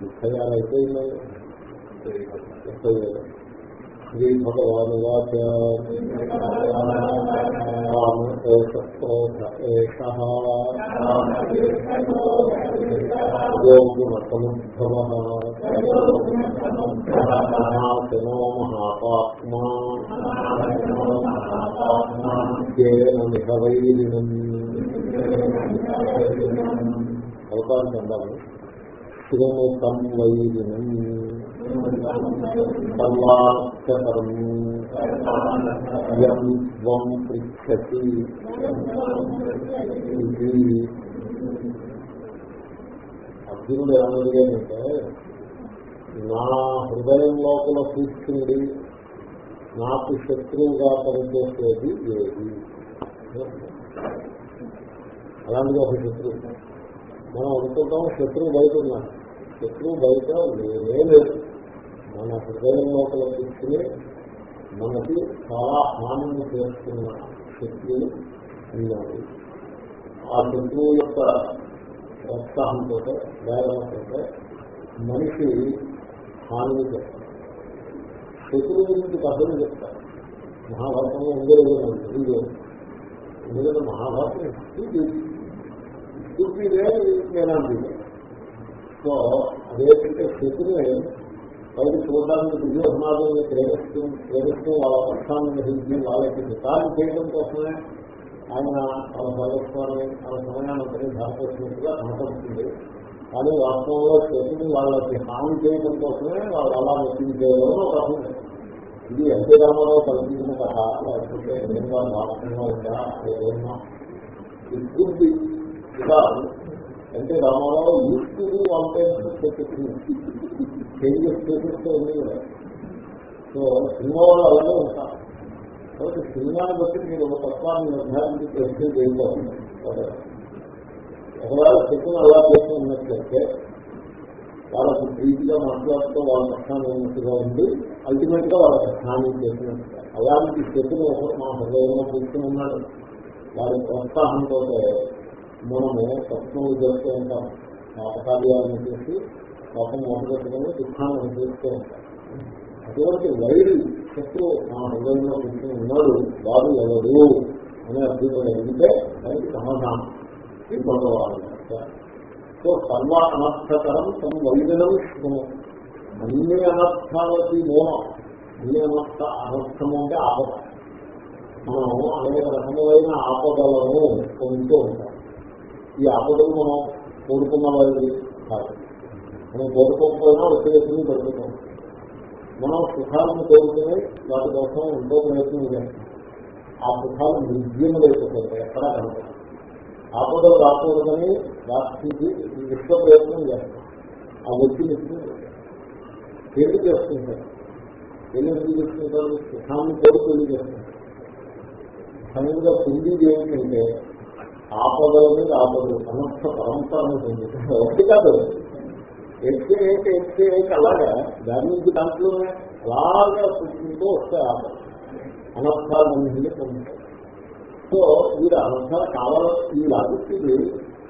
ముఖ్యాలైతే శ్రీ భగవాను వాచ యోగుమతముద్భవ మహాశనో మహాపాత్మా నిహవైరిణం అవతారం అందాము శృణుతం వైరిణం. సర్వార్థకరం యం త్వం పృచ్చతి. అర్జునుడు ఏమడిగానంటే నా హృదయం లోపల కూర్చుండి నాకు శత్రువుగా పనిచేసేది ఏది? అలాంటిది ఒక శత్రువు. మనం అనుకుంటాం శత్రువు బయట ఉన్నాడు. శత్రువు బయట లేనే లేదు. మన హృదయం లోపల తీసుకుని మనకి చాలా హానిని చేస్తున్న శత్రువు ఉన్నాడు. ఆ శత్రువు యొక్క ప్రోత్సాహంతో వేదనతో మనిషి హానిని చేస్తుంది శత్రువు గురించి కథలు చెప్తారు మహాభారతంలో ఉండేది ఇది ఎందుకంటే మహాభారతం స్థితిదే నేను అంటుంది సో అదేంటంటే శత్రువు పైకి చూడడానికి దుర్యోధనాలను ప్రేమిస్తూ ప్రేమిస్తూ వాళ్ళ పక్షాన్ని గ్రహించి వాళ్ళకి హితాన్ని చేయడం కోసమే ఆయన వాళ్ళ సర్వస్వాన్ని వాళ్ళ సమయాన్ని ధారపోసినట్టుగా కనపడుతుంది కానీ వాస్తవంలో శత్రుని వాళ్ళకి హాని చేయడం కోసమే వాళ్ళు అలా మెచ్చించేయడం ఒక ఇది ఎంతే రామారావు కల్పించిన కథ లేకపోతే నిజంగా వాస్తవంగా ఉందా? ఏదైనా. ఇది ఎన్టీ రామారావు యూస్టు అంటే చేంజెస్ చేసేస్తే ఉంది కదా. సో సినిమా వాళ్ళు అలాగే ఉంటారు. కాబట్టి సినిమాని బట్టి మీరు ఒక తత్వాన్ని నిర్ధారించి ప్రశ్న చేయకూడదు ఒకవేళ శక్తిని అలా చేస్తూ ఉన్నట్లయితే వాళ్ళకి ప్రీతిగా మాట్లాడుతూ వాళ్ళ నష్టాన్ని ఉన్నట్టుగా ఉండి అల్టిమేట్గా వాళ్ళకి హాని చేసినట్టుగా. అలాంటి శక్తిని ఒకరు మా హృదయంలో కూర్చుని ఉన్నాడు. వారి ప్రోత్సాహంతో మనము తత్వం చేస్తూ ఉంటాం. పాపకార్యాలను చేసి పాపం మొదలుపెట్టుకుని దుఃఖాన్ని అనుభవిస్తూ ఉంటాం. అటువంటి వైరి శత్రువు మా హృదయంలో కూర్చుని ఉన్నాడు. వారు ఎవరు? అనే అర్థం అడిగితే దానికి సమాధానం. భగవాన్ సో సర్వ అనర్థకరం తమ వైదనం వైద్యం అన్ని అనర్థాలకి మూలం అన్ని అనర్థ అనర్థము అంటే ఆపద. మనం అనేక రకములైన ఆపదలను పొందుతూ ఉంటాం. ఈ ఆపదలు మనం కోరుకున్న వాళ్ళది కాదు. మనం కోరుకోకపోయినా వచ్చేసి పెడుతున్నాం మనం సుఖాలను కోరుకుని వాటి కోసం ఎంతో ప్రయత్నం చేస్తాం. ఆ సుఖాలు నిర్జీవం లేకపోతే ఎక్కడా కనపడదు. ఆపదలు రాకూడదని రాష్ట్రీకి విశ్వ ప్రయత్నం చేస్తాం ఆ వ్యక్తి పెళ్ళి చేస్తుంటారు పెళ్ళి ఎందుకు చేసుకుంటారు సుఖాన్ని కూడా పెళ్ళి చేస్తుంటారు సమయంలో పిండిది ఏమిటంటే ఆపదల మీద ఆపదలు సమస్త పరంపరను పొందుతుంది ఒకటి కాదు ఎక్కి ఏక ఎక్కి ఏక అలాగా దాని నుంచి దాంట్లోనే అలాగా పుట్టింటూ వస్తే ఆపద. అనర్థాలన్నింటినీ పొందుతారు సో వీడు అనర్థాలు కావాల ఈ లాజిక్ ఇది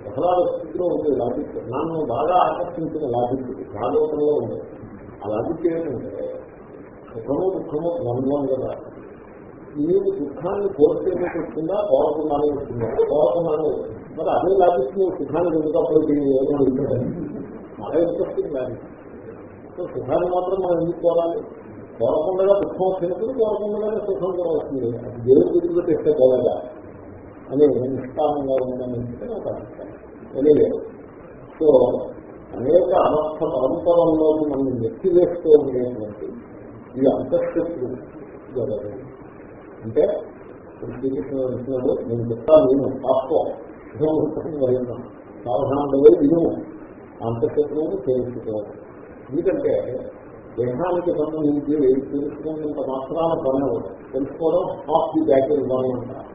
ప్రహ్లాద స్థితిలో ఉంది లాజిక్ నన్ను బాగా ఆకర్షించిన లాజిక్ ఇది భాగవతంలో ఉంది ఆ లాజిక్ ఏంటంటే సుఖము దుఃఖము ద్వంద్వం కదా. నీవు దుఃఖాన్ని కోరితేనే వస్తుందా కోరకుండానే వస్తుందా కోరకుండానే వస్తుంది మరి అదే లాజిక్ నువ్వు సుఖాన్ని ఎందుకప్పుడు ఏదో చాలా ఇంట్రెస్టింగ్ లాజిక్ సో సుఖాన్ని మాత్రం మనం ఎందుకు కోరాలి? కోరకుండా దుఃఖం వచ్చినప్పుడు కోరకుండానే సుఖం కూడా వస్తుంది. అది దేవుడి గురించి పెట్టే పోలేదా అని నిష్కామంగా ఉందని ఒక అభిప్రాయం. తెలియలేదు సో అనేక అనర్థ పరంపరల్లో మనం వ్యక్తి వేస్తూ ఉండేటువంటి ఈ అంతఃశత్రు జరగదు. అంటే శ్రీకృష్ణుడు శ్రీకృష్ణ నేను చెప్తాను నేను వాస్తవం వహిస్తాను విను. వినుము అంతశత్రువును తెలుసుకోవాలి ఎందుకంటే దేహానికి సంబంధించి తెలుసుకున్నంత మాత్రాన పని తెలుసుకోవడం హాఫ్ ది బ్యాటరీ వన్ అంటారు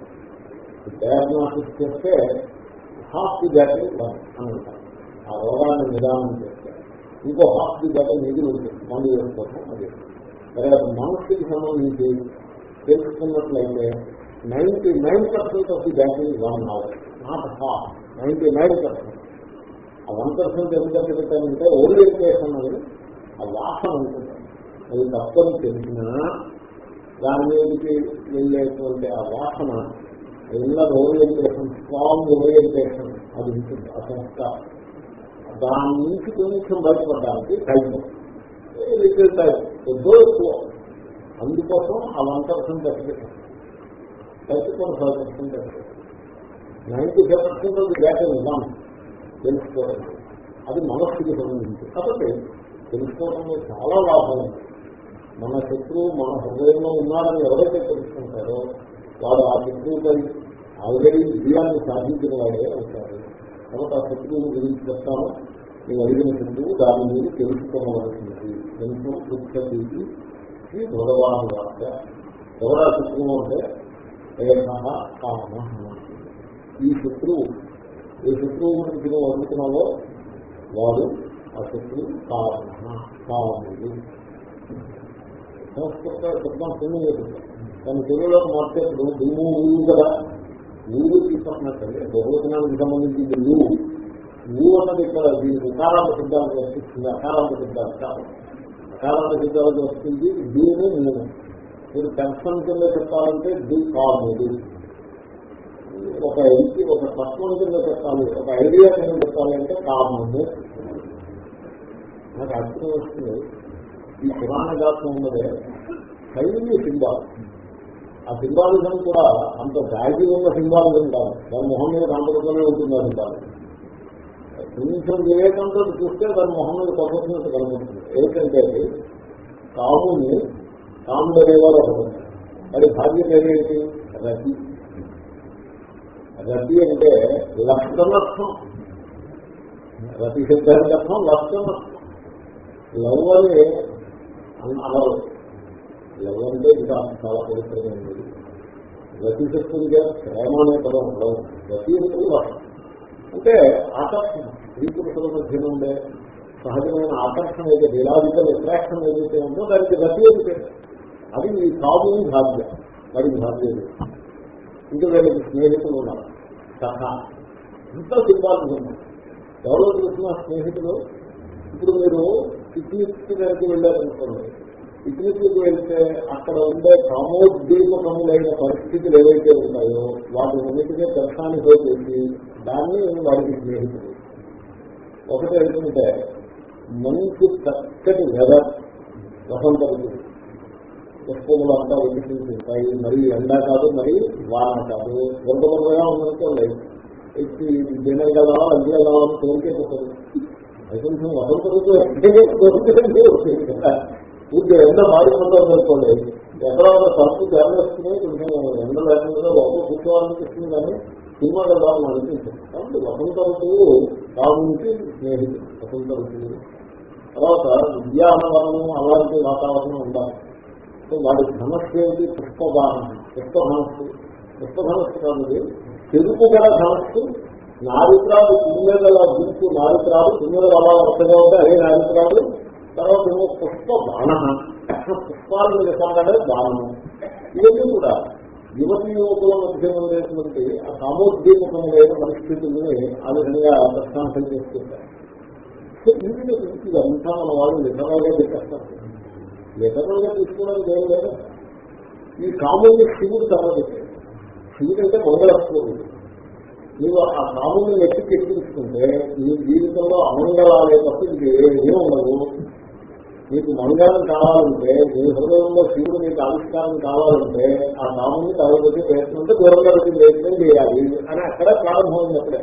డయాగ్నోసిస్ చేస్తే హాఫ్ ది బ్యాటరీ వన్ అని అంటారు ఆ రోగాన్ని నిదానం చేస్తే ఇంకో హాఫ్ ది బ్యాటరీ మిగిలి ఉంటుంది మందు వేసుకోవడం అది తర్వాత మనస్సుకి సంబంధించి తెలుసుకున్నట్లయితే ninety nine percent of the battle won knowledge not half ninety nine percent ఆ వన్ పర్సెంట్ ఎందుకంటే పెట్టానంటే ఓరియంటేషన్ అనేది ఆ వాసన ఉంటుంది. అది తప్పని తెలిసినా దాని మీదకి వెళ్ళేటువంటి ఆ వాసన ఇళ్ళ ఓరియంటేషన్ స్ట్రాంగ్ ఓరియంటేషన్ అది ఉంటుంది ఆ సంస్కారం దాని నుంచి కొంచెం బయటపడడానికి టైం లిటిల్ టైం ఎంతో ఎక్కువ. అందుకోసం ఆ one percent definition thirty four five percent definition ninety five percent అది డేటా ఇవ్వాలి తెలుసుకోవాలి అది మనస్సుకి సంబంధించి కాబట్టి తెలుసుకోవడంలో చాలా లాభం. ఉంది మన శత్రువు మన హృదయంలో ఉన్నారని ఎవరైతే తెలుసుకుంటారో వాడు ఆ శత్రువుపై ఆల్రెడీ విజయాన్ని సాధించిన వాడే అవుతారు కాబట్టి ఆ శత్రువుని గురించి చెప్తాను. నేను అడిగిన శత్రువు దాని మీద తెలుసుకోవలసింది. తెలుసు పుస్తకీకి ఈ భగవాన్ వార్త ఎవరా శత్రువు అంటే? కామ ఈ శత్రువు ఏ శత్రువు గురించి నువ్వు అడుగుతున్నావో వాడు అసలు కారణ కాముడు సంస్కృత శబ్దం కింద కానీ తెలుగులోకి మార్చేప్పుడు దుమ్ము నీవు కదా. నీవు తీసుకున్నట్టే బహువచనానికి సంబంధించి ఊరు ఊరు అన్నది ఇక్కడ దీని వికారాంత సిద్ధాలకు వస్తుంది అకారాంత సిద్ధాలు కాదు. అకారాంత సిద్ధాలకు వస్తుంది దీని నేను మీరు పెన్షన్ కింద చెప్పాలంటే ది కాదు. ఒక ఇంటి ఒక తత్వం కింద చెప్పాలి ఒక ఐడియా కింద చెప్పాలి అంటే కామన్ నాకు అర్థం వస్తుంది. ఈ పురాణ గాత్రం ఉన్నదే శైలి సింబాల్ ఆ సింబాలిజం కూడా అంత దాగి ఉన్న సింబాలిజం కాదు. దాని మొహం మీద కనపడుతూనే ఉంటుంది ఆ సింబాలిజం కొంచెం వివేకంతో చూస్తే దాని మొహం మీద కొట్టసినట్టు కనబడుతుంది. ఏంటంటే కాముని కాముడు అనేవారు ఒకటి మరి భార్య పేరేంటి రతి. రతి అంటే లక్షణత్వం రతి శబ్దానికి లక్షణత్వం లవ్ అని అనరు. లవ్ అంటే ఇంకా చాలా పవిత్రమైనది గతి శక్తులుగా ప్రేమ అనే పదం లవ్ గతి అంటే అంటే ఆకర్షణ స్త్రీ పురుషుల మధ్య ఉండే సహజమైన ఆకర్షణ ఏదైతే విరాజికల్ అట్రాక్షన్ ఏదైతే ఉందో దానికి గతి ఏదైతే అది ఈ కాదు భాగ్య మరి భాగ్యం ఇంకా వీళ్ళకి స్నేహితులు ఉన్నారు. కథ. ఇంత సింబాలిజం ఉన్నాయి. ఎవరో చూసిన స్నేహితులు ఇప్పుడు మీరు పిక్నిక్ దగ్గరికి వెళ్ళారనుకోండి. పిక్నిక్ వెళ్తే అక్కడ ఉండే కామోద్దీపకములైన పరిస్థితులు ఏవైతే ఉన్నాయో వాటి అన్నిటినీ దర్శనానికి చేసి దాన్ని వాడికి స్నేహితుడు. ఒకటి ఏంటంటే మంచి చక్కటి వెదర్ వసంత ఋతువు పుష్పములు అంతా వికసించుంటాయి మరి ఎండ కాదు మరి వాన కాదు. వందలుగా ఉందనుకోండి డిన్నర్ కదా లంచ్ కదా అని కోరికే పోతుంది అది కొంచెం వసంత ఋతువు పూర్తి ఎండ మారిపోతుంది అనుకోండి ఎక్కడ తప్పు చేరేస్తుంది కొంచెం ఎండ లేకుండా లోపల కూర్చోవాలనిపిస్తుంది కానీ సినిమా కదా అనిపించింది కాబట్టి వసంత ఋతువు కావునికి స్నేహితుడు వసంత ఋతువు తర్వాత విద్యానవరణం అలాంటి వాతావరణం ఉండాలి. సో వాడి ధనస్సు ఏమిటి పుష్పబాణం పుష్పధనస్సు పుష్పధనస్సు కాదు చెరుకు గల ధనస్సు నారిత్రాలు తుమ్మెదల గుర్తు నారిత్రాలు తుమ్మెదలు అలా వరుసగా ఉంటే అదే నారిత్రాలు తర్వాత ఏమో పుష్ప బాణ. పుష్పాలను చెప్పాలంటే బాణము ఇవన్నీ కూడా యువతి యువకుల మధ్య ఉండేటువంటి ఆ సామోద్దీపకములైన పరిస్థితుల్ని ఆ విధంగా ప్రశాంతం చేసుకుంటారు సో ఇంటిని ఇదంతా మన వాళ్ళు నిజంగా చెప్పేస్తారు. నిజంగా తీసుకోవడానికి ఏం లేదు ఈ కాముని శివుడు తర్వాత శివుడు అంటే మంగళస్వరుడు నీవు ఆ కాముని ఎత్తి ఎక్కించుకుంటే నీ జీవితంలో అమంగళాలే తప్ప ఇది ఏమీ ఉండదు. నీకు మంగళం కావాలంటే నీ హృదయంలో శివుడు నీకు ఆవిష్కారం కావాలంటే ఆ కాముని తగలబట్టి ప్రయత్నంతో దూరంగా పెట్టి ప్రయత్నం చేయాలి అని అక్కడ ప్రారంభమైంది అప్పుడే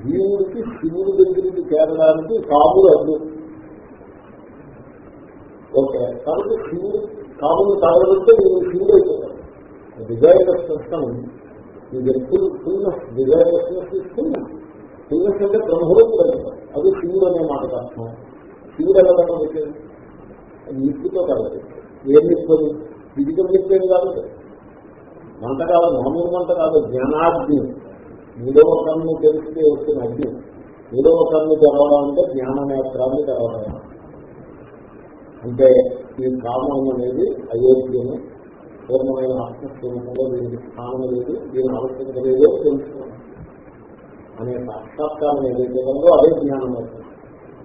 జీవుడికి శివుడి దగ్గరికి చేరడానికి కాముడు అడ్డు. ఓకే కాబట్టి శివుడు కాముని తగలబడితే నేను శివుడు అయిపోతాను డిజైర్ సిస్టమ్ ఇది full fullness desirelessness is full అంటే బ్రహ్మరూపుడు అవుతాడు అది శివుడు అనే మాట అర్థం శివుడు ఎలా కట్టబెట్టేది నిప్పుతో కలదు ఏం నిప్పదు ఫిజికల్ నిప్పేది కాదు మంట కాదు మామూలు మంట కాదు జ్ఞానాగ్ని. మూడవ కన్ను తెలిస్తే వచ్చిన అగ్ని. మూడవ కన్ను తెరవడం అంటే జ్ఞాన నేత్రాన్ని తెరవడం అంటే ఈ కామం అనేది అయోగ్యము పూర్ణమైన ఆత్మస్వరూపంలో దీనికి స్థానం లేదు దీని ఆవశ్యకత లేదో తెలుసుకోవాలి. అనే సాక్షాత్కారం ఏదైతే ఉందో అదే జ్ఞానం అవుతుంది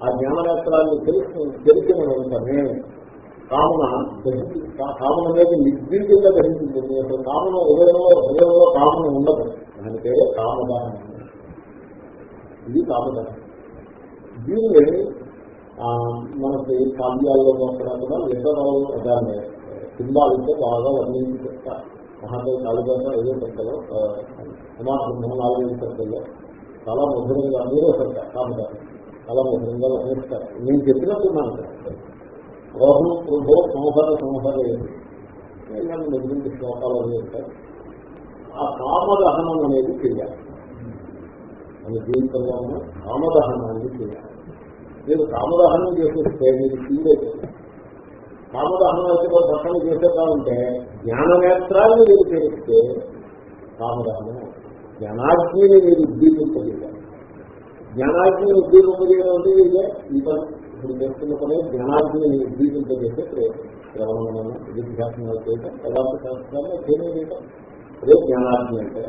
ఆ జ్ఞాననేత్రాన్ని తెలుసు తెలిసిన వెంటనే కామన గ్రహించి కామన అనేది నిర్వీర్యంగా గ్రహించింది. అసలు కామన ఉదయంలో ఉదయంలో కామన ఉండదు దాని పేరే కామదానం. ఇది కామదానం. దీన్ని మనకి కావ్యాల్లో అక్కడ కూడా లిటరల్ దాన్ని సింబాలిస్తే బాగా వర్ణించి చెప్తారు మహాదేవ్ కాళిదాస ఏదో చెప్తారో సమాజం నాలుగైదు చెప్తాలో చాలా మధురంగా మీరే చెప్తారు కామదానం చాలా మధురంగా వర్ణిస్తారు. నేను చెప్పినప్పుడు నాకు రోహం ప్రభో సంహార సంహార నన్ను శ్లోకాలు అవి ఉంటాయి ఆ కామదహనం అనేది చేయాలి మన జీవితంలో ఉన్న కామదహనాన్ని చేయాలి మీరు కామదహనం చేసేస్తే మీరు ఫీల్ అయిపోతుంది కామదహనం అయితే కూడా పక్కన చేసేద్దామంటే జ్ఞాననేత్రాన్ని మీరు చేస్తే కామదహనం జ్ఞానాగ్నిని మీరు ఉద్దీపింపజేయాలి. జ్ఞానాగ్నిని ఉద్దీపింపజేయడం అంటే ఇదే ఈ పని ఇప్పుడు చేస్తున్న పని జ్ఞానాగ్నిని ఉద్దీపింపజేసే ప్రయత్నం. శ్రవణం విద్యాసనాలు చేయటం పదార్థ శాస్త్రాన్ని అధ్యయనం చేయటం అదే జ్ఞానాగ్ని అంటే.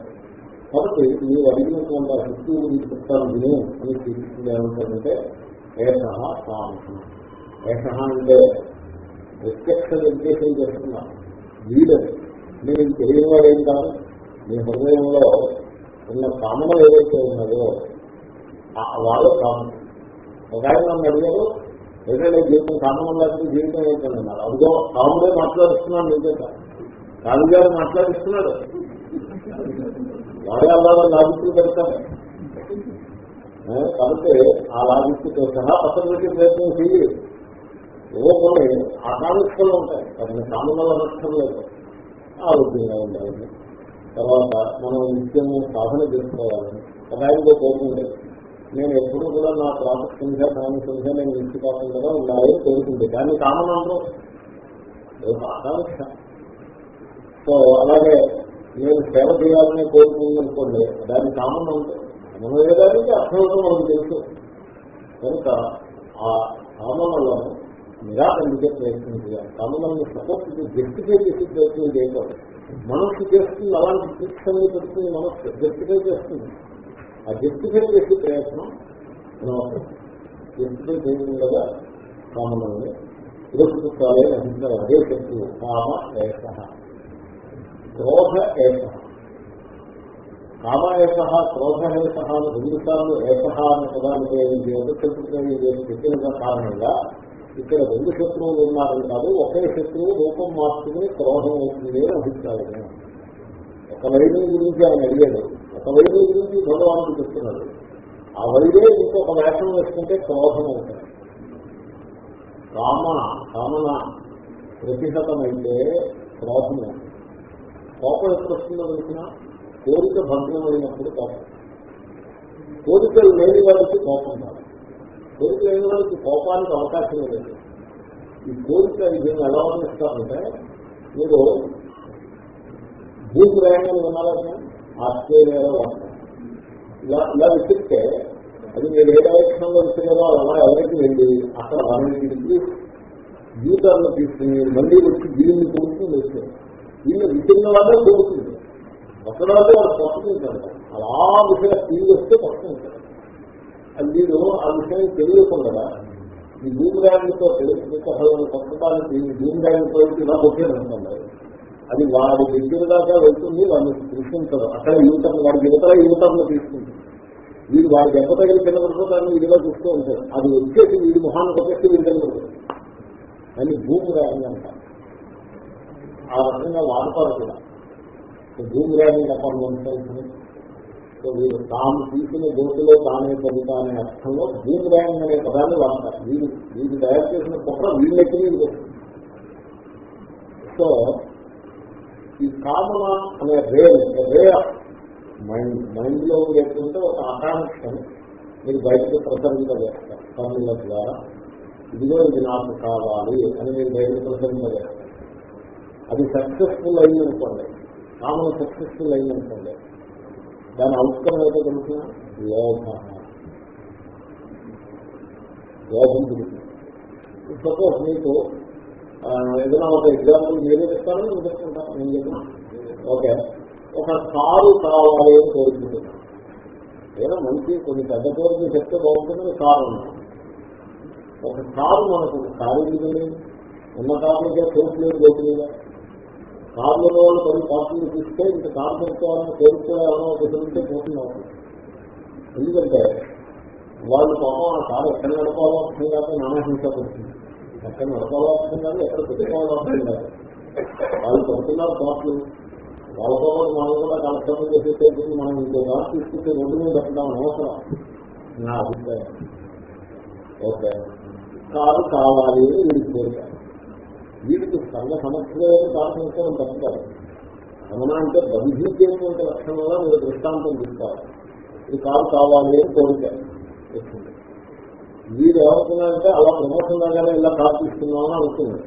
కాబట్టి మీరు అడిగినటువంటి ఆ శక్తి గురించి చెప్తాను విను అని తీసుకుంటే ఏమంటారంటే ఏష కామం ఏష అంటే ప్రత్యక్ష నిర్దేశం చేస్తున్నాను వీడని నేను ఇది తెలియని ఏం కాదు మీ హృదయంలో ఉన్న కామన ఏదైతే ఉన్నదో వాళ్ళ కామన్. ఒక ఆయన నన్ను అడిగారు ఏదైనా జీవితం కామనం లేకపోతే జీవితం ఏంటండి అన్నారు. అదిగో కాముడే మాట్లాడిస్తున్నాడు నిజంగా కాదు గారు మాట్లాడిస్తున్నాడు. వాడే అలా లాజిక్లు పెడతారు. కాబట్టి ఆ లాజిక్తో సహా పక్కన పెట్టి ప్రయత్నం చేయి ఏవో కొన్ని ఆకాంక్షలు ఉంటాయి. వాటిని కామనల నష్టం లేదు ఆరోగ్యంగా ఉండాలని. తర్వాత మనం నిత్యము సాధన చేసుకోవాలని. ఒక ఆయనతో కోరుకుంటే నేను ఎప్పుడు కూడా నా ప్రాపర్ సంఖ్య కామ సంఖ్య నేను నిత్య కాకుండా ఉండాలని కోరుకుంటే దాన్ని కామన్ అంటాం ఆకాంక్ష. సో అలాగే నేను సేవ చేయాలని కోరుకుందనుకోండి దాన్ని కామన్ ఉంటాం మనం ఏదానికి అర్థమవుతాం మనకు తెలుసు. కనుక ఆ కామనలను నిరాకరించే ప్రయత్నం చేయాలి. కామనల్ని సపోర్ట్ జస్టిఫై చేసే ప్రయత్నం చేయకూడదు. మనస్సు చేస్తుంది అలాంటి శిక్షణని పెడుతుంది మనస్సు జస్టిఫై చేస్తుంది. ఆ జస్టిఫై చేసే ప్రయత్నం జస్టిఫై చేయకుండా కామనల్ని పురస్కృతాలే అభిప్రాయం అదే శత్రువు కామ ఏష క్రోధ ఏష క్రోధ క్రోధహేస అని రెండుసార్లు ఏస అనే పదాలు ఉపయోగించి చెప్పిన కారణంగా ఇక్కడ రెండు శత్రువులు ఉన్నారని కాదు ఒకే శత్రువు రూపం మార్చుకుని క్రోధం అవుతుంది అని అభిప్రాయం ఒక వైద్యం గురించి ఆయన అడిగాడు. ఒక వైద్యం గురించి భగవానుడు చెప్తున్నాడు. ఆ వైద్యే ఇంకొక వేషం వేసుకుంటే క్రోధం అవుతుంది. కామ కామన ప్రతిహతమైతే క్రోధం అవుతుంది. కోపం ఎప్పుడు వస్తుందో తెలిసిన? కోరిక భద్రమైనప్పుడు కోపం. కోరికలు లేని వారికి కోపం కాదు కోరిక లేని వాళ్ళకి కోపానికి అవకాశం లేదు. ఈ కోరిక దీన్ని ఎలా వర్ణిస్తారంటే మీరు భూమి వేగంగా వినాలంటే ఆస్ట్రేలియాలో వాడతారు ఇలా ఇలా విసిరితే అది మీరు ఏ డైరెక్షన్లో విసిరేదో అలా ఎవరికి వెళ్ళి అక్కడ వాళ్ళకి డిగ్రీ జీవితాలను తీసుకుని మళ్ళీ వచ్చి దీన్ని కొడుకుని వేస్తారు దీన్ని విసిరిన వాళ్ళే కొడుతుంది ఒక్కడాల్లో వాళ్ళు పట్టుకుంటారు అలా విషయం తిరిగి వస్తే పట్టుకుంటారు అది వీడు ఆ విషయం తెలియకుండా ఈ భూమిరాయితో తెలియకుండా పట్టడానికి భూమిరాయితో ఇలా కొట్టేదంటున్నారు అది వారి దగ్గర దాకా వెళ్తుంది వాళ్ళని దృష్టించరు అక్కడ యువతను వాడికి యువతల యువతను తీసుకుంటుంది. వీడు వాడి దెబ్బ తగిలి కింద పడిపోతారని వీడిగా చూస్తూ ఉంటారు. అది వచ్చేసి వీడి మొహాన్ని కొట్టేసి వీడి కింద పడుతుంది అని భూమిరాయి అంటారు. ఆ రకంగా వాడతారు కూడా. భూమిరాయి అపార్ట్మెంట్ సో వీరు తాము తీసిన గోతులో తానే కవిత అనే అర్థంలో భూమిరాయం అనే పదాన్ని వాడతారు. వీరు వీరు తయారు చేసిన కుట్ర వీళ్ళకి సో ఈ కామన అనే రే రే మైండ్ మైండ్లో లేకుంటే ఒక ఆకాంక్షను మీరు బయటకు ప్రసరింపజేస్తారు. కన్నుల ద్వారా ఇదిగో ఇది నాకు కావాలి అని మీరు బయటకు ప్రసరింపజేస్తారు. అది సక్సెస్ఫుల్ అయిందనుకోండి కామన్ సక్సెస్ఫుల్ అయిందనుకోండి దాని అవుట్కమ్ ఏదో తెలుసు? లోభ లోభం తెలుసు. సపోజ్ మీకు ఏదైనా ఒక ఎగ్జాంపుల్ మీరే చెప్తారో? నేను చెప్తుంటాను నేను చెప్పిన? ఓకే. ఒక కారు కావాలి అని కోరుకుంటున్నాను ఏదో మంచి కొన్ని పెద్ద కోరికలు చెప్తే బాగుంటుంది కారు అన్నాను ఒక కారు మనకు కారు ఎందుకండి? ఉన్న కారులకే కోర్టు లేదు లోతులేదా కారులో వాళ్ళు కొన్ని పార్టీలు తీస్తే ఇంకా కార్యకర్తలను పెట్టుకోవాలని కోరుకోవాలని ఒక తెలిస్తే పోతున్నాం ఎందుకంటే వాళ్ళు పాపం ఆ కారు ఎక్కడ నడపాలో అర్థం కాక నానా హింస ఎక్కడ నడపాలో అర్థం కాదు ఎక్కడ పెట్టుకోవాలో అర్థం కాదు వాళ్ళు పడుతున్నారు పార్టీ వాళ్ళతో పాటు మనం కూడా కలెక్టర్ చేసేసేసి మనం ఇంకో కారు తీసుకుంటే రోడ్డు మీద పెట్టడం అవసరం. నా అభిప్రాయం. ఓకే. కారు కావాలి అని వీడికి కోరుతారు వీటికి సర్వ సమస్యలు కారు తప్పుతారు. రమణ అంటే బంధించేటువంటి లక్షణం మీరు దృష్టాంతం తీసుకోవాలి. ఇది కారు కావాలి అని కోరికారు వచ్చింది వీడు ఏమవుతున్నారంటే అలా ప్రమోషన్ లాగానే ఇలా కారు తీసుకున్నామని అనుకున్నాడు.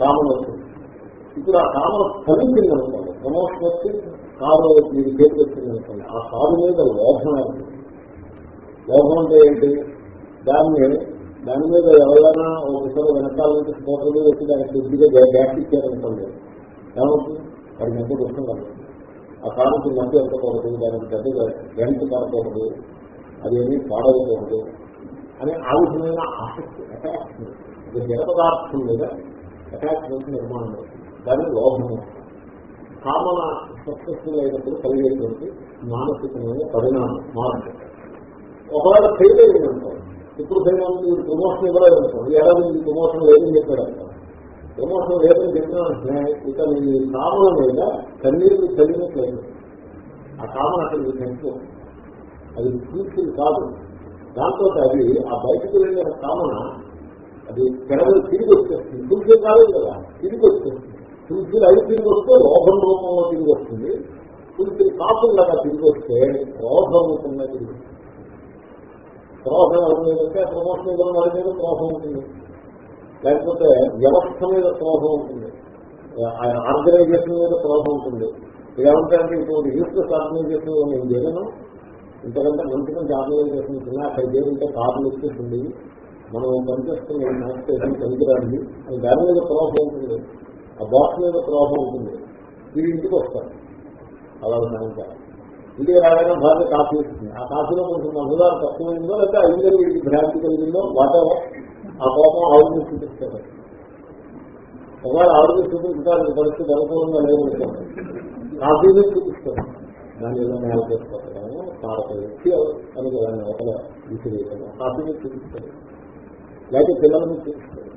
కామన్ వచ్చింది ఇప్పుడు ఆ కామన్ ఫలించింది అనుకోండి ప్రమోషన్ వచ్చి కారు మీరు చేతి వచ్చింది అనుకోండి ఆ కారు మీద లోభం అవుతుంది లోభం అంటే ఏంటి? దాన్ని దాని మీద ఎవరైనా ఒకసారి వెనకాల నుంచి స్కూటర్ మీద వచ్చి దానికి కొద్దిగా బ్యాక్ ఇచ్చారనుకోండి. ఏమవుతుంది? వాడికి ఎంత దుఃఖం కలుగుతుంది ఆ కారుకి మధ్య ఎంతకూడదు దానికి పెద్దగా వెంట పడకూడదు అది ఏమీ పాడవకూడదు అనే ఆ విధమైన ఆసక్తి అటాచ్మెంట్ ఇది జడ పదార్థం మీద అటాచ్మెంట్ నిర్మాణం అవుతుంది. దాని లోభం కామన సక్సెస్ఫుల్ అయినప్పుడు కలిగేటువంటి మానసికమైన పరిణామం మార్పు. ఒకవేళ ఫెయిల్ అయ్యిందంటారు ఇప్పుడు ఫెయిల్ అవుతుంది ప్రమోషన్ ఇవ్వలేదు అనుకోండి ఏడాది మీకు ప్రమోషన్ లేదని చెప్పాడు అంటారు ప్రమోషన్ లేదని చెప్పిన వెంటనే ఇక మీ కామన మీద కన్నీరు చదివినట్లేదు ఆ కామన అక్కడ మీకు అది ఫుల్ఫిల్ కాదు. దాంతో అది ఆ బయటకు వెళ్ళిన కామన అది కెడలు తిరిగి వచ్చేస్తుంది. తులసి కాలేదు కదా. తిరిగి వచ్చేస్తుంది. ఫుల్ఫిల్ అవి తిరిగి వస్తే లోభం రూపంలో తిరిగి వస్తుంది. ఫుల్ఫిల్ కాకుండా తిరిగి వస్తే క్రోధం రూపంగా తిరిగి వస్తుంది. ప్రవాహం ఎవరి మీద ఎవరిదంటే ప్రమోషన్ ఇవ్వడం వారి మీద క్రోధం ఉంటుంది. లేకపోతే వ్యవస్థ మీద క్రోధం ఉంటుంది. ఆర్గనైజేషన్ మీద క్రోధం ఉంటుంది. ఏమంటే ఇప్పుడు యూస్లెస్ ఆర్గనైజేషన్ నేను చేయను ఇంతకంటే మంచి మంచి ఆర్గనైజేషన్ ఉన్నా అక్కడ చేయాలంటే కార్లు వచ్చేసింది మనం పనిచేస్తున్న స్టేషన్ పనికిరాంది దాని మీద క్రోధం ఉంటుంది. ఆ బాక్స్ మీద క్రోధం ఉంటుంది. వీడి ఇంటికి వస్తారు. అలా సాయంకాలం ఇంటికి రాగానే భార్య కాఫీ ఇస్తుంది ఆ కాఫీలో కొంచెం మధుదారు తక్కువైందో లేకపోతే ఐదు వీడికి భ్రాంతి కలిగిందో వాటెవర్ ఆ కోపం ఆవిడ చూపిస్తారు ఒకవేళ ఆవిడ చూపించడానికి పరిస్థితి అనుకూలంగా లేదనుకోండి కాఫీని చూపిస్తారు దాని ఏదో నేల చేసుకోవడము పారత వ్యక్తి అని దాన్ని ఒకల విసిరేయడం కాఫీని చూపిస్తారు లేకపోతే పిల్లలని చూపిస్తారు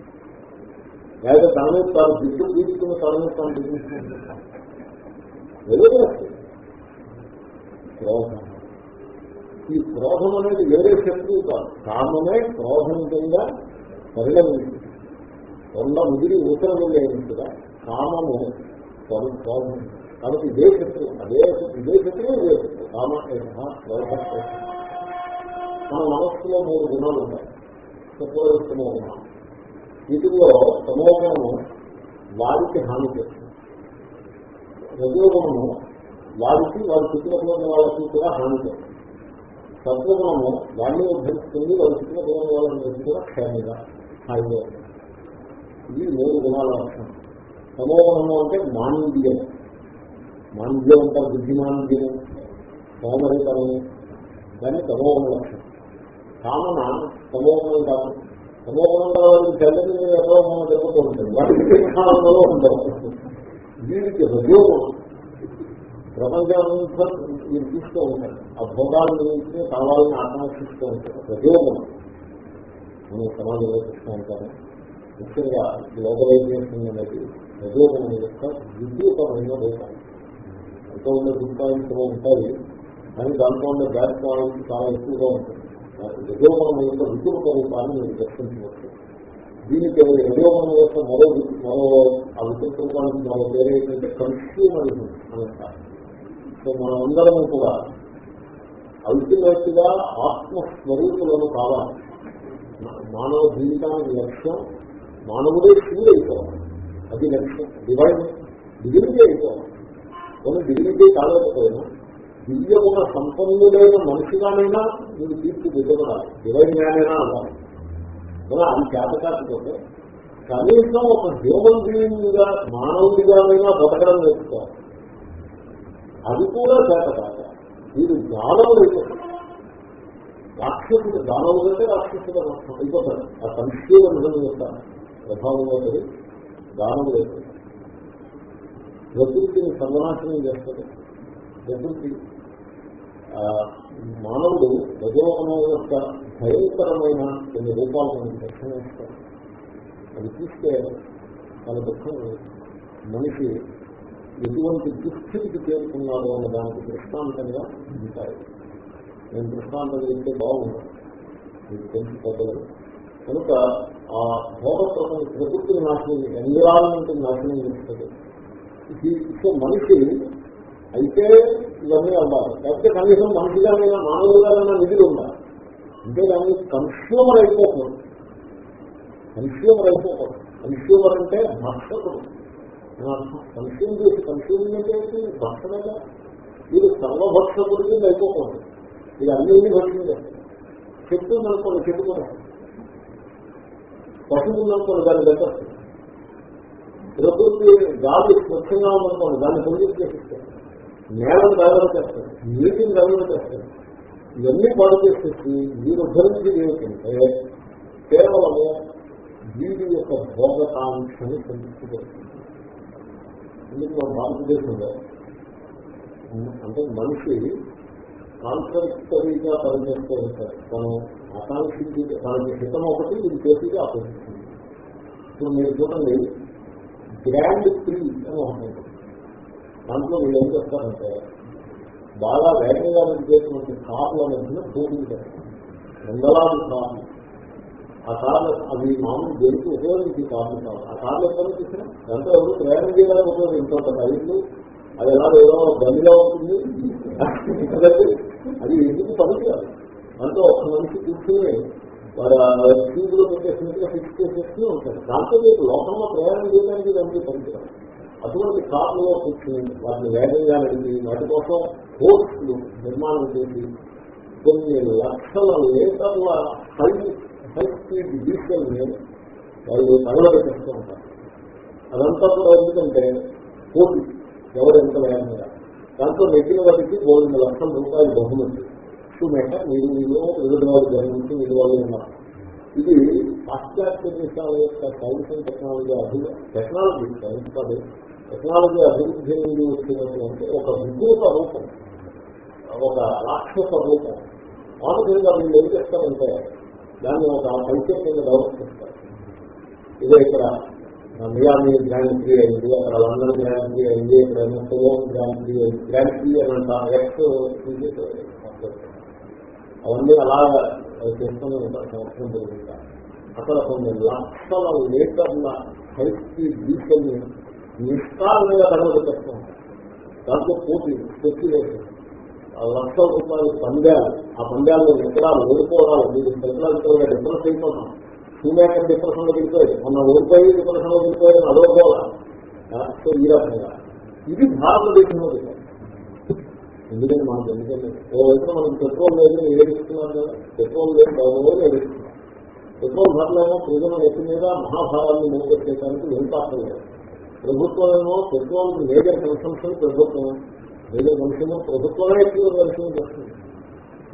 లేకపోతే తనను తాను దిక్కు తీసుకుని తనను తాను చూపించుకుంటారు ఏదో చేస్తుంది క్రోధం. ఈ క్రోధం అనేది వేరే శత్రువు కాదు. కామమే క్రోధం కింద పరిణమించింది. కొండ ముదిరి ఉత్తర వెళ్ళేట్టుగా కామము క్రోధం. కాబట్టి ఇదే శత్రువు. అదే ఇదే శత్రువు ఇదే శత్రువు. కామ క్రోధ మన మనస్సులో మూడు గుణాలు ఉన్నాయి సత్వస్తమో గుణం. వీటిలో సమోగుణము వారికి హాని చేస్తుంది. రజోగుణము వారికి వారి చుట్టుపక్కల ఉన్న వాళ్ళకి కూడా హాని చేస్తుంది సత్వగుణము దాన్ని ఉద్ధరిస్తుంది వారి చుట్టుపక్కల ఉన్న వాళ్ళని కూడా క్షేమంగా హాయిగా ఇది మూడు గుణాల లక్షణం. సమోగుణము అంటే మానవీయం అంటే బుద్ధి బుద్ధిమానవ్యం సోమరితనము దాన్ని తమోగుణ లక్షణం. కామన తమోగుణం కాదు. తమోగుణం కావాలని తెల్లని ఎవరో మనం జరుగుతూ ఉంటుంది వాటికి కాలంలో ఉండవు వీరికి రజోగుణం ప్రపంచంతా మీరు చూస్తూ ఉంటారు ఆ భోగాలను గురించి కావాలని ఆకాంక్షిస్తూ ఉంటారు రజోగుణం మనం సమాజంలో చూస్తూ ఉంటాము ముఖ్యంగా గ్లోబలైజేషన్ అనేది రజోగుణం యొక్క విద్యుతమైన రూపం ఎంతో ఉన్న గుడ్ పాయింట్స్ ఉంటాయి కానీ దాంట్లో ఉన్న బ్యాడ్ పాయింట్స్ చాలా ఎక్కువగా ఉంటుంది రజోగుణం యొక్క విద్యుత రూపాన్ని మీరు దర్శించవచ్చు దీనికి రజోగుణం యొక్క మరో మరో ఆ విద్యుత్ రూపానికి మరో పేరు ఏంటంటే కన్స్యూమరిజం అని అంటారు సో మనమందరము కూడా అల్టిమేట్గా ఆత్మస్వరూపులను కావాలి. మానవ జీవితానికి లక్ష్యం మానవుడే ఫీల్ అయిపోవాలి. అది లక్ష్యం. డివైన్ డిగ్రీ అయిపోవాలి. కొన్ని డిగ్రీ కాలేకపోయినా దివ్యమున సంపన్నుడైన మనిషిగానైనా మీరు తీర్చిదిద్దరాలి డివైన్ జ్ఞానైనా అవ్వాలి. మన అది చేతకాకపోతే కనీసం ఒక హ్యూమన్ బీయింగ్ మానవుడిగానైనా బతకడం నేర్చుకోవాలి. అది కూడా చేత కాదు వీరు దానవులు అయిపోతారు రాక్షసుడు దానవులు అంటే రాక్షసుడు అయిపోతారు ఆ సంక్షేమ నిజం యొక్క ప్రభావం అవుతుంది దానవులు అయిపోతారు ప్రకృతిని సర్వనాశనం చేస్తుంది ప్రకృతి మానవుడు రజోగణం యొక్క భయంకరమైన కొన్ని రూపాలు మనకి దర్శనమిస్తారు అది చూస్తే తన దుఃఖం మనిషి ఎటువంటి దుస్థితికి చేరుకున్నారో అన్న దానికి దృష్టాంతంగా ఉంటాయి. నేను దృష్టాంతం చెప్తే బాగుంది మీకు తెలిసి పెద్దలు కనుక ఆ భోగ ప్రకృతిని నాశనం ఎన్విరాన్మెంట్ నాశనం చేస్తుంది. ఇది మనిషి అయితే ఇవన్నీ అవ్వాలి. లేకపోతే కనీసం మనిషిగానైనా మానవులుగానైనా నిధులు ఉండాలి. అంటే దాన్ని కన్స్యూమర్ అయిపోకూడదు. కన్స్యూమర్ అయిపోకూడదు. కన్స్యూమర్ అంటే భక్షకుడు కన్స్యూమ్ చేసి కన్స్యూమింగ్ అంటే ఏంటి? భక్షణగా వీరు సర్వభక్షకుడి కింద అయిపోకూడదు ఇది అన్ని భక్షణ చేస్తారు చెట్టు ఉందనుకోండి చెట్టు కూడా. పశువు ఉందనుకోండి దాన్ని దగ్గర ప్రకృతి గాలి స్వచ్ఛంగా ఉందనుకోండి దాన్ని పొంది చేసిస్తారు నేలను డెవలప్ చేస్తారు నీటిని డెవలప్ చేస్తారు ఇవన్నీ పాడు చేసేసి మీరు ఉద్ధరించి ఏమిటంటే కేవలము వీడి యొక్క భోగకాంక్షని సంతృప్తిపడుతుంది ఎందుకు మన భారతదేశంలో అంటే మనిషి కాన్సెప్టరీగా పనిచేస్తూ ఉంటారు తను ఆకాంక్షించి తనకి హితం ఒకటి ఇది చేసి ఆకర్షిస్తుంది ఇప్పుడు మీరు చూడండి గ్రాండ్ ట్రీ అని ఉంటుంది దాంట్లో వీళ్ళు ఏం చేస్తారంటే బాగా వేగంగా చేసినటువంటి కార్ల మధ్యన పోటీ చేస్తారు వందలాది కార్లు. ఆ కార్లు అవి మామూలు దేనికి ఉపయోగించి కార్లు కాదు. ఆ కార్లు ఎక్కడ చూసినా దాంతో ఎవరు ప్రయాణం చేయడానికి ఉపయోగించారు రైళ్ళు అది ఎలా ఏదో గదిలో ఉంటుంది. అది ఎందుకు పనిచేయాలి దాంతో ఒక మనిషి కూర్చుని వారు ట్యూబ్లో పెట్టేసినట్టుగా ఫిక్స్ చేసేస్తూ ఉంటారు దాంతో మీకు లోకంలో ప్రయాణం చేయడానికి దానికి పనిచేయాలి అటువంటి కార్లలో కూర్చుని వాటిని వేగంగా నడిపి వాటి కోసం పోస్టులు నిర్మాణం చేసి కొన్ని లక్షల లీటర్ల సైన్స్ హై స్పీడ్ వాళ్ళు తగలబెట్టేస్తూ ఉంటారు. అదంతా కూడా ఎందుకంటే పోటీ ఎవరు ఎంత వేగంగా దాంతో నెగ్గిన వారికి మూడు లక్షల రూపాయలు బహుమతి. మేట మీరు మీరు వివిధ వాళ్ళు జరిగించి మీరు వాళ్ళు ఉన్నారు. ఇది పాశ్చాత్య దేశాల యొక్క సైన్స్ అండ్ టెక్నాలజీ అభివృద్ధి టెక్నాలజీ సైన్స్ కాదు. టెక్నాలజీ అభివృద్ధి నుండి వచ్చినటువంటి ఒక విద్యుత రూపం ఒక రాక్షస రూపం. మామూలుగా వీళ్ళు ఏం చేస్తారంటే దాన్ని ఒక పరిచయం కింద డెవలప్ చేస్తారు. ఇదే ఇక్కడ మియామి గ్రాండ్ ప్రీ అయింది అక్కడ లండన్ గ్రాండ్ ప్రీ అయింది ఇక్కడ సోలోన్ గ్రాండ్ ప్రీ అయింది. గ్రాండ్ ప్రీ అని అంటారు ఎక్స్ అవన్నీ అలా చేస్తూనే సంవత్సరం జరుగుతారు అక్కడ కొన్ని లక్షల లీటర్ల హై స్పీడ్ డీజిల్ నిష్కారణంగా చేస్తూ ఉంటారు. దాంట్లో పోటీ స్పెక్యులేషన్ లక్షల రూపాయలు పందాలు ఆ పందాలు ఎకరాలు ఓడిపోవడాలు మీరు సైకలాజికల్గా డిఫరెన్స్ అయిపోతాం షూమేకర్ డిప్రెషన్లో దిగిపోయాయి మొన్న ఓడిపోయి డిప్రెషన్లో దిగిపోయాయి అదోపోవాలా సో ఈ రకంగా. ఇది భారతదేశంలో ఎందుకంటే మనకు ఎందుకంటే ఓ వైపు మనకు పెట్రోల్ లేదు ఏడిస్తున్నారు కదా? పెట్రోల్ లేదు బాగోదు ఏడిస్తున్నారు పెట్రోల్ ధరలేమో ప్రజల వ్యక్తి మీద మహాభారాన్ని నిలబెట్టేయడానికి వెనుకాటం లేదు. ప్రభుత్వం ఏమో పెట్రోల్ మేజర్ కన్సంప్షన్ ప్రభుత్వం మేజర్ మనుషులు ప్రభుత్వమే ఎక్కువ కన్సూమ్ చేస్తుంది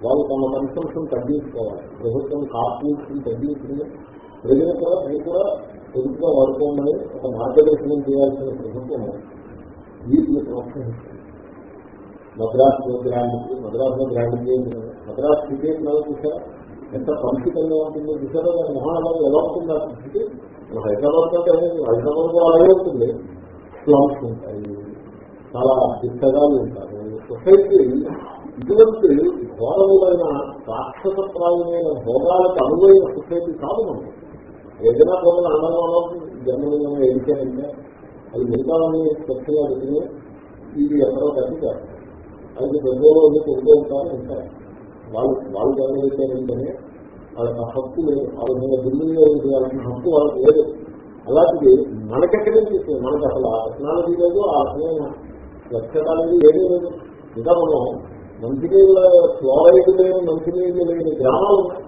వాళ్ళు తమ కన్సంప్షన్ తగ్గించుకోవాలి. ప్రభుత్వం కార్పొరేషన్ తగ్గించింది. ప్రజలు కూడా మీరు కూడా ప్రభుత్వం వాడుకోమని ఒక మార్గదర్శనం చేయాల్సిన ప్రభుత్వం వీటిని ప్రోత్సహిస్తుంది. మద్రాసు గ్రాండ్కి మద్రాసులో గ్రాండ్ చేయండి మద్రాసు క్రికెట్ నెల చూసారా? ఎంత పరిస్థితంగా ఉంటుందో చూసారా? దాని మహానగరం ఎలా ఉంటుంది ఆ స్థితి హైదరాబాద్ కంటే హైదరాబాద్ కూడా అలాగే ఉంటుంది. స్లామ్స్ ఉంటాయి. చాలా దిట్టగాలు ఉంటారు. సొసైటీ ఇటువంటి ఘోరములైన రాక్షసప్రాయమైన భోగాలకు అనువైన సొసైటీ కాదు మనం ఏదైనా కొన్ని అందంగా జన్మలింగం ఏడిచారంటే అది మిగతావన్నీ స్వచ్ఛంగా పెట్టిన ఇది ఎవరో కట్టి చేస్తారు. అయితే పెద్దలో కొడుతూ ఉంటారు ఉంటారు. వాళ్ళు వాళ్ళు గమనించారంటేనే వాళ్ళకి ఆ హక్కు లేదు. వాళ్ళ మీద బిల్లుగా చేయాల్సిన హక్కు వాళ్ళకి లేదు. అలాంటిది మనకెక్కడి నుంచి వస్తుంది? మనకి అసలు ఆ టెక్నాలజీ లేదు ఆ రకమైన స్వచ్ఛత అనేది ఏమీ లేదు ఇంకా మనం మంచినీళ్ళ ఫ్లోరైడ్ లేని మంచినీళ్ళు లేని గ్రామాలు ఉన్నాయి.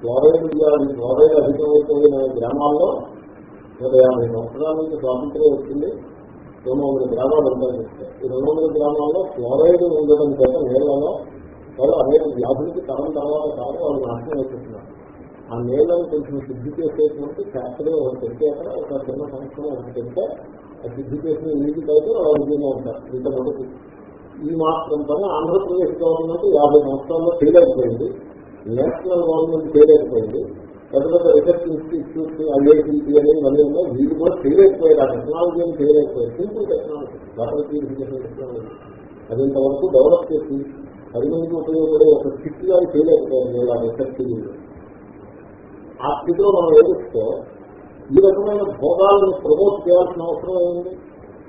ఫ్లోరైడ్ ఇవ్వాలి ఫ్లోరైడ్ అధికమైపోయిన గ్రామాల్లో నూట యాభై సంవత్సరాల నుంచి స్వాతంత్ర్యం వచ్చింది. రెండు వందల గ్రామాలు ఉంటాయి ఈ రెండు వందల గ్రామాల్లో ఫ్లోరైడ్ ఉండడం చేత నేలలో వాళ్ళు అనేక వ్యాధులకి తరం తర్వాత కాదు వాళ్ళు నాశనం అయిపోతున్నారు ఆ నేలను కొంచెం శుద్ధి చేసేటువంటి ఫ్యాక్టరీ ఒకటి పెడితే అక్కడ ఒక చిన్న సంస్థను ఒకటి పెడితే ఆ శుద్ధి చేసిన నీటి అయితే వాళ్ళు ఉంటారు. ఇంత మటుకు. ఈ మాత్రం పని ఆంధ్రప్రదేశ్ గవర్నమెంట్ యాభై సంవత్సరాల్లో ఫెయిల్ అయిపోయింది నేషనల్ గవర్నమెంట్ ఫెయిల్ అయిపోయింది పెద్ద పెద్ద రీసెర్చ్ ఇన్స్టిట్యూట్స్ ఐఐటి అనేది ఇవన్నీ ఉన్నాయి. వీళ్ళు కూడా ఫెయిల్ అయిపోయారు ఆ టెక్నాలజీ అని ఫెయిల్ అయిపోయారు simple technology water purification technology అది ఇంతవరకు డెవలప్ చేసి పది మందికి ఉపయోగపడే ఒక స్థితి గారు ఫెయిల్ అయిపోయారు ఇలా రీసెర్చ్ ఆ స్థితిలో మనం ఏదిస్తే ఈ రకమైన భోగాలను ప్రమోట్ చేయాల్సిన అవసరం ఏముంది?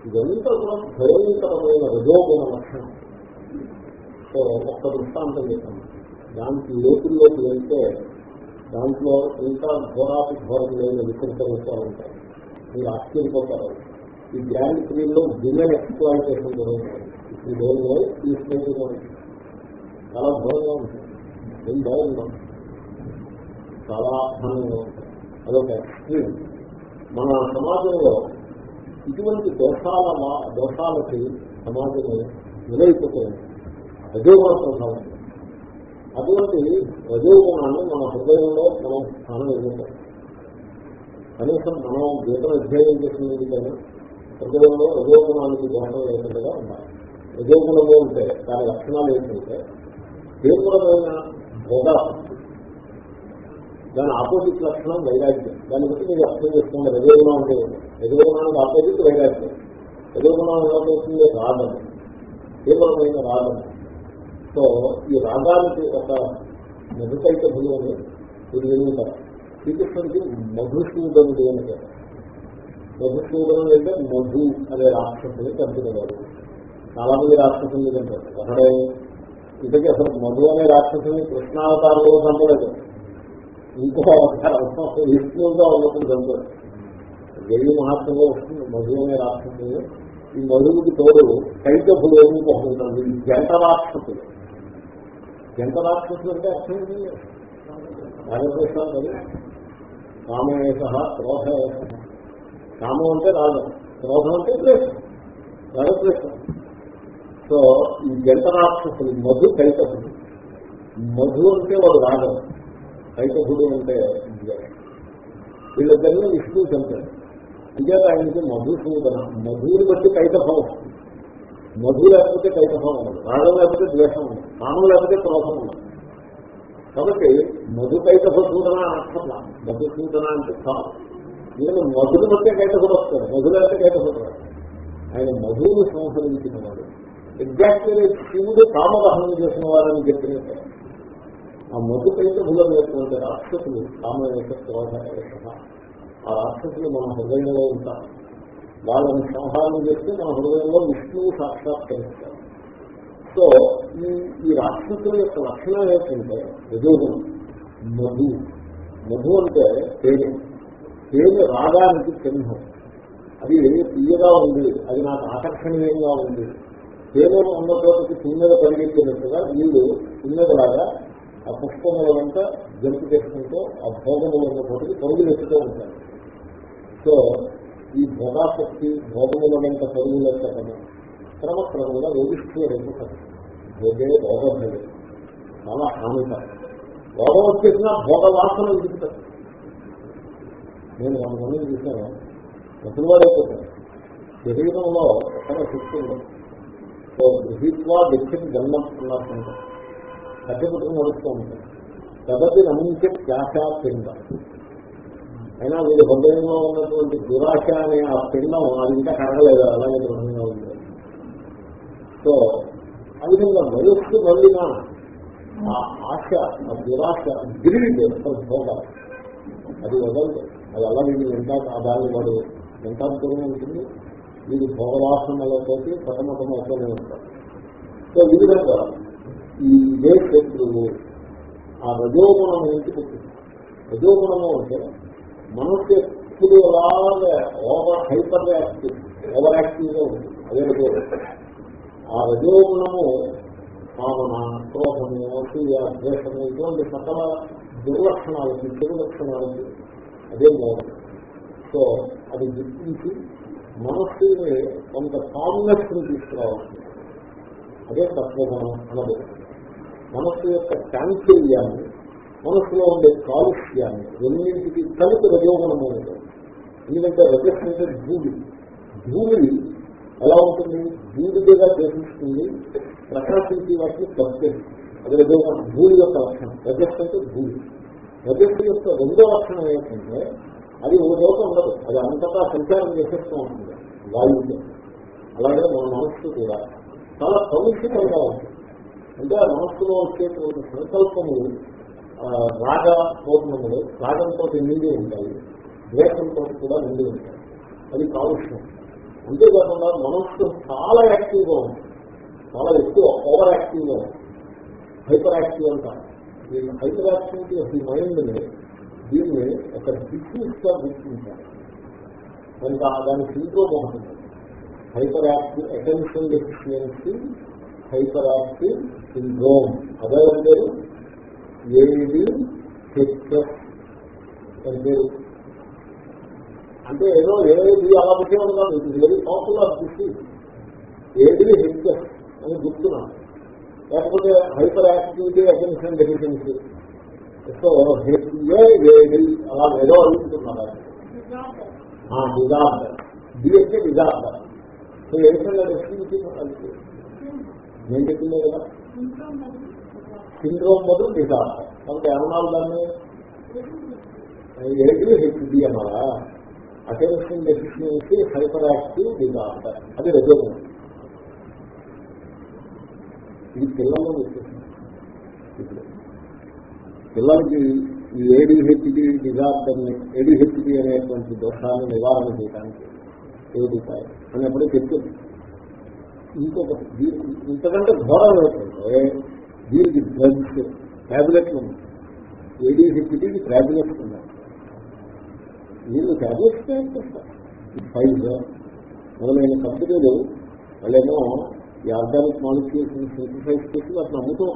ఇదంతా కూడా భయంకరమైన రజోగుణ లక్షణం. సో ఒక్క దృష్టాంతం చెప్పాను. దానికి లోతుల్లోకి వెళ్తే దాంట్లో ఇంకా ఘోరాతి ఘోరం లేని వికృత విషయాలు ఉంటాయి. మీరు ఆశ్చర్యపోతారు. ఈ గ్రాండ్ ప్రీల్లో విమెన్ ఎక్స్ప్లాయిటేషన్ జరుగుతుంది ఈ రోజులో ఈ చాలా ఘోరంగా ఉంటుంది ఏం బాగుందా? చాలా ఆహ్వానంగా ఉంటుంది. అదొక ఎక్స్ట్రీమ్ మన సమాజంలో ఇటువంటి దోషాల దోషాలకి సమాజం నిలైపోతుంది రజోగుణ ప్రభావం అటువంటి రజోగుణాన్ని మన హృదయంలో మనం స్థానం ఇవ్వటం కనీసం మనం గీతను అధ్యయనం చేసినది కానీ హృదయంలో రజోగుణానికి దోషం లేకుండా ఉండాలి. రజోగుణంలో ఉంటే దాని లక్షణాలు ఏంటంటే తీవ్రమైన భోగాసక్తి దాని ఆపోజిట్ లక్షణం వైరాగ్యం. దాన్ని బట్టి మీరు అర్థం చేసుకోండి. రజోగుణం అంటే రజోగుణానికి ఆపోజిట్ వైరాగ్యం. రజోగుణం ఎలా పోతుంది రాగం. తీవ్రమైన రాగం. సో ఈ రాగానికి ఒక మధుకైక భూమి మీరు వింటారు శ్రీకృష్ణుడికి మధుసూదనుడు అని పేరు. మధుసూదనుడు అంటే మధు అనే రాక్షసుని చంపినవాడు చాలా మంది రాక్షసుని చంపారు. ఒకడే. ఇదకి అసలు మధు అనే రాక్షసుని కృష్ణావతారంలో చంపలేదు. ఇంకో అవతారం విష్ణువుగా ఉన్నప్పుడు చంపారు వెయ్యి మహాత్మంలో వస్తుంది మధురమే రాష్ట్రంలో ఈ మధువుకి తోడు కైకభుడు ఏమి పోతుంటారు జంట రాక్షసులు జంట రాక్షసులు అంటే అర్థం ఏంటి రాగద్వేషాలు కదా కామేష క్రోధ కామం అంటే రాజం క్రోధం అంటే ద్వేషం రాగద్వేషం సో ఈ జంట రాక్షసులు మధు కైకభుడు మధు అంటే వాడు రాజం కైకభుడు అంటే వీళ్ళిద్దరిలో వీళ్ళిద్దరినీ విష్ణువు చంపారు అంచేత ఆయనకి మధుసూదన మధువుని బట్టి కైతఫం వస్తుంది మధు లేకపోతే కైతఫం ఉండదు. రాగం లేకపోతే ద్వేషం ఉండదు. కామం లేకపోతే క్రోధం ఉండదు. కాబట్టి మధు కైతఫ సూదన అర్థం మధుసూదన అంటే కాదు నేను మధుని బట్టే కైతఫుడు వస్తాడు. మధు లేకపోతే కైతఫుడు రాడు ఆయన మధువుని సంహరించిన వాడు ఎగ్జాక్ట్లీ శివుడు కామదహనం చేసిన వారని చెప్పినట్టు. ఆ మధు కైతభుల రాక్షసులు కామేశ ఆ రాక్షసులు మన హృదయంలో ఉంటారు. వాళ్ళని సంహారం చేస్తే మన హృదయంలో విష్ణువు సాక్షాత్కరిస్తారు సో ఈ ఈ రాక్షసుల యొక్క లక్షణం ఏంటంటే రజోగుణం మధు. మధు అంటే తేనె తేనె రాగానికి చిహ్నం అది తీయగా ఉంది. అది నాకు ఆకర్షణీయంగా ఉంది. తేనె ఉన్న చోటకి తిన్నెల పరిగెత్తినట్టుగా వీళ్ళు తిన్నెలాగా ఆ పుష్పముల వెంట జంపు చేసుకుంటూ ఆ భోగములు ఉన్న చోటికి పరుగులు ఎత్తుతూ ఉంటారు సో ఈ భోగాశక్తి భోగముల వెంట పరుగులు ఎత్తడం క్రమక్రమంగా రోగిస్తూ రెండుతారు భోగే భోగభేద చాలా హానికరం. భోగం వచ్చేసినా భోగ వాసన విడుపుతారు నేను మన మందిని చూశాను. ముసలివాడైపోతాను శరీరంలో ఎక్కడ శక్తి ఉండదు. సో గృహీత్వా వ్యక్తిని గంధం అన్నారు కట్టెపట్టుకుని నడుస్తూ ఉంటారు తదపి నమ్మించే త్యాశ పిండ. అయినా వీడి హృదయంలో ఉన్నటువంటి దురాశ అనే ఆ పిండం అది ఇంకా కరగలేదు అలాగే దృఢంగా ఉంది. సో ఆ విధంగా వయస్సు మళ్ళిన ఆ ఆశ ఆ దురాశ గ్రీడ్ భోగాలు అది వదలదు. అది అలా వీడి ఎంత ఆ దాన్ని వాడు ఎంత దూరం ఉంటుంది. వీడి భోగవాసనలతోటి పటమటం అవుతూనే ఉంటారు సో ఈ విధంగా ఇదే శత్రువు ఆ రజోగుణం ఏంటి పుట్టింది రజోగుణము అంటే మనస్సు ఎప్పుడు అలాగే ఓవర్ హైపర్ యాక్టివ్ ఓవర్ యాక్టివ్గా ఉంటుంది. అదే రజోగుణం. ఆ రజోగుణము కామన క్రోధము అసూయ ద్వేషము ఇటువంటి సకల దుర్లక్షణాలకి దుర్లక్షణాలకి అదే మూలం సో అది గుర్తించి మనస్సుని కొంత కామ్నెస్ని తీసుకురావాలి. అదే తత్వగుణం అనబడుతుంది మనస్సు యొక్క చాంచల్యాన్ని మనస్సులో ఉండే కాలుష్యాన్ని రెండింటికి కలిపి రజోగుణం ఉంటుంది ఎందుకంటే రజస్ అంటే భూమి. భూమి ఎలా ఉంటుంది? బూడిదగా దర్శిస్తుంది ప్రకాశించే వాటిని తప్పేది అది రజోగుణం భూమి యొక్క లక్షణం. రజస్ అంటే భూమి. రజస్సు యొక్క రెండో లక్షణం ఏంటంటే అది ఒక చోట ఉండదు. అది అంతటా సంచారం చేసేస్తూ ఉంటుంది. వాయువుతో. అలాగే మన మనస్సు కూడా. చాలా కలుషితంగా ఉంటుంది. అంటే ఆ మనస్సులో వచ్చేటువంటి సంకల్పములు రాగ పూర్ణములు రాగంతో నిండి ఉంటాయి. ద్వేషంతో కూడా నిండి ఉంటాయి. అది కాలుష్యం. అంతేకాకుండా మనస్సు చాలా యాక్టివ్గా ఉంది. చాలా ఎక్కువ ఓవర్ యాక్టివ్గా ఉంది. హైపర్ యాక్టివ్ అంటారు ఈ హైపర్ యాక్టివిటీ ఆఫ్ ది మైండ్ని దీన్ని ఒక డిసీజ్గా గుర్తించారు దానికి ఆ- దాని సిండ్రోమ్ ఉంటుంది. Hyperactive attention deficiency hyperactive syndrome. అదే పేరు? ఏది? పేరు? అంటే ఏదో ఏది అలా పెట్టేవాడు కాదు. ఇది వెరీ పాపులర్ డిసీజ్ ఏది? హెచ్ఎస్ అని గుర్తున్నాను లేకపోతే hyperactivity attention deficiency. So H A ఏది? అలా ఏదో అడుగుతున్నారు disorder D S A disorder so ఏ విధంగా డెఫిషియన్సీ నేను చెప్పిందే కదా? సిండ్రోమ్ బదులు డిజార్డర్ కాబట్టి ఏమన్నారు దాన్ని? ఏది? హెచ్డి అన్నారా attention deficiency hyper active disorder అది రజోగుణం ఇది పిల్లల్లో ఇప్పుడు పిల్లలకి ఈ ఏడిహెచ్డి డిజార్డర్ని ఏడిహెచ్డి అనేటువంటి దోషాన్ని నివారణ చేయడానికి ఏది ఉపాయం అని ఎప్పుడో చెప్తుంది. ఇంకొకటి ఇంతకంటే ఘోరం ఏంటంటే దీనికి డ్రగ్స్ ట్యాబ్లెట్లు ఉన్నాయి. ఏడిహెచ్డికి ట్యాబ్లెట్స్ ఉన్నాయి. వీళ్ళు ట్యాబ్లెట్స్ ఫైజర్ మొదలైన కంపెనీలు వాళ్ళేమో ఈ ఆర్గానిక్ మాలిక్యూల్స్ సింథసైజ్ చేసి వాటిని అమ్ముతూ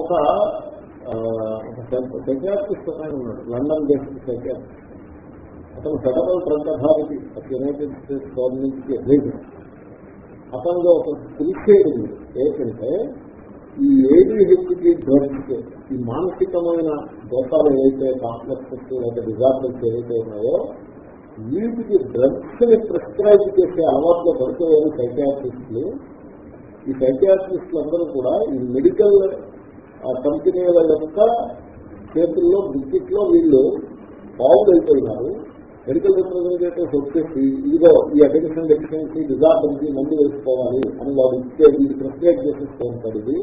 ఒక సైకియాట్రిస్ట్ ఆయన ఉన్నాడు లండన్ బేస్డ్ సైకియాట్రిస్ట్ అతను federal drug authority united states గవర్నమెంట్కి కి అతనిలో ఒక తెలిసేది ఏంటంటే ఈ ఏడిహెచ్కి డ్రగ్స్ ఈ మానసికమైన దోషాలు ఏవైతే కాంప్లెక్సెస్ లేదా డిజార్డర్స్ ఏవైతే ఉన్నాయో వీటికి డ్రగ్స్ని ప్రిస్క్రైబ్ చేసే అలవాట్లో పడిపోయారు సైకాట్రిస్టులు ఈ సైకాట్రిస్టులు అందరూ కూడా ఈ మెడికల్ కంపెనీల యొక్క చేతుల్లో బిస్కెట్లో వీళ్ళు బాగులు అయిపోయినారు మెడికల్ రిప్రజెంటేటివ్స్ వచ్చేసి ఇదిగో ఈ అటెన్షన్ డెఫిషియన్సీ డిజార్డర్కి మందు వేసుకోవాలి అని వాడు ఇచ్చే వీళ్ళు ప్రిస్క్రైబ్ చేసేస్తూ ఉంటారు ఇది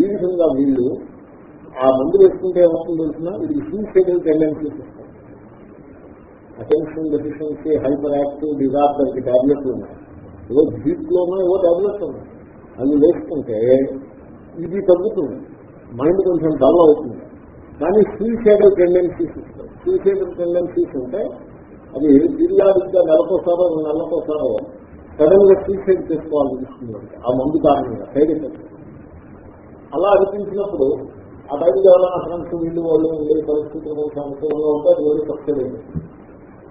ఈ విధంగా వీళ్ళు ఆ మందు వేసుకుంటే ఏమవుతుంది తెలిసిన? ఇది సూసైడల్ టెండెన్సీస్ ఇస్తారు అటెన్షన్ డెఫిషియన్సీ హైపర్ యాక్టివ్ డిజార్డర్కి టాబ్లెట్లు ఉన్నాయి. ఏవో జీప్లోనో ఏవో టాబ్లెట్స్ ఉన్నాయి. అవి వేసుకుంటే ఇది తగ్గుతుంది. మైండ్ కొంచెం డల్ అవుతుంది. కానీ సూసైడల్ టెండెన్సీస్ ఇస్తారు సూసైడల్ టెండెన్సీస్ ఉంటే అది పీరియాడిక్గా నెలకోసారో నెలకోసారో సడన్గా సూసైడ్ చేసుకోవాలనిపిస్తుంది అంటే ఆ మందు కారణంగా సైడ్ ఎఫెక్ట్ అలా అనిపించినప్పుడు ఆ టైంలో ఎవరైనా ఫ్రెండ్స్ వీళ్ళు వాళ్ళు ఉండే పరిస్థితులు సంవత్సరంలో ఉంటే అది వేరే సక్సెస్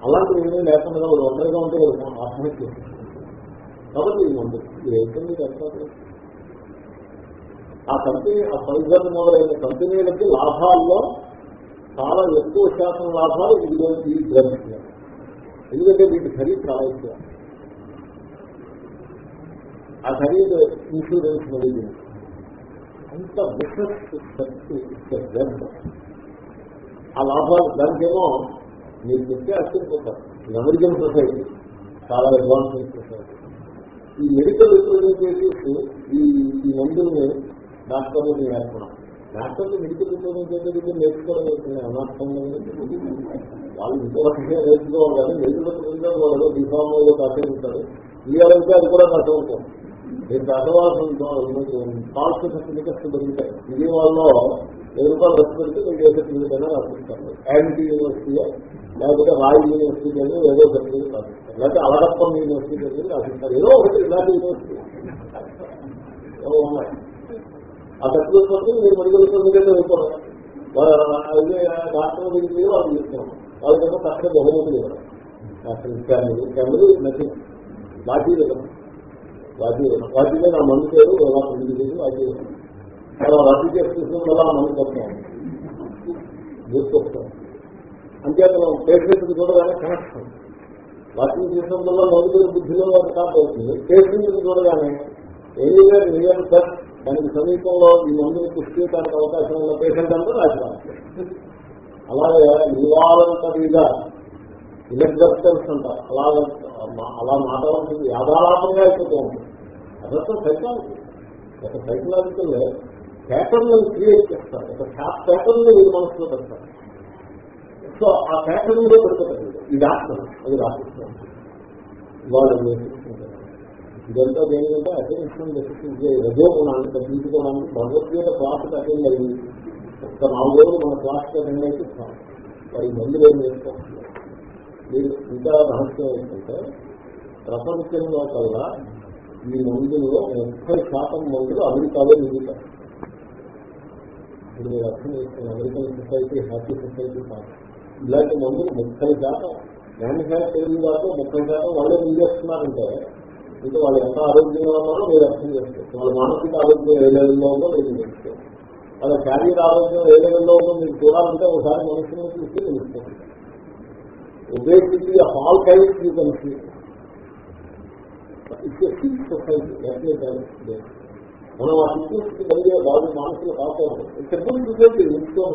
అలాంటివి ఏమీ లేకుండా వాళ్ళు ఒంటరిగా ఉంటే ఆత్మహత్య కాబట్టి ఇది మందు ఇది ఏంటంటే ఆ కంపెనీ ఆ పరిసర మొదలైన కంపెనీలకి లాభాల్లో చాలా ఎక్కువ శాతం లాభాలు ఇదిగో ఈ డ్రగ్స్ ఎందుకంటే వీటి ఖరీదు చాలా ఎక్కువ ఆ ఖరీదు ఇన్సూరెన్స్ మరియు అంత బిజినెస్ ఆ లాభాలు దానికేమో మీరు చెప్తే ఆశ్చర్యపోతారు. ఇది అమెరికన్ సొసైటీ చాలా అడ్వాన్స్మెంట్ సొసైటీ. ఈ మెడికల్ రిప్రజెంటేటివ్స్ ఈ మందుల్ని డాక్టర్లు ఏర్పడం డాక్టర్లు మెడికల్ రిప్రజెంటేటివ్ నేర్చుకోవడం అవుతుంది అనర్థం వాళ్ళు ఇంకో రకంగా నేర్చుకోవాలి కానీ మెడికల్ వాళ్ళు డిఫామ్ కాసే ఉంటారు ఇవ్వాలంటే అది కూడా కాసే ఉంటుంది మీరు పెద్దవాళ్ళు కాల్స్ సర్టిఫికెట్స్ దొరుకుతాయి. విజయవాడలో వెయ్యి రూపాయలు ఖర్చు పెడితే మీకు ఏ సర్టిఫికెట్ అయినా రాసిస్తారు. యాంటీ యూనివర్సిటీ లేకపోతే రాయల్ యూనివర్సిటీ అని ఏదో సర్టిఫికెట్ రాసిస్తారు. లేకపోతే అలగప్పం యూనివర్సిటీ అని రాసిస్తారు. ఏదో ఒకటి ఇలాంటి యూనివర్సిటీ. ఆ సర్టిఫికెట్ వస్తే మీరు మెడికల్ సర్టిఫికేట్ వెళ్ళిపోవడం డాక్టర్ దగ్గరికి వాళ్ళు తీసుకోవడం వాళ్ళకేమో కరెక్ట్ బహుమతులు ఇవ్వడం డాక్టర్ ఫ్యామిలీ ఇచ్చారు నచ్చింది వాటి ఇవ్వడం వాటి ఇవ్వడం వాటిలో నా మందు పేరు ఎలా పొంది చేసి వాటి ఇవ్వడం అలా రద్దు చేసుకుంటున్న అలా మందు కొట్టాం గుర్తొస్తాం అంటే మనం పేషెంట్ చూడగానే కనెక్షన్. వాకింగ్ చేసిన వల్ల మొదటి బుద్ధిలో అది కాకపోతుంది పేషెంట్ చూడగానే ఎనీవేర్ నియర్ సార్. దానికి సమీపంలో ఈ మందుని పుష్టి చేయడానికి అవకాశం ఉన్న పేషెంట్ అంతా రాజధాని అలాగే నివారంతరీగా ఇలెక్టర్స్ అంటారు. అలా అలా మాట్లాడుతుంది యాదాలాపంగా అయిపోతూ ఉంటుంది. అదంతా సైకాలజీ ఒక సైకలాజికల్ ప్యాటర్న్ క్రియేట్ చేస్తారు. ఒక ప్యాటర్న్ వీళ్ళు మనసులో పెడతారు. సో ఆ ప్యాటర్న్లో పెడతారు. ఈ డాక్టర్ అది రాసిస్తారు వాళ్ళు ఇదంతా దేనికంటే అటెన్షన్ డెఫిషియన్సీ రజోగుణాన్ని తగ్గించుకోవడానికి భగవద్గీత క్లాస్ అటెండ్ అయ్యి ఒక నాలుగు రోజులు మన క్లాస్ అటెండ్ అయితే మరి మందులు ఏం చేస్తాం? మీరు ఇంకా రహస్యం ఏంటంటే ప్రపంచంలో కల్లా ఈ మందుల్లో ముప్పై శాతం మందులు అమెరికాలో మిగులుతాయి. ఇప్పుడు మీరు అర్థం చేసుకున్న అమెరికన్ సొసైటీ హ్యాపీ సొసైటీ కాదు. ఇలాంటి మందులు ముప్పై శాతం. మ్యానుఫ్యాక్చరింగ్ దాకా ముప్పై శాతం వాళ్ళే మింగేస్తున్నారంటే అంటే వాళ్ళు ఎంత ఆరోగ్యంగా ఉన్నారో మీరు అర్థం చేసుకోవచ్చు. వాళ్ళ మానసిక ఆరోగ్యం ఏ లెవెల్లో ఉందో మీరు తెలుసుకోవచ్చు. వాళ్ళ శారీరక ఆరోగ్యం ఏ లెవెల్లో ఉందో మీరు చూడాలంటే ఒకసారి మనుషులను చూస్తే తెలుసుకోండి. ఉద్దేశించి all kinds you can society మనం ఆ సిచ్యువేషన్ కలిగే వాళ్ళు మానసిక కాకూడదు చెప్పిన సొసైటీ ఇంట్లో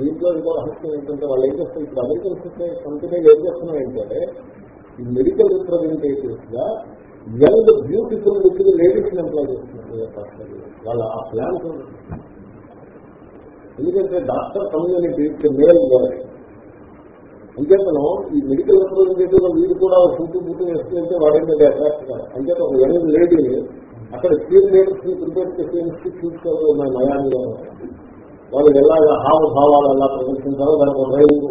దీంట్లో ఇంకో రహస్యం ఏంటంటే వాళ్ళు ఏం చేస్తారు? ఇప్పుడు అమెరికన్ సొసైటీ కంపెనీ ఏం చేస్తున్నాయి చేస్తున్నాయంటే ఈ medical రిప్రజెంటేటివ్స్గా young beautiful look ladies employ చేస్తున్నారు. వాళ్ళ ఆ ప్లాన్స్ ఎందుకంటే డాక్టర్ కమ్యూనిటీ మేల్ గారి అంచేతను ఈ మెడికల్ రిప్రజెంటేటివ్ వీడు కూడా ఫుడ్ బుట్టు వేస్తుంటే వాడేంటే అట్రాక్ట్ కాదు. అంచేత ఒక యంగ్ లేడీ అక్కడ స్కీమ్ లేడీస్ని ప్రిపేర్ చేసే ఇన్స్టిట్యూట్స్ ఉన్నాయి మయామిలో వాళ్ళు ఎలాగ హావభావాలు ఎలా ప్రదర్శించాలో దానికి ట్రైనింగ్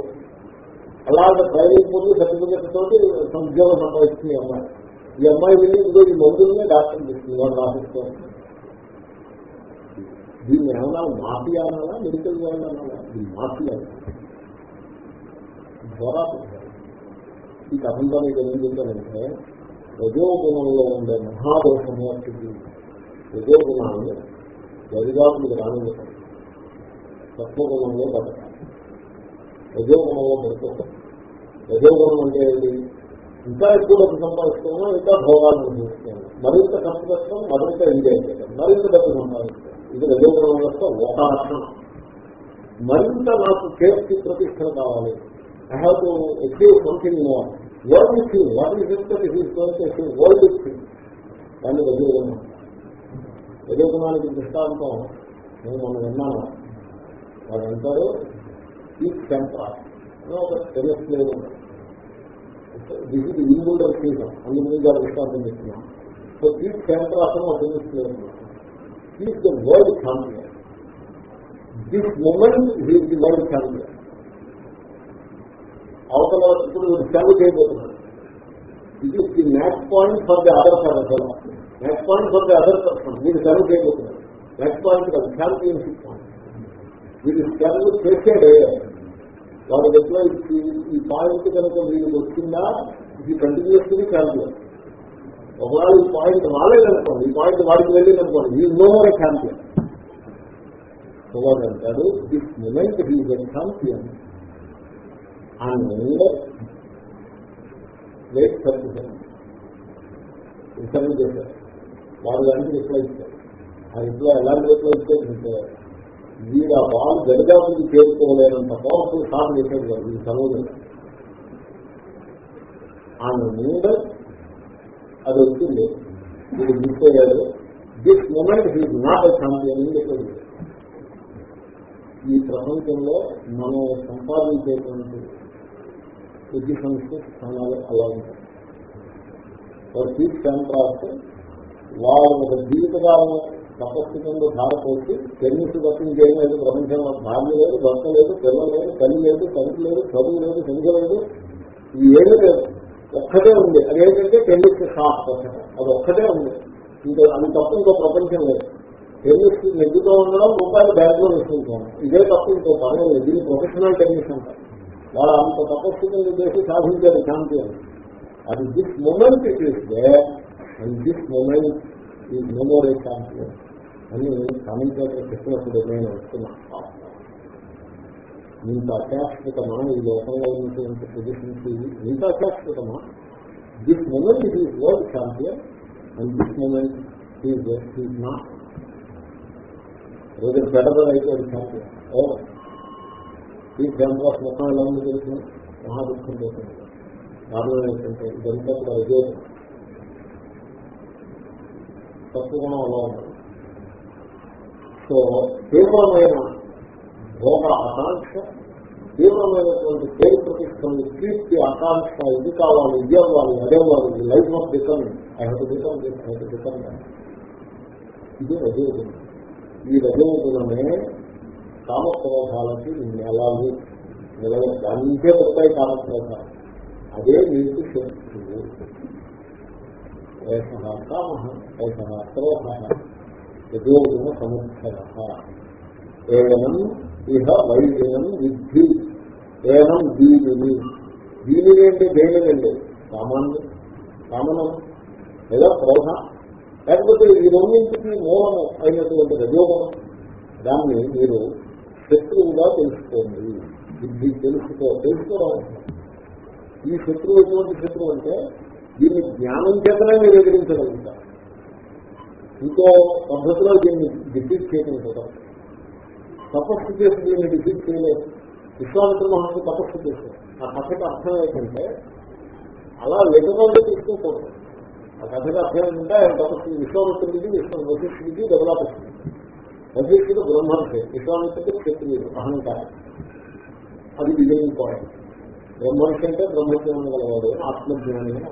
అలాగే ట్రైనింగ్ ముందు సర్టిఫికెట్ తోటి ఉద్యోగం సంపాదిస్తుంది అమ్మాయి. ఈ అమ్మాయి వెళ్ళి ఇదిగో ఈ మందులనే డాక్టర్ చేస్తుంది వాళ్ళు రాసిస్తారు దీన్ని ఏమన్నా మాఫియా అనాలా మెడికల్ వాళ్ళు అనాలా ఇది మాఫియా. ద్వారా ఈ కథంతో మీకు ఏం చెప్తానంటే రజోగుణంలో ఉండే మహాదోషము అతిథి రజోగుణాన్ని గదిగాపులకు రానివ్వటం. తత్వగుణంలో బతకాలి రజోగుణంలో బతకటం రజోగుణం అంటే ఏంటి ఇంకా ఎక్కువ డబ్బు సంపాదిస్తున్నాం ఇంకా భోగాలను చూస్తున్నాం మరింత ఖర్చు కష్టం మరింత ఎంజాయ్ చేయడం మరింత డబ్బు సంపాదిస్తాం ఇది రజోగుణం యొక్క ఒక లక్షణం. మరింత నాకు కేర్కి ప్రతిష్టం కావాలి. I have to achieve something more world thing what is it world thing దాన్ని రజోగుణం రజోగుణానికి దృష్టాంతం నేను మొన్న విన్నాను. వాళ్ళు అంటారు పీక్ టెంపర్ ఒక టెన్నిస్ ప్లేయర్ దిస్ ఇది ఇంబుల్డర్ సీజన్ అందుకని గారు దృష్టాంతం చెప్తున్నాం సో పీక్ టెంపర్ అసలు ఒక tennis player is the world champion this moment is the world champion అవతల ఇప్పుడు సెలవు చేయబోతున్నాడు ఇది the next point for the other person next point for the other person మీరు సెలవు చేయబోతున్నాడు నెక్స్ట్ పాయింట్ కాదు ఛాంపియన్షిప్ పాయింట్ వీళ్ళు సెలవు చేసేదే వాళ్ళ దగ్గర ఈ పాయింట్ కనుక వీళ్ళకి వచ్చిందా ఇది కంటిన్యూస్లీ ఛాంపియన్ ఒకవేళ ఈ పాయింట్ రాలేదనుకోండి ఈ పాయింట్ వాడికి వెళ్ళిందనుకోండి ఈ నో మోర్ ఛాంపియన్ అంటాడు this moment he's an champion and wait certificate return చేశారు వాళ్ళు దానికి రిప్లై ఇస్తారు ఆ రిప్లై ఎలాంటి రిప్లై ఇస్తే వీడు ఆ బాల్ గడిగాపుకి చేరుకోలేనంత పవర్ఫుల్ షాట్ చేశాడు కదా వీడు చదవలేదు ఆమె మీద అది వచ్చింది. వీడు మిస్ అయ్యాడు this moment he's not a champion అని ఈ ప్రపంచంలో మనం సంపాదించేటువంటి పొజిషన్స్ స్థానాలు అలా ఉంటాయి. వారు సీట్ రాస్తే వారు జీవితకాలం తపస్సు కింద ధారపోసి టెన్నిస్ తప్పించేయం లేదు ప్రపంచంలో భార్య లేదు భర్త లేదు పిల్లలు లేదు తల్లి లేదు తండ్రి లేదు చదువు లేదు సంఖ్య లేదు. ఇది ఏమీ లేదు. ఒక్కటే ఉంది. అదేంటంటే టెన్నిస్ షాప్ అది ఒక్కటే ఉంది. ఇంకా అది తప్ప ఇంకో ప్రపంచం లేదు. టెన్నిస్ నెగ్గుతూ ఉండడం రూపాయలు బ్యాగ్లో వేసుకుంటాం ఇదే తప్ప ఇంకో పని లేదు. దీన్ని ప్రొఫెషనల్ టెన్నిస్ అంటారు. వాళ్ళు అంత తపస్సు కింద చేసి సాధించారు ఛాంపియన్ అది. This moment it is they and this moment is memory champion అని కామెంటేటర్ చెప్పినప్పుడు నేను వస్తున్నా ఇంత అశాశ్వతమా ఈ లోకంలో ఉన్నటువంటి పొజిషన్స్ ఇంత అశాశ్వతమా this moment it is world champion and this moment is is not రోజు బెటర్ అయితే ఛాంపియన్ ఓవర్ ఈ గ్రంథ మొత్తం ఎలా ఉంది తెలిసిన మహాదుఖం చేసింది కారణం ఏంటంటే ఇదంతా కూడా విజయం తప్పుగుణం అలా ఉంది సో తీవ్రమైన భోగ ఆకాంక్ష తీవ్రమైనటువంటి పేరు ప్రతిష్టలు కీర్తి ఆకాంక్ష ఇది కావాలి ఇది అవ్వాలి అదే అవ్వాలి life of become I have become I have become ఇది రజోగుణం ఈ రజోగుణమే కామక్రోధాలకి నెలలు నిలవ దానికే వస్తాయి కామక్రోధాలు. అదే మీకు శత్రువు. ఏష కామ ఏష క్రోధ యజోగుణ సముచ్చర ఏనం ఇహ వైద్యం విద్ధి. ఏనం దీనిని. దీనిని అంటే దేనినండి? కామాన్ని కామనం. లేదా క్రోధ. లేకపోతే ఈ రెండింటికి మూలము అయినటువంటి రజోగుణం దాన్ని మీరు శత్రువుగా తెలుసుకోండి. బుద్ధి తెలుసుకో తెలుసుకోవడం ఈ శత్రువు ఎటువంటి శత్రువు అంటే దీన్ని జ్ఞానం చేతనే మీరు ఎదిరించగలుగుతారు. ఇంకో పద్ధతిలో దీన్ని డిఫీట్ చేయడం కదా తపస్సు చేసి దీన్ని డిఫీట్ చేయలేదు. విశ్వామిత్ర మహర్షి తపస్సు చేశారు. ఆ కథకు అర్థం ఏంటంటే అలా లెటర్లో తీసుకోకూడదు. ఆ కథకు అర్థం ఏంటంటే ఆయన తపస్సు విశ్వామిత్రుడికి విశ్వ వశిష్ఠుడికి డెవలప్ వస్తుంది వశిష్ఠుడు బ్రహ్మర్షి విశ్వామిత్రుడికి క్షత్రియుడు అహంకారం. అది బిగినింగ్ పాయింట్ బ్రహ్మర్షి అంటే బ్రహ్మజ్ఞానం గలవాడు ఆత్మజ్ఞానం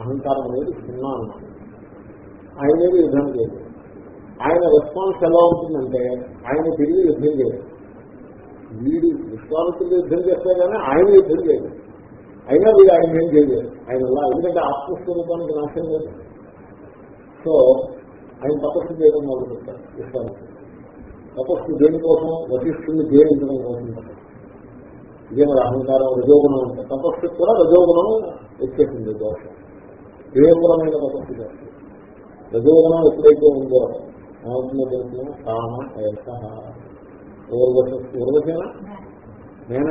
అహంకారం అనేది సున్నా అన్నాడు ఆయన మీద యుద్ధం చేయదు ఆయన రెస్పాన్స్ ఎలా ఉంటుందంటే ఆయన తిరిగి యుద్ధం చేయదు వీడు విశ్వామిత్రుడు యుద్ధం చేస్తే కానీ ఆయన యుద్ధం చేయదు అయినా వీడు ఆయన ఏం చేయలేదు. ఆయన ఎలా ఎందుకంటే ఆత్మస్వరూపానికి నాశనం లేదు. సో ఆయన తపస్సు చేయడం మొదలు పెట్టారు విశ్వామిత్రుడు. తపస్సు దేనికోసం? వశిష్ఠుని జయించడం కోసం ఇదే మరి అహంకారం రజోగుణం. అంటే తపస్సు కూడా రజోగుణం వచ్చేసింది దోషం. తీవ్రమైన తపస్సు చేస్తుంది రజోగుణం ఎప్పుడైతే ఉందో ఏమవుతుందో తెలిసిన కామ ఏష. ఊర్వశ ఊర్వశన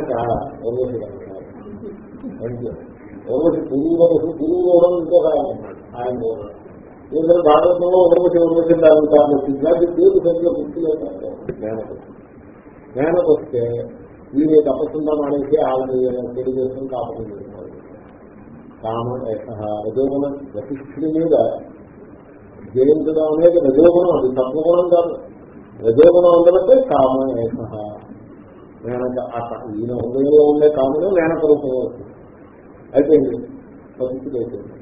కాడ ఊర్వశి ఊర్వశి పురుగు పురుగు కూడా ఇంకొక ఆయన ఉన్నాడు. ఆయన భారతంలో ఊర్వశి ఊర్వశి దాని ఇట్లాంటి పేరు సరిగ్గా గుర్తు లేదు మేనకు వస్తే వీరి తపస్సుందా మానేసి వాళ్ళని పెళ్ళి చేసుకుని చేస్తున్నారు కామ ఏష. రజోగుణం వశిష్ఠుడి మీద జయించడం అనేది రజోగుణం అది తత్వగుణం కాదు. రజోగుణం ఉండబట్టే కామేష మేనక ఈయన హృదయంలో ఉండే కామనే మేనక రూపంలో వస్తుంది అయిపోయింది. పరిస్థితి అయిపోయింది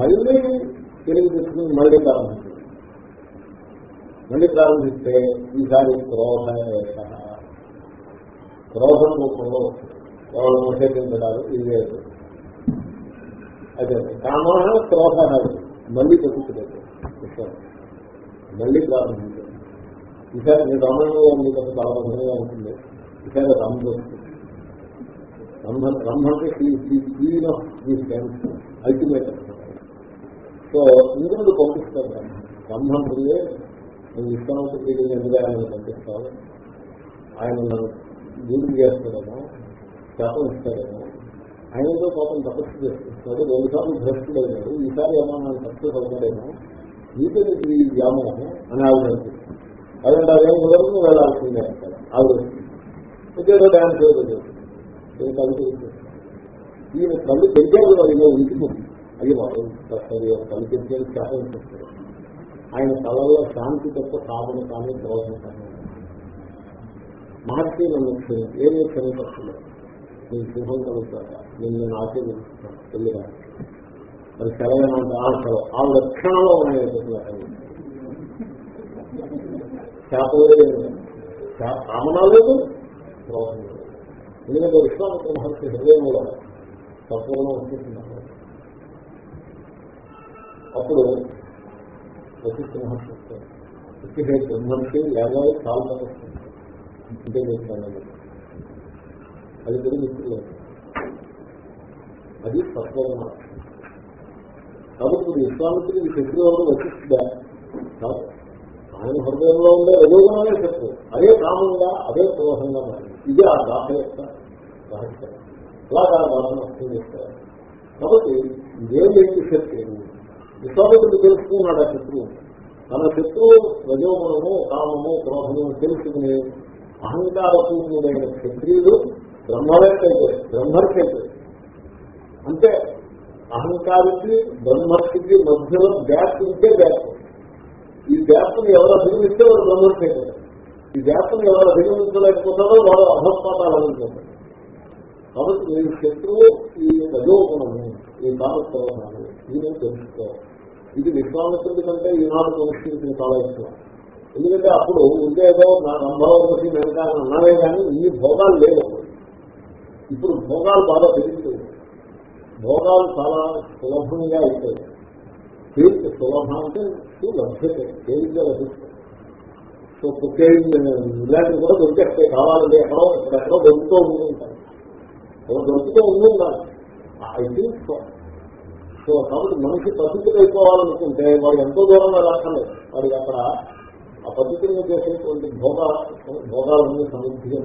మళ్ళీ తెలివి తీసుకుని మళ్ళీ ప్రారంభించింది మళ్ళీ ప్రారంభిస్తే ఈసారి క్రోధ ఏష క్రోధం రూపంలో వాళ్ళు నిషేధించడాలు? ఇది. అదే కామ క్రోధ మళ్ళీ పెట్టుకోలేదు మళ్ళీ ప్రారంభించారు. ఈసారి నేను రామాయణంలో మీకు అంత చాలా బంధంగా ఉంటుంది. ఈసారి రమ్మ వస్తుంది రమ్మ అంటే queen of the dance ultimate so ఇంద్రుడు పంపిస్తారు బ్రహ్మ బ్రహ్మంతుడే నువ్వు ఇష్టమైతే ఫీలింగ్ ఎందుకు ఆయన పంపిస్తాను ఆయన నన్ను దూరం చేస్తాడేమో శాపం ఇస్తాడేమో. ఆయనతో పాపం తపస్సు చేస్తున్నాడు రెండుసార్లు భ్రష్టుడైనాడు ఈసారి ఏమన్నా తప్పు అవుతాడేమో నీకే ఈ వ్యామోహం అని ఆవిడ అదంటే అదేం కుదరదు వెళ్ళాల్సిందే అంటారు ఆవిడ ఇంకేదో డ్యాన్స్ ఏదో చేస్తుంది. కలిసి ఈయన కళ్ళు తెరిచారు అయ్యో ఇంటికి అది సరే కళ్ళు తెరిచేది శాపం చేస్తాడు. ఆయన కళల్లో శాంతి తప్ప సాధన కానీ క్రోధం కానీ. మహర్షి నన్ను ఏమి ఏమీ క్షమించలేదు నేను శుభం కలుగుతాక నేను నాకే ఆశీర్వదిస్తున్నాను తెలియదా మరి సెలవేనంటే ఆ సెలవు ఆ లక్షణంలో ఉన్నాయి శాపలే కామనా లేదు. క్రోధం లేదు ఎందుకంటే విశ్వామిత్ర మహర్షి హృదయంలో తత్వంలో వస్తుంటున్నారు అప్పుడు. వశిష్ఠ మహర్షి వస్తారు. ఇచ్చే బ్రహ్మర్షి లేకపోతే చాలా వస్తుంది ఇంతే చెప్తాను అది కూడా మిత్రులేదు అది తత్వం కాబట్టి ఇప్పుడు విశ్వామిత్రుడు శత్రువు ఎవరు వచ్చిస్తుందా కాదు ఆయన హృదయంలో ఉండే రజోగుణమే శత్రువు అదే కామంగా అదే క్రోధంగా మారింది. ఇది ఆ గాథ యొక్క రహస్యం. అలాగా గాథను అర్థం చేస్తారు. కాబట్టి ఇదేం ఇదేంటి శత్రువు విశ్వామిత్రుడు తెలుసుకున్నాడు ఆ శత్రువు? తన శత్రువు రజోగుణము కామము క్రోధము తెలుసుకుని అహంకారపూర్ణుడైన క్షత్రియుడు బ్రహ్మవేత్తైపోయాడు బ్రహ్మర్కైతే అంటే అహంకారికి బ్రహ్మర్షికి మధ్యలో గ్యాప్ ఉంటే గ్యాప్ ఈ గ్యాప్ని ఎవరు అభినందిస్తే వాడు బ్రహ్మర్షి అయిపోతాడు ఈ గ్యాప్ని ఎవరు అభినందించలేకపోతారో వాడు అహస్పాతాలు అనుకుంటారు కాబట్టి ఈ శత్రువు ఈ రజోగుణము ఈ కాలక్రమాలు దీని తెలుసుకోవాలి ఇది విశ్వామిత్రుడి కంటే ఈనాడు అనుష్ఠించిన చాలా ఇష్టం ఎందుకంటే అప్పుడు ఉందేదో నా అనుభవం వచ్చి వెనకాల అన్నావే కానీ ఈ భోగాలు లేవు ఇప్పుడు భోగాలు బాగా పెరిగిపోయాయి. భోగాలు చాలా సులభంగా అయిపోయాయి. తేలిక సులభం అంటే లభ్యత తేలిగ్గా లభిస్తాయి సో కుక్కేజ్ ఇలాంటివి కూడా దొరికేస్తాయి. కావాలంటే ఎక్కడో ఎక్కడెక్కడో దొరుకుతూ ఉండి ఉంటాయి. దొరుకుతూ ఉండి ఉండాలి. I think so. కాబట్టి మనిషి పద్ధతులు అయిపోవాలనుకుంటే వాడు ఎంతో దూరం వెళ్ళక్కర్లేదు వాడికి అక్కడ ఆ పద్ధతులను చేసేటువంటి భోగ భోగాలన్నీ సమృద్ధిగా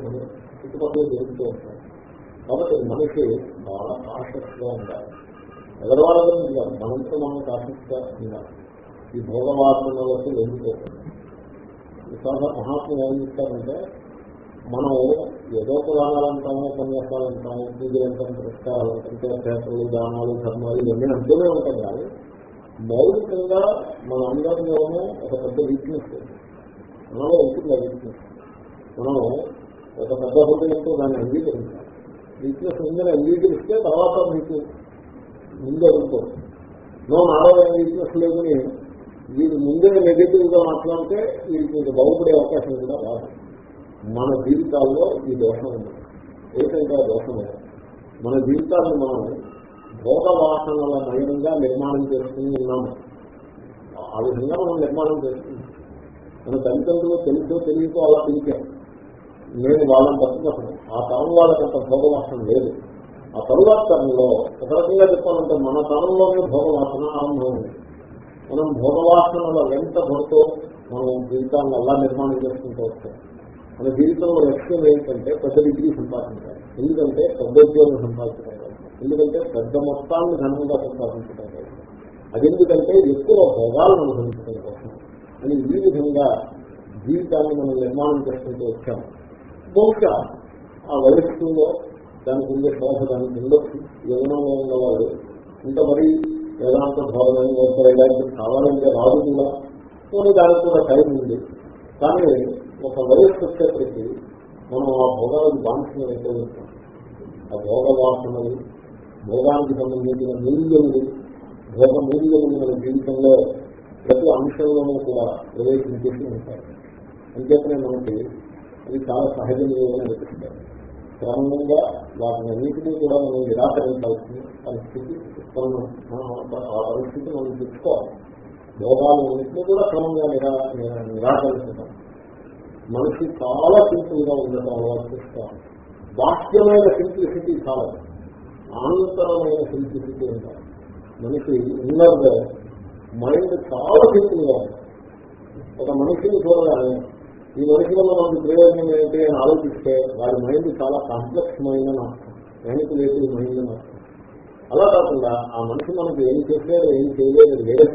చుట్టుపక్కల దొరుకుతూ ఉంటాయి. కాబట్టి మనకి చాలా కాషస్గా ఉండాలి. ఎదరవాళ్ళ ఉండాలి మనంతో మనం కాషస్గా ఉండాలి ఈ భోగవాసనలకు వెళ్ళిపోతుంది విశాఖ మహాత్ములు ఏం చెప్తారంటే మనం ఏదో పురాణాలు అంటాము ఉపన్యాసాలు అంటాము పూజలు అంటాం పురస్కారాలు అంటే పేపర్లు దానాలు ధర్మాలు ఇవన్నీ అంటూనే ఉంటాం కానీ మౌలికంగా మన అందరిలోనూ ఒక పెద్ద వీక్నెస్ మనలో ఉంటుంది ఆ వీక్నెస్ మనం ఒక పెద్ద హృదయంతో దాన్ని అంగీకరించాలి. వీక్నెస్ ముందని అంగీకరిస్తే తర్వాత మీకు ముందు అడుగుతుంది నో నాలో వీక్నెస్ లేదని వీడు ముందే నెగిటివ్గా మాట్లాడితే వీరికి మీకు బాగుపడే అవకాశం కూడా రాదు. మన జీవితాల్లో ఈ దోషం ఉంది. ఏకంటే దోషం మన జీవితాన్ని మనం భోగ వాసనల నయంగా నిర్మాణం చేసుకుని ఉన్నాము. ఆ విధంగా మనం నిర్మాణం చేస్తున్నాం మన తల్లిదండ్రులు తెలుసో తెలియకో అలా పిలిచాం నేను వాళ్ళని తప్పుకోను ఆ తరం వాళ్ళకంత భోగవాసన లేదు. ఆ తరువాత తరంలో ఒక రకంగా చెప్పాలంటే మన తరంలోనే భోగవాసన ఆరంభమైంది మనం భోగవాసనలో ఎంత పడుతూ మనం జీవితాన్ని అలా నిర్మాణం చేసుకుంటూ వస్తాం. మన జీవితంలో లక్ష్యం ఏంటంటే పెద్ద డిగ్రీ సంపాదించాలి. ఎందుకంటే పెద్ద ఉద్యోగం సంపాదించడం ఎందుకంటే పెద్ద మొత్తాన్ని ఘనంగా సంపాదించడం అదెందుకంటే ఎక్కువ భోగాలను అనుభవించడం కోసం. అని ఈ విధంగా జీవితాన్ని మనం నిర్మాణం చేసుకుంటూ వచ్చాము బహుశా ఆ వయస్సులో దానికి ఉండే శోభ దానికి ఉండొచ్చు యవనంలో ఉన్న ఇంత మరీ వేదాంత భావన వైరాగ్యం కావాలంటే రాదు కూడా. కొన్ని దానికి కూడా టైం ఉంది. కానీ ఒక వయస్సు వచ్చేప్పటికీ మనం ఆ భోగాలను బాంఛన అయిపోతాం ఆ భోగ వాసనలు భోగానికి సంబంధించిన మూల్యములు భోగ మూల్యములు మన జీవితంలో ప్రతి అంశంలోనూ కూడా ప్రవేశించేసి ఉంటాయి. అంచేతనే మనకి అది చాలా సహజంగా అనిపిస్తాయి క్రమంగా వాటిని అన్నింటినీ కూడా మనం నిరాకరించాల్సిన పరిస్థితి ఆ పరిస్థితి మనం తెచ్చుకోవాలి భోగాలు అన్నింటినీ కూడా క్రమంగా నిరా నిరాకరించడం. మనిషి చాలా సింపుల్గా ఉండటం అలవాటు చేసుకోవాలి. బాహ్యమైన సింప్లిసిటీ చాలా ఆనంతరమైన సింప్లిసిటీ ఉంటాయి మనిషి ఇన్నర్ మైండ్ చాలా సింపుల్గా ఉంటుంది. ఒక మనిషిని చూడగానే ఈ మనిషి వల్ల మనకి ప్రయోజనం ఏంటి అని ఆలోచిస్తే వారి మైండ్ చాలా కాంప్లెక్స్ మైండ్ అని అర్థం మ్యానిపులేటివ్ మైండ్ అని అర్థం అలా కాకుండా ఆ మనిషి మనకు ఏం చేసేది ఏం చేయలేదు వేరే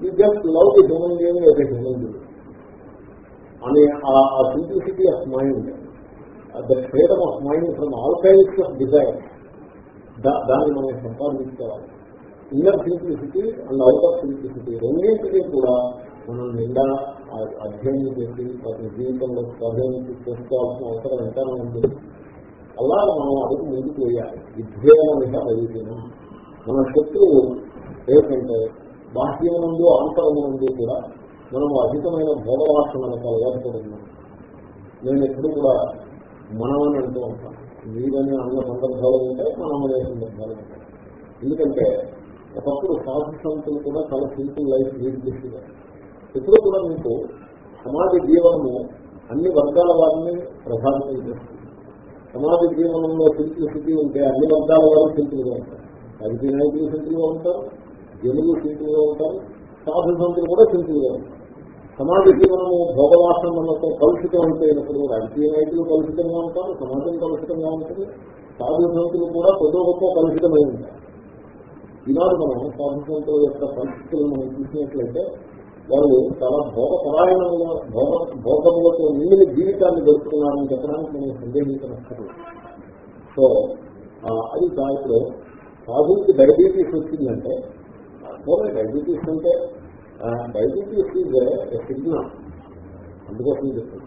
ఈ just love the human being ఒక హ్యూమన్ బీయింగ్. అని ఆ simplicity of mind the freedom of mind from all kinds of desire దాన్ని మనం సంపాదించుకోవాలి. Inner simplicity and out of simplicity రెండింటినీ కూడా మనం నిండా అధ్యయనం చేసి ప్రతి జీవితంలో స్వాధీనం చేసుకోవాల్సిన అవసరం ఎంతైనా ఉంది. అలా మనం అడుగు ముందుకు వేయాలి. విధ్యేన మీద వైద్యం మన శత్రువు ఏంటంటే బాహ్యమునందు ఆంతరమునందు కూడా మనం అధికమైన భోగవాసనలకు అలవాటు పడుతున్నాం నేను ఎప్పుడు కూడా మనమని అంటూ ఉంటాను. మీరని అన్న సందర్భాలు ఉంటాయి మనం అనే సందర్భాలు ఉంటాయి. ఎందుకంటే ఒకప్పుడు సాధు సంతులు కూడా చాలా సింపుల్ లైఫ్ లీడ్ చేసేవారు. ఎప్పుడు కూడా మీకు సమాజ జీవనము అన్ని వర్గాల వారిని ప్రభావితం చేస్తుంది. సమాజ జీవనంలో సింప్లిసిటీ ఉంటే అన్ని వర్గాల వారు సింపుల్గా ఉంటారు. రాజకీయ నాయకులు సింపుల్గా ఉంటారు. జనులు సింపుల్గా ఉంటారు. సాధు సంతులు కూడా సింపుల్గా ఉంటారు. సమాజ జీవనము భోగవాసనలతో కలుషితం ఉంటేనప్పుడు రాజకీయ నాయకులు కలుషితంగా ఉంటారు. సమాజం కలుషితంగా ఉంటుంది. సాధు సంతులు కూడా కొద్ది గొప్ప కలుషితమై ఉంటారు. ఈనాడు మనం సాధు సంతుల యొక్క పరిస్థితులను మనం చూసినట్లయితే వాళ్ళు చాలా భోగపరాయణంగా భోగ భోగములతో నిండిన జీవితాన్ని గడుపుతున్నారని చెప్పడానికి నేను సందేహించనక్కర్లేదు. సో అది ఇప్పుడు సాధువుకి డయాబెటీస్ వచ్చిందంటే పోనీ డయాబెటీస్ అంటే డయాబెటీస్ సిగ్నల్ అందుకోసం చెప్తాను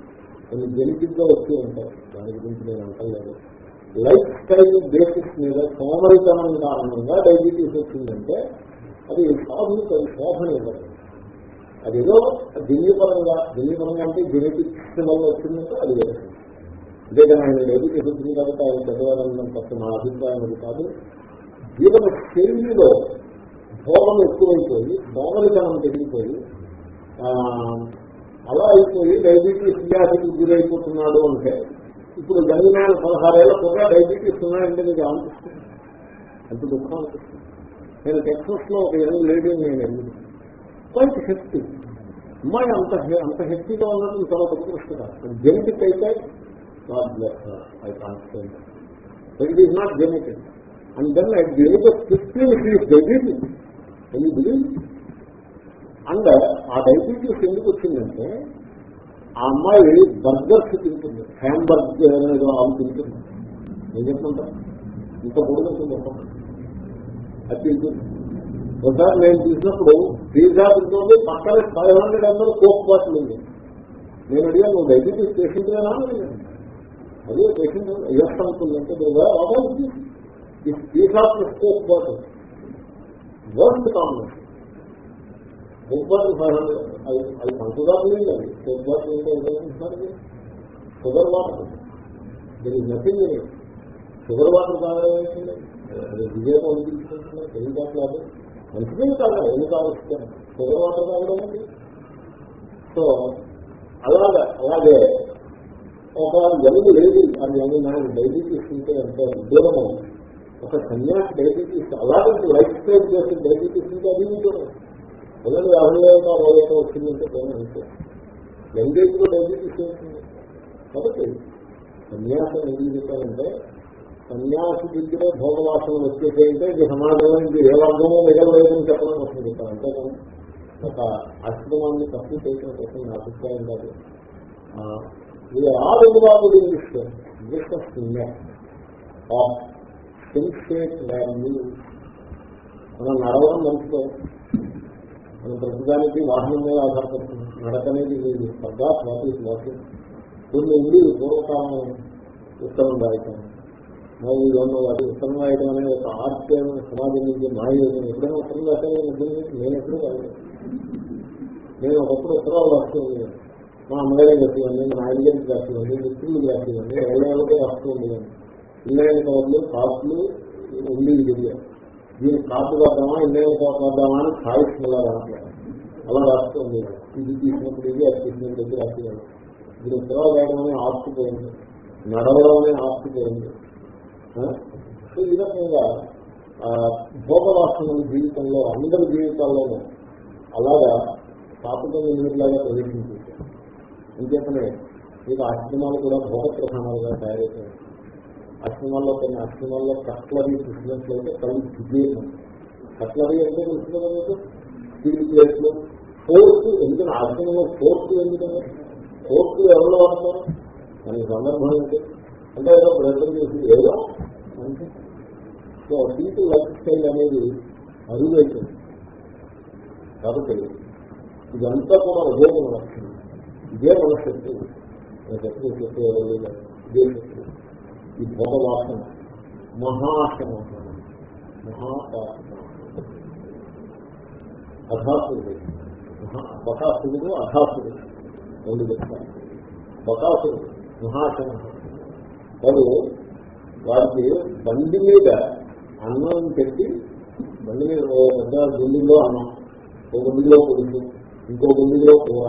కొన్ని జెనెటిక్గా వచ్చి ఉంటాయి. దాని గురించి నేను అంటలేదు. లైఫ్ స్టైల్ బేసిస్ మీద సోమరితనం కారణంగా డయాబెటీస్ వచ్చిందంటే అది సాధువుకి అది శోభన ఇవ్వదు అదేదో దిల్లీపరంగా దిల్లీపరంగా అంటే జెనెటిక్స్ వల్ల వచ్చిందంటే అది వేరే. అంతేగాని ఆయన డయాబెటీస్ వచ్చింది కాబట్టి ఆయన పెద్దవాళ్ళని తప్ప నా అభిప్రాయం అది కాదు. జీవన శైలిలో భోగం ఎక్కువైపోయి దోమలితనం పెరిగిపోయి అలా అయిపోయి డైబెటీస్ వ్యాధికి గురైపోతున్నాడు అంటే ఇప్పుడు జన్మినాలు పదహారేళ్ళ కూడా డైబెటీస్ ఉన్నాయంటే మీకు అనిపిస్తుంది అంత దుఃఖం అనిపిస్తుంది? నేను టెక్సస్లో ఒక యంగ్ లేడీని నేను వెళ్ళింది క్వైట్ శక్తి. అమ్మాయి అంత అంత హెక్టీగా ఉన్నది చాలా దురదృష్టకరం జెనెటిక్ అయితే I constant it is not genetic and then at the age of fifteen is diabetes ఎన్ని బిలీవ్ అండ్ ఆ డైబెటీస్ ఎందుకు వచ్చిందంటే ఆ అమ్మాయి బర్గర్స్ తింటుంది హ్యామ్ బర్గర్ అనేది ఆమె తింటుంది. ఏం చెప్తుంటారు ఇంత పొడుగుతుంది అది తింటుంది ఒకసారి నేను చూసినప్పుడు పిజ్జా తింటుంది పక్కన five hundred ML coke bottle ఉంది నేను అడిగాను నువ్వు డయాబెటీస్ పేషెంట్గానా అదే పేషెంట్ ఎస్ అనుకుందంటే ఈ pizza coke bottle worst combination coke bottle five hundred అది అది పంచదార లేదు అది కోక్ బాటిల్ ఏంటో ఏమంటున్నారు షుగర్ వాటర్ దీని నథింగ్ షుగర్ వాటర్ కావాలంటే అది విజయం అనిపించుకుంటున్నారు తెలియదు మంచిది కాదు ఎన్ని కావచ్చు షుగర్ వాటర్ తాగడం సో అలాగే అలాగే ఒక యంగ్ లేడీ అది యంగ్ మ్యాన్ డైబెటీస్ తీసుకుంటే ఎంత ఉద్యోగము ఒక సన్యాసి డైబెటీస్ అలాగే లైఫ్ స్టైల్ చేసి డైబెటీస్ తీసుకుంటే అది ఉద్యోగం. ఏదైనా యాభై ఏదో అరవై ఏదో వచ్చిందంటే పోయిన అంతే. యంగ్ ఏజ్లో డైబెటీస్ తీసుకుంటుంది కాబట్టి సన్యాసం ఏం చెప్పారంటే సన్యాసి దగ్గరే భోగవాసన వచ్చేసేయంటే ఇది సమాజంలో ఇది ఏ వర్గమో మిగలలేదని చెప్పడం కోసం చెప్తాను. అంతేకాని ఒక ఆశ్రమాన్ని తప్పు చేసిన కోసం నా అభిప్రాయం కాదు. ఇది all involved English this of sensate value మనం నడవడం మంచిదే. మనం ప్రతిదానికి వాహనం మీద ఆధారపడుతుంది. నడకనేది లేదు స్పర్ధా స్వాతి స్వాతి కొన్ని ఉంది పూర్వకాలం ఉత్తరం దాయకం మరి వాటి ఉత్తరం రాయడం అనేది ఒక ఆర్ట్ సమాజం నుంచి మాయ ఎప్పుడైనా ఉత్తరం రాశాను నేను ఎప్పుడు నేను ఒకప్పుడు ఉత్తరాలు రాస్తుంది మా అమ్మగారే రాసివ్వండి మా నాయనగారికి రాసివ్వండి మిత్రులు రాసివ్వండి ఎవరెవరికో రాస్తుంది ఉండేవాడిని. కవర్లు కాపులు ఉండేది తెలియాలి దీన్ని కాపు రాద్దామా ఇన్నైన కవర్ రాద్దామా అని సాయిస్తున్నా అలా రాస్తుంది ఇది తీసినప్పుడు ఇది అది తీసినప్పుడు ఇది రాసివ్వండి ఇది ఉత్తరాలు రాయడం అనే ఆస్తి పోయింది. నడవడం అనే ఆస్తి పోయింది. సో ఈ రకంగా భోగవాసనల జీవితంలో అందరి జీవితాల్లోనూ అలాగా పాపకం నీరులాగా ప్రవేశించేది ఇంకేతనే మీకు ఆశ్రమాలు కూడా భోగ ప్రధానాలుగా తయారైపోయాయి ఆశ్రమాల్లో కొన్ని ఆశ్రమాల్లో కట్లరీ చూసినట్లయితే కళ్ళు సిద్ధేయం కట్లరీ అంటే తెలుస్తుంది స్టీల్ ప్లేట్లు ఫోర్క్ ఎందుకంటే ఆశ్రమంలో ఫోర్క్ ఎందుకంటే ఫోర్క్ ఎవరు వాడతారు? దానికి సందర్భం ఏంటి అంటే ఏదో ప్రయత్నం చేసి ఏదో అంటే సో పీపుల్ లైఫ్ స్టైల్ అనేది అరుగైతుంది కాబట్టి ఇదంతా కూడా ఇదే మనస్సు ఇదే మన శక్తి శక్తి శక్తి ఇదే శక్తి ఈ భోగవాసన. మహాశమ మహాపాసన అధాసుడు బకాసుడు అధాసుడు రెండు చెప్తారు బకాసుడు మహాశన వాళ్ళు వారికి బండి మీద అన్నం పెట్టి బండి మీద ఓ పెద్ద గుండెలో అన్నం ఓ గుండెలో పులుసు ఇంకో గుండెలో కూర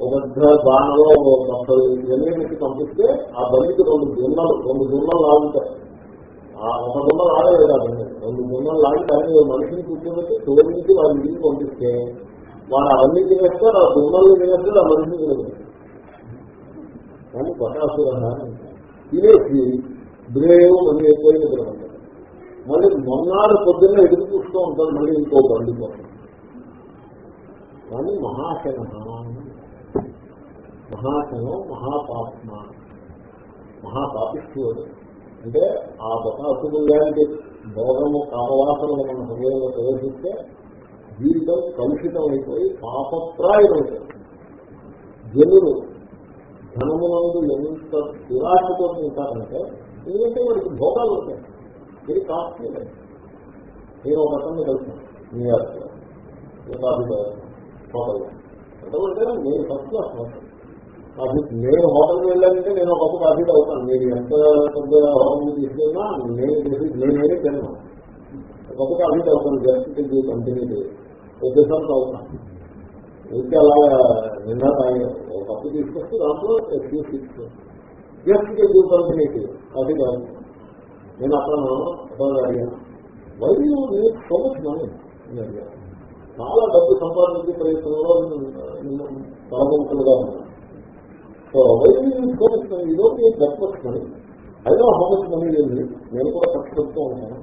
ఒక పెద్ద బాణలో బట్టలు ఇవన్నీ పంపిస్తే ఆ బండికి రెండు దున్నలు రెండు దున్నలు లాగుతాయి ఆ ఒక దున్నలు లాగలేదు ఆ బండి. రెండు దున్నలు లాగి దాన్ని మనిషిని కూర్చోబెట్టి తోడు నుంచి వాళ్ళ ఇంటికి పంపిస్తే వాడు అవన్నీ తినేస్తారు ఆ దున్నలు తినేస్తారు ఆ మనిషిని తినేస్తారు కానీ బకాసుర తినేసి బ్రేవ్ మళ్ళీ ఎక్కువైన నిద్రపడ్డాడు మళ్ళీ మొన్నాడు పొద్దున్న ఎదురు చూస్తూ ఉంటాడు మళ్ళీ ఇంకో బండి కోసం. కానీ మహాశన మహాశనం మహాపాత్మ మహాపాపిష్ఠుడు అంటే ఆ బకాసుడు లాంటి భోగము కామవాసనలు మన హృదయంలో ప్రవేశిస్తే జీవితం కలుషితం అయిపోయి పాపప్రాయమవుతుంది జనులు ధనమునందు ఎంత దురాశతో ఉంటారంటే ఎందుకంటే వాడికి భోగాలు ఉంటాయి వెరీ కాస్ట్లీ మీరు ఒక అతన్ని కలిసాను న్యూయార్క్లో కాఫీ హోటల్. అంటే నేను ఫస్ట్ క్లాస్ హోటల్. కాఫీ నేను హోటల్కి వెళ్ళాలంటే నేను ఒక కాఫీ అవుతాను మీరు ఎంత పెద్ద హోటల్ తీసుకెళ్ళినా నేను చేసి నేనేది తిన్నాను ఒక కాఫీ అవుతాను జస్ట్ కంటిన్యూ కంపెనీ ఒకేసారి అవుతాను అయితే అలా నిన్న తాగాను ఒక కప్పు తీసుకొస్తే దాంట్లో ఎక్స్క్యూజ్ తీసుకో జస్ట్ కేజీ కంపెనీకి కాఫీ తాగుతాను నేను అతను అతను అడిగాను why you so much money నేను అడిగాను చాలా డబ్బు సంపాదించే ప్రయత్నంలో తలవంతులుగా ఉన్నాను. So why you need so much money ఇదొక డబ్బు మనీ అయినా హౌ మచ్ మనీ లేదు నేను కూడా కష్టపడుతూ ఉన్నాను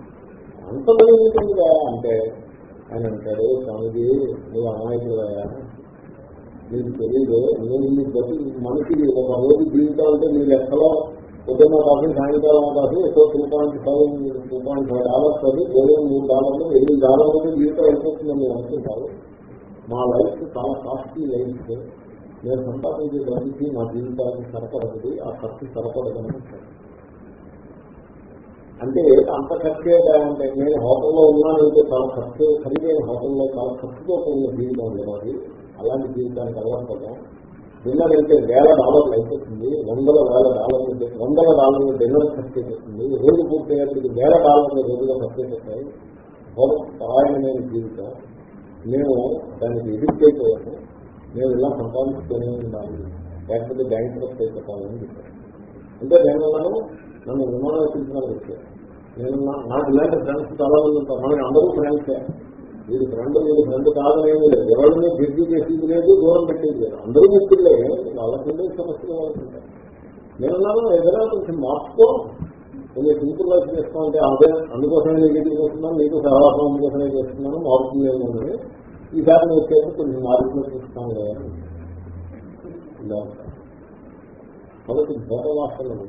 అంత మనీ ఉంటుందిగా అంటే ఆయన అంటాడు స్వామిజీ నువ్వు అమాయకులు అమాయకులుగా మీకు తెలియదు నేను నీ బతి మనిషి ఒక రోజు జీవితాలంటే మీరు ఎక్కడో పొద్దున్న కాఫీ సాయంకాలం కాదు ఎక్కువ two point five two point five dollars అది కేవలం మూడు డాలర్లు ఎనిమిది డాలర్లు జీవితం అయిపోతుందని నేను అనుకుంటాను మా లైఫ్ చాలా కాస్ట్లీ లైఫ్. నేను సంపాదించే డబ్బుకి మా జీవితానికి సరిపడదు ఆ ఖర్చు సరిపడదని అంటే అంత ఖర్చే అంటే నేను హోటల్లో ఉన్నాను అయితే చాలా ఖర్చు ఖరీదైన హోటల్లో చాలా ఖర్చుతో కూడిన జీవితం ఉండదు. అలాంటి జీవితానికి అలవాటు డిన్నర్ అయితే వేల డాలర్లు అయిపోతుంది వందల వేల డాలర్లు వందల డాలర్లు డిన్నర్ ఖర్చు అయిపోతుంది రోజు పూర్తయ్యేందుకు వేల డాలర్లు రోజుగా ఖర్చు అయిపోతాయి. పరాయణమైన జీవితం. నేను దానికి ఎడిక్ట్ అయిపోయాను నేను ఇలా సంపాదిస్తూనే ఉండాలి లేకపోతే బ్యాంక్ ట్రస్ట్ అయిపోతానని చెప్పాను. అంటే నేను నన్ను విమానం ఎక్కించడానికి వచ్చాను. నేను నాకు ఇలాంటి ఫ్రెండ్స్ చాలా మంది ఉంటారు. మనకి అందరూ ఫ్రెండ్సే. వీడి ఫ్రెండ్ వీడి ఫ్రెండ్ కాదనేది లేదు ఎవరిని బిజీ చేసేది లేదు దూరం పెట్టేది లేదు. అందరూ మిత్రులే వాళ్ళకుండే సమస్యలు వాళ్ళకుంటాయి. నేనున్నాను ఏదైనా కొంచెం మార్చుకో. కొంచెం సింపుల్ లైఫ్ చేస్తా అంటే అదే అందుకోసమే నెగిటివ్ చేస్తున్నాను నీకు సహవాసం అందుకోసమే చేస్తున్నాను మార్పులేదు అని ఈసారి నువ్వు వచ్చేసి కొంచెం మార్పులు చూస్తాను కదా ఇలా కాబట్టి భోగవాసనలు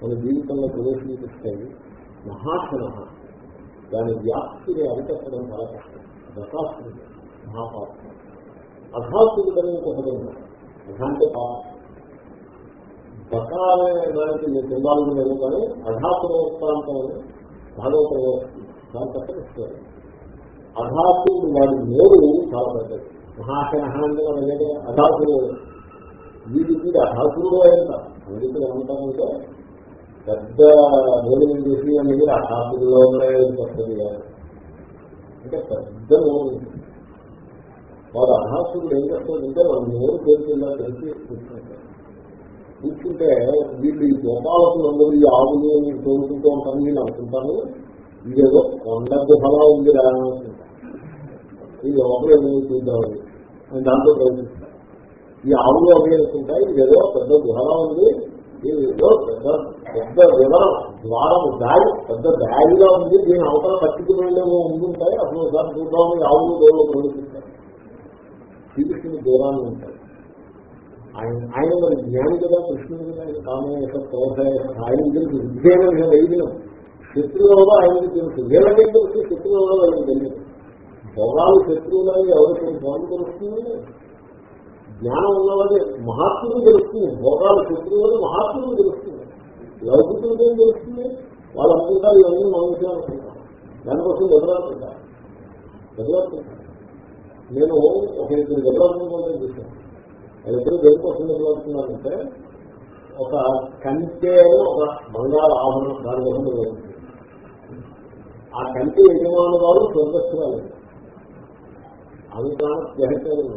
మన జీవితంలో ప్రవేశిస్తాయి మహాశన దాని వ్యాప్తిని అరికట్టడం చాలా కష్టం. దశాస్త్రుడు మహాపాత్ర అధాస్తుడని ఇంకొకటి అధ అంటే పాపం బకాలే దానికి నేను తిందాలని లేదు కానీ అధాత్మ అధాసురోత్తాంతం అని భాగవతంలో చాలా కష్టమిస్తారు అధాసుడు వాడి నోరు చాలా పెద్దది. మహాశన అంటే మన దగ్గర అధాసుడు వీడికి అధాసుడు అయింద అందుకే ఏమంటారంటే పెద్ద భోజనం చేసి అనేది ఆ హాస్పిటల్లో వస్తుంది అంటే పెద్ద నోరు వారు అహాసుడు ఏం చేస్తాడంటే వాళ్ళు నోరు పేరుకెళ్ళా తెలిసి కూర్చుంటారు కూర్చుంటే వీళ్ళు ఈ గోపాలకులు అందరూ ఈ ఆవులు తోలుకుంటూ ఉంటాను నేను అనుకుంటాను ఇదేదో కొండ గుహలా ఉంది రా ఈ లోపల ఏమో చూద్దామని నేను దాంట్లో ప్రయత్నిస్తాను ఈ ఆవులు అవి అనుకుంటా ఇదేదో పెద్ద గుహలా ఉంది ఏదో పెద్ద పెద్ద వివరం ద్వారము దారి పెద్ద దారిగా ఉంది దీని అవతల పట్టుకునేమో ఉండుంటాయి అసలు ఒకసారి చూద్దాం ఆవులు దేవుడు ప్రవేశిస్తారు శ్రీకృష్ణుడు దూరాన్ని ఉంటాయి. ఆయన ఆయన మరి జ్ఞాని కదా కృష్ణుడు కదా ఆయన కామయ ప్రోత్సాహ ఆయన తెలుసు విద్యమైన వైద్యం శత్రువులో ఆయనకి తెలుసు. వీళ్ళకేం తెలుసు? శత్రువులో ఆయన తెలియదు. భోగాలు శత్రువులని ఎవరికి భోగం తెలుస్తుంది? జ్ఞానం ఉన్నవాడే మహాత్ముడు తెలుస్తుంది. భోగాలు శత్రువులు మహాత్ముడు తెలుస్తుంది. లౌకికులకి ఏం తెలుస్తుంది వాళ్ళు అనుకుంటారు ఇవన్నీ మన విషయం అనుకుంటారు. దానికోసం ఎదురాకుంటారు ఎదురాడుతుంటారు నేను ఒక ఇద్దరు డెవలప్మెంట్ చూశాను. వాళ్ళిద్దరు దేనికోసం డెవలప్తున్నారంటే ఒక కంటే ఒక బంగారు ఆభరణం దానికోసం డెవలప్ ఆ కంటే యజమాను వారు స్వర్గస్థురాలు అంతా గ్రహించలేదు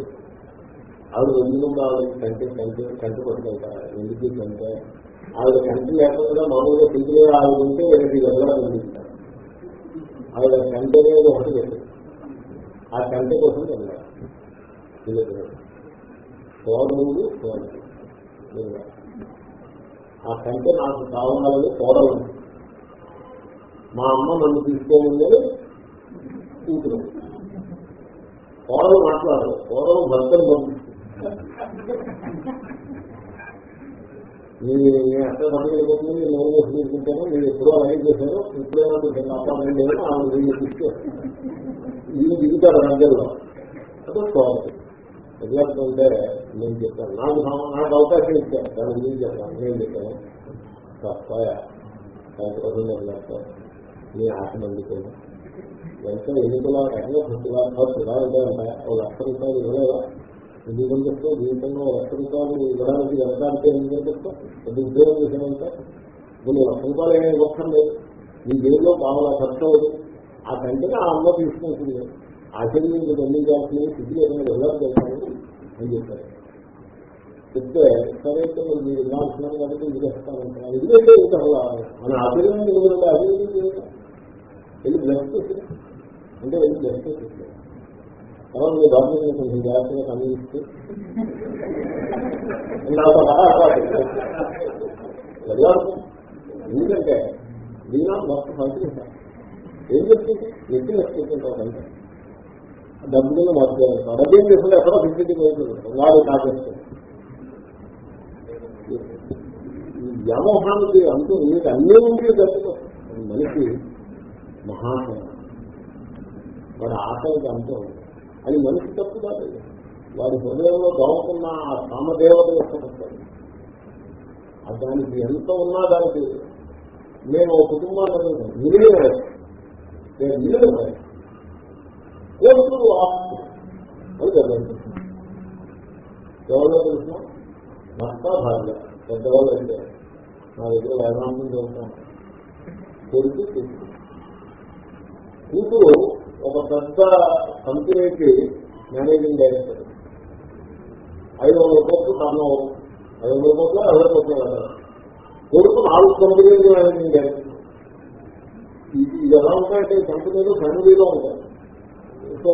ఆవిడ ఎందుకు ఆవిడ కంటే కంటే కంటి పట్టుకెళ్తారు? ఎందుకు కంటే ఆవిడ కంటి లేకుండా మామూలుగా సింగిల్ ఆవిడ ఉంటే ఎనిమిది ఎవరైనా పంపిస్తారు ఆవిడ కంటి అనేది ఒకటి పెట్టింది ఆ కంటి కోసం వెళ్ళారు సోదరుడు సోదరుడు ఆ కంటి నాకు కావాలని తోడలు మా అమ్మ నన్ను తీసుకోమని కూతురు. కోడలు మాట్లాడదు. కోడలు భర్తను పంపిస్తుంది. మీరు ఎక్కడ పట్టుకెళ్ళిపోతుంది నేను లోన్ చేసి తీసుకుంటాను మీరు ఎప్పుడో అలాగే చేశారు ఇప్పుడేమో అపార్ట్మెంట్ ఏమో ఆమె ఇది దిగుతారు దగ్గరలో అదే స్వామి ఎగ్జాంపుల్ అంటే నేను చెప్పాను నాకు నాకు అవకాశం ఇచ్చాను దాని గురించి చెప్పాను నేను చెప్పాను. తప్ప ఎంత ఆశ మందుకోను ఎంత ఎన్నికల రకంగా ఫస్ట్గా ఫస్ట్ ఇలా ఒక లక్ష రూపాయలు ఇవ్వలేదా? ఎందుకని చెప్తే జీవితంలో లక్ష రూపాయలు ఇవ్వడానికి ఎంత ఎందుకని చెప్తా? పెద్ద ఉద్యోగం చేసినంత. కొన్ని లక్ష రూపాయలు ఏమి ఇవ్వటం లేదు నీ జైల్లో కావాలా ఖర్చు అవ్వదు. ఆ కంటే ఆ అమ్మ తీసుకుంటుంది ఆచరించి చెల్లించాల్సింది సిద్ధి ఏదైనా వెళ్ళాలి చేస్తాను అని చెప్పారు చెప్తే సరైతే మీరు ఇవ్వాల్సినారు కాబట్టి ఇది చేస్తానంటున్నారు ఎందుకంటే ఇది మన అభివృద్ధి ఎందుకంటే అభివృద్ధి వెళ్ళి బ్లెస్ అంటే వెళ్ళి బ్లెస్ చేసి మీ బాబు కొంచెం జాగ్రత్తగా కనిపిస్తూ ఎందుకంటే దీనా మొత్తం పంపించారు ఏం చెప్తుంది? ఎట్టి నచ్చుతుంటారు అంటే డబ్బు కింద మార్చుకోవాలి. ఏం చేస్తుంది ఎక్కడో ఫిఫ్టీ అవుతుంది వాడు కాకేస్తుంది వ్యామోహానికి అంటూ మీకు అన్నీ ఉండి తప్పుకో మనిషి మహాశయం. వాడు ఆశకి అంటూ ఉంది అది మనిషి తప్పు కాదు. వారి హృదయంలో దోమకున్న ఆ కామదేవత యొక్క తప్పు దానికి ఎంత ఉన్నా దానికి నేను ఒక కుటుంబాన్ని మిగిలిన మిగిలిన కోర్టు ఆస్తి అది జరగదు ఎవరో తెలిసిన భర్త భార్య పెద్దవాళ్ళు అయితే. నా దగ్గర వేదాంతం చదువుతాను కొడుకు కూతురు ఒక పెద్ద కంపెనీకి మేనేజింగ్ డైరెక్టర్. ఐదు వందల కోట్లు టర్న్ ఓవర్ ఐదు వందల కోట్లు అరవై కోట్లు కొడుకు నాలుగు కంపెనీలు మేనేజింగ్ డైరెక్టర్. ఇది ఎలా ఉంటాయంటే కంపెనీలు ఫ్యామిలీలో ఉంటాయి. సో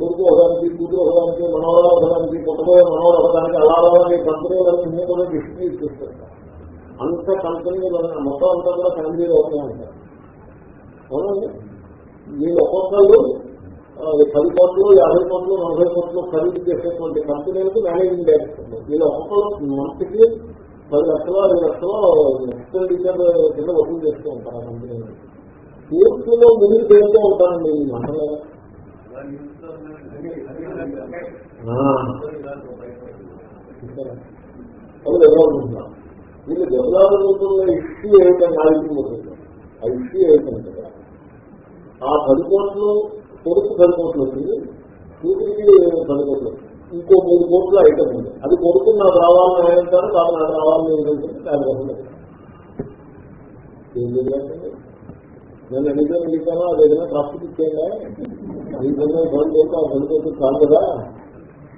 కొడుకు ఒకదానికి కూతురు ఒకదానికి మనవరాలు ఒకదానికి కొత్తపోయే మనవరాలు ఒకదానికి అలా అలాగే కంపెనీలన్నీ కూడా డిస్ట్రిబ్యూట్ చేస్తారు. అంత కంపెనీలు మొత్తం అంతా కూడా ఫ్యామిలీలో ఒకటే ఉంటారు అవునండి మీరు ఒక్కొక్కళ్ళు పది కోట్లు యాభై కోట్లు నలభై కోట్లు ఖరీదు చేసేటువంటి కంపెనీలకు మేనేజింగ్ డైరెక్టర్. వీళ్ళు ఒక్కొక్కరు మంత్కి పది లక్షలు ఐదు లక్షలు ఎక్స్పెండిచర్ కింద వసూలు చేస్తూ ఉంటారు ఆ కంపెనీ పూర్తిలో ముందు చేస్తూ ఉంటారండి ఈ మంటలో అది డెవలప్మెంట్ వీళ్ళు డెవలప్మెంట్లో ఇష్యూ ఏమిటంటే నాలుగు ఆ ఇష్యూ ఏమిటంటే ఆ పది కోట్లు కొడుకు పది కోట్లు వచ్చింది. కూతురికి పది కోట్లు ఇంకో మూడు కోట్లు ఐటమ్ ఉంది. అది కొడుకు నాకు రావాలని అంటారు కాదు నాకు రావాలని ఏంటంటే దానికోసం ఏం జరిగిందంటే నేను ఎన్నికలు అడిగానో అది ఏదైనా ట్రస్ట్ ఇచ్చేదా నీకన్నా ఫోన్ చేస్తే ఆ పది కోట్లు కాదు కదా.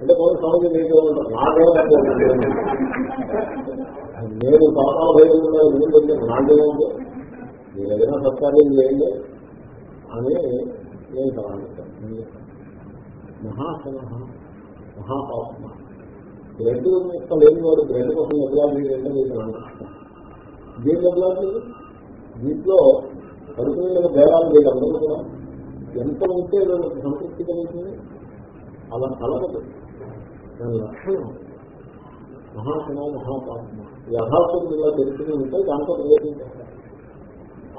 అంటే కొంత సమస్య నేను నేను పాపాలు భయంలో ఉన్నాను నాకేమో మీరు ఏదైనా సత్కార్యం చేయండి. అని నేను సమాధిస్తాను మహాసన మహాపాత్మ బ్రెడ్ యొక్క లేని వాడు బ్రెడ్ కోసం ఎదురాలి అంటే. మీకు దీని ఎదురాలి దీంట్లో కడుపు మీద భేదాలు వీళ్ళందరూ కూడా ఎంత ఉంటే వీళ్ళకి సంతృప్తి కలుగుతుంది. అలా కలగదు. దాని లక్షణం మహాసన మహాపాత్మ యథార్థులు ఇలా తెలుసుకుని ఉంటే దాంట్లో ప్రవేశించారు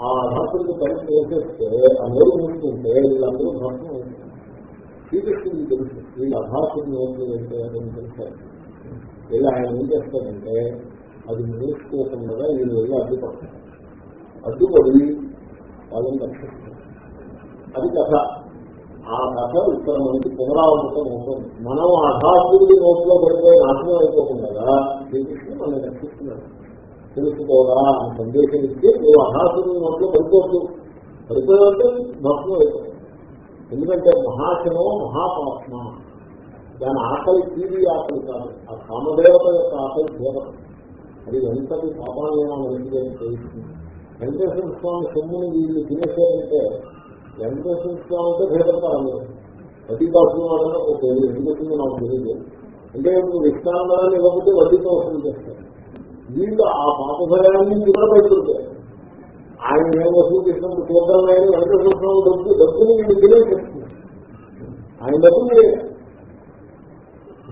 ఆ అధాతులకు పని వేసేస్తే అందరూ ఉంటుంటే మూసుకుంటే వీళ్ళందరూ భస్మం శ్రీకృష్ణుడికి తెలుసు వీళ్ళు అధాతులు నోరు వేసేయాలని తెలుసారు వీళ్ళు ఆయన ఏం చేస్తారంటే అది మూసుకోకుండా వీళ్ళు వెళ్ళి అడ్డుపడతారు. అడ్డుపడి వాళ్ళని రక్షిస్తారు. అది కథ. ఆ కథ ఇక్కడ మనకి పునరావృతం అవుతుంది. మనం అఘాసుడి నోట్లో పడిపోయి నాశనం అయిపోకుండా శ్రీకృష్ణుడు మనం రక్షిస్తున్నాడు. తెలుసుకోరా అని సందేశం ఇస్తే నువ్వు అఘాసుడి నోట్లో పడిపోద్దు పడిపోయాలంటే భక్తులు అయిపోతుంది. ఎందుకంటే మహాశనో మహాపాత్మ దాని ఆకలి తీరి ఆకలి కాదు. ఆ కామదేవత యొక్క ఆకలి దేవత అది ఎంతటి పాపాలైనా మంచిదని తెలుస్తుంది? వెంకటేశ్వర స్వామి సొమ్ముని వీళ్ళు తినేసారంటే వెంకటేశ్వర స్వామి అంటే భేదపడతారు వడ్డీ కాసుకున్న వాళ్ళని ఒక ఎందుకు నాకు తెలియదు. అంటే ఇప్పుడు విష్ణాంగాన్ని ఇవ్వకపోతే వడ్డీతో వసూలు చేస్తారు. వీళ్ళు ఆ పాప భయాన్ని కూడా ఆయన ఏం వసూలు చేసినప్పుడు చూద్దాం ఆయన వెంకటకృష్ణ డబ్బు డబ్బుని నేను తెలియజేస్తున్నారు ఆయన డబ్బు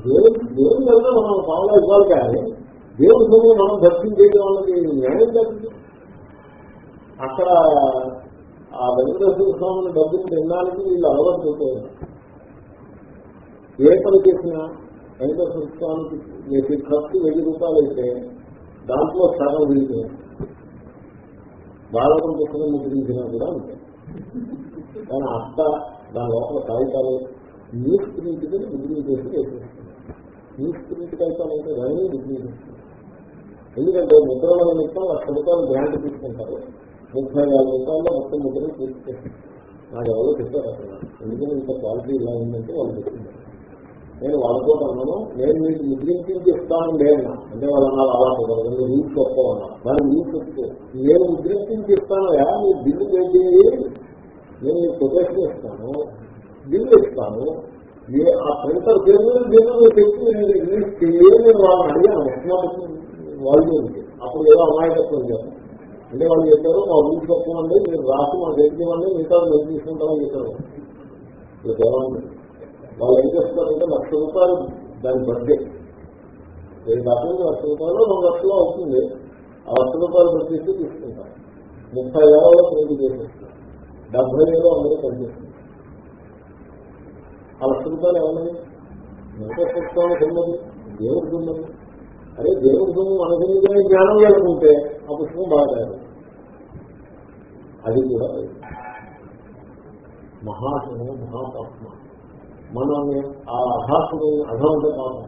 దేవుడు దేవుని వల్ల మనం పాలన ఇవ్వాలి కానీ దేవుడి సొమ్ము మనం దర్శనం చేయడం వాళ్ళకి న్యాయం జరిగింది అక్కడ ఆ వెంకటేశ్వర స్వామిని డబ్బులు తినడానికి వీళ్ళు అలవాటు పోతారు ఏ పని చేసినా వెంకటేశ్వర స్వామికి మీకు ఖర్చు వెయ్యి రూపాయలు అయితే దాంట్లో సగం వీళ్ళు బాలకం పుస్తకం ముద్రించినా కూడా ఉంటాయి కానీ అత్త దాని లోపల కాగితాలు న్యూస్ ప్రింట్ ప్రింట్కి ముద్రించేసి వేసేస్తుంది. న్యూస్ ప్రింట్ కాగితాలు అయితే దాన్ని డిగ్రీ ఎందుకంటే ముద్రల నిమిత్తం లక్ష రూపాయలు గ్రాంట్ తీసుకుంటారు. ముప్పై నాలుగు రూపాయల్లో మొత్తం ముద్రలు తీసుకుంటారు నాకు ఎవరో చెప్పారు అసలు. ఎందుకంటే ఇంత క్వాలిటీ ఇలా ఉందంటే వాళ్ళు చెప్తున్నారు. నేను వాళ్ళతో అన్నాను నేను మీకు ముద్రించి ఇస్తాను లేనా అంటే వాళ్ళు అన్నారు అలా కుదరదు మీరు రూల్స్ చెప్పుకోవాలన్నా దాని రూల్స్ చెప్తూ నేను ముద్రించి ఇస్తాను యా మీరు బిల్లు పెట్టి నేను మీకు ప్రొటెక్షన్ ఇస్తాను బిల్లు ఇస్తాను. ఆ ప్రింటర్ పేరు బిల్లు పెట్టి నేను వాళ్ళని అడిగాను. మొట్టమొదటి వాళ్ళు అప్పుడు ఏదో అమాయకత్వం చేస్తాను అంటే వాళ్ళు చెప్పారు మా రూల్స్ చెప్పమండి మీరు రాసి మా దగ్గర ఇవ్వండి మిగతా మేము తీసుకుంటామని చెప్పారు. వాళ్ళు ఏం చేస్తున్నారంటే లక్ష రూపాయలు దాని బడ్జెట్ వెయ్యి దాకా లక్ష రూపాయలు రెండు లక్షలు అవుతుంది. ఆ లక్ష రూపాయలు బడ్జెట్ తీసుకుంటారు. ముప్పై వేలలో ప్రింట్ చేసేస్తారు. డెబ్బై వేలు అందరూ పనిచేస్తున్నారు ఆ లక్ష రూపాయలు ఏమన్నది వెంకటేశ్వర ఉన్నది దేవుడికి ఉన్నది. అదే దేవుడికి సొమ్ము మనసునికనే జ్ఞానం వెళ్ళకుంటే ఆ పుస్తకం బాగా అది కూడా మహాశను మహాపాత్మ మనల్ని ఆ అఘాసుని అఘంత కాదు.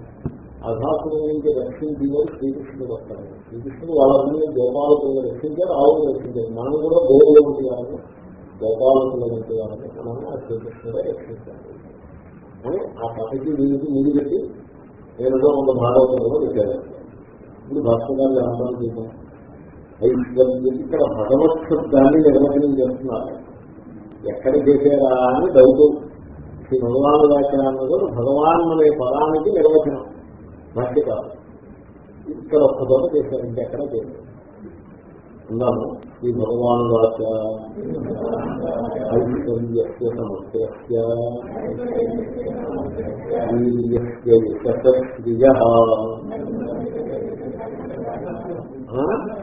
అఘాసుని నుంచి రక్షించింది శ్రీకృష్ణుడు వస్తాడు శ్రీకృష్ణుడు వాళ్ళందరినీ గోపాలకులను రక్షించారు ఆవులు రక్షించారు. మనం కూడా గోవులకి కానీ గోపాలకులు కానీ మనల్ని ఆ శ్రీకృష్ణుడే రక్షించాలి. అని ఆ కథకి దీనికి ముందు పెట్టి ఏదో ఒక భాగవతంలో పెట్టారు. ఇప్పుడు భక్త గారు అర్థం చూద్దాం ఇక్కడ భగవత్ శబ్దాన్ని నిర్వచనం చేస్తున్నారు. ఎక్కడ చేశారా అని డౌట్. శ్రీ భగవాను వ్యాఖ్యానం కూడా భగవాన్ అనే పదానికి నిర్వచనం. భక్తి కాదు. ఇక్కడ ఒక్క చోట చేశారు ఇంకెక్కడ చేశారు ఉన్నాము ఈ భగవాన్ వాచ. ఐశ్వర్యస్య సమస్య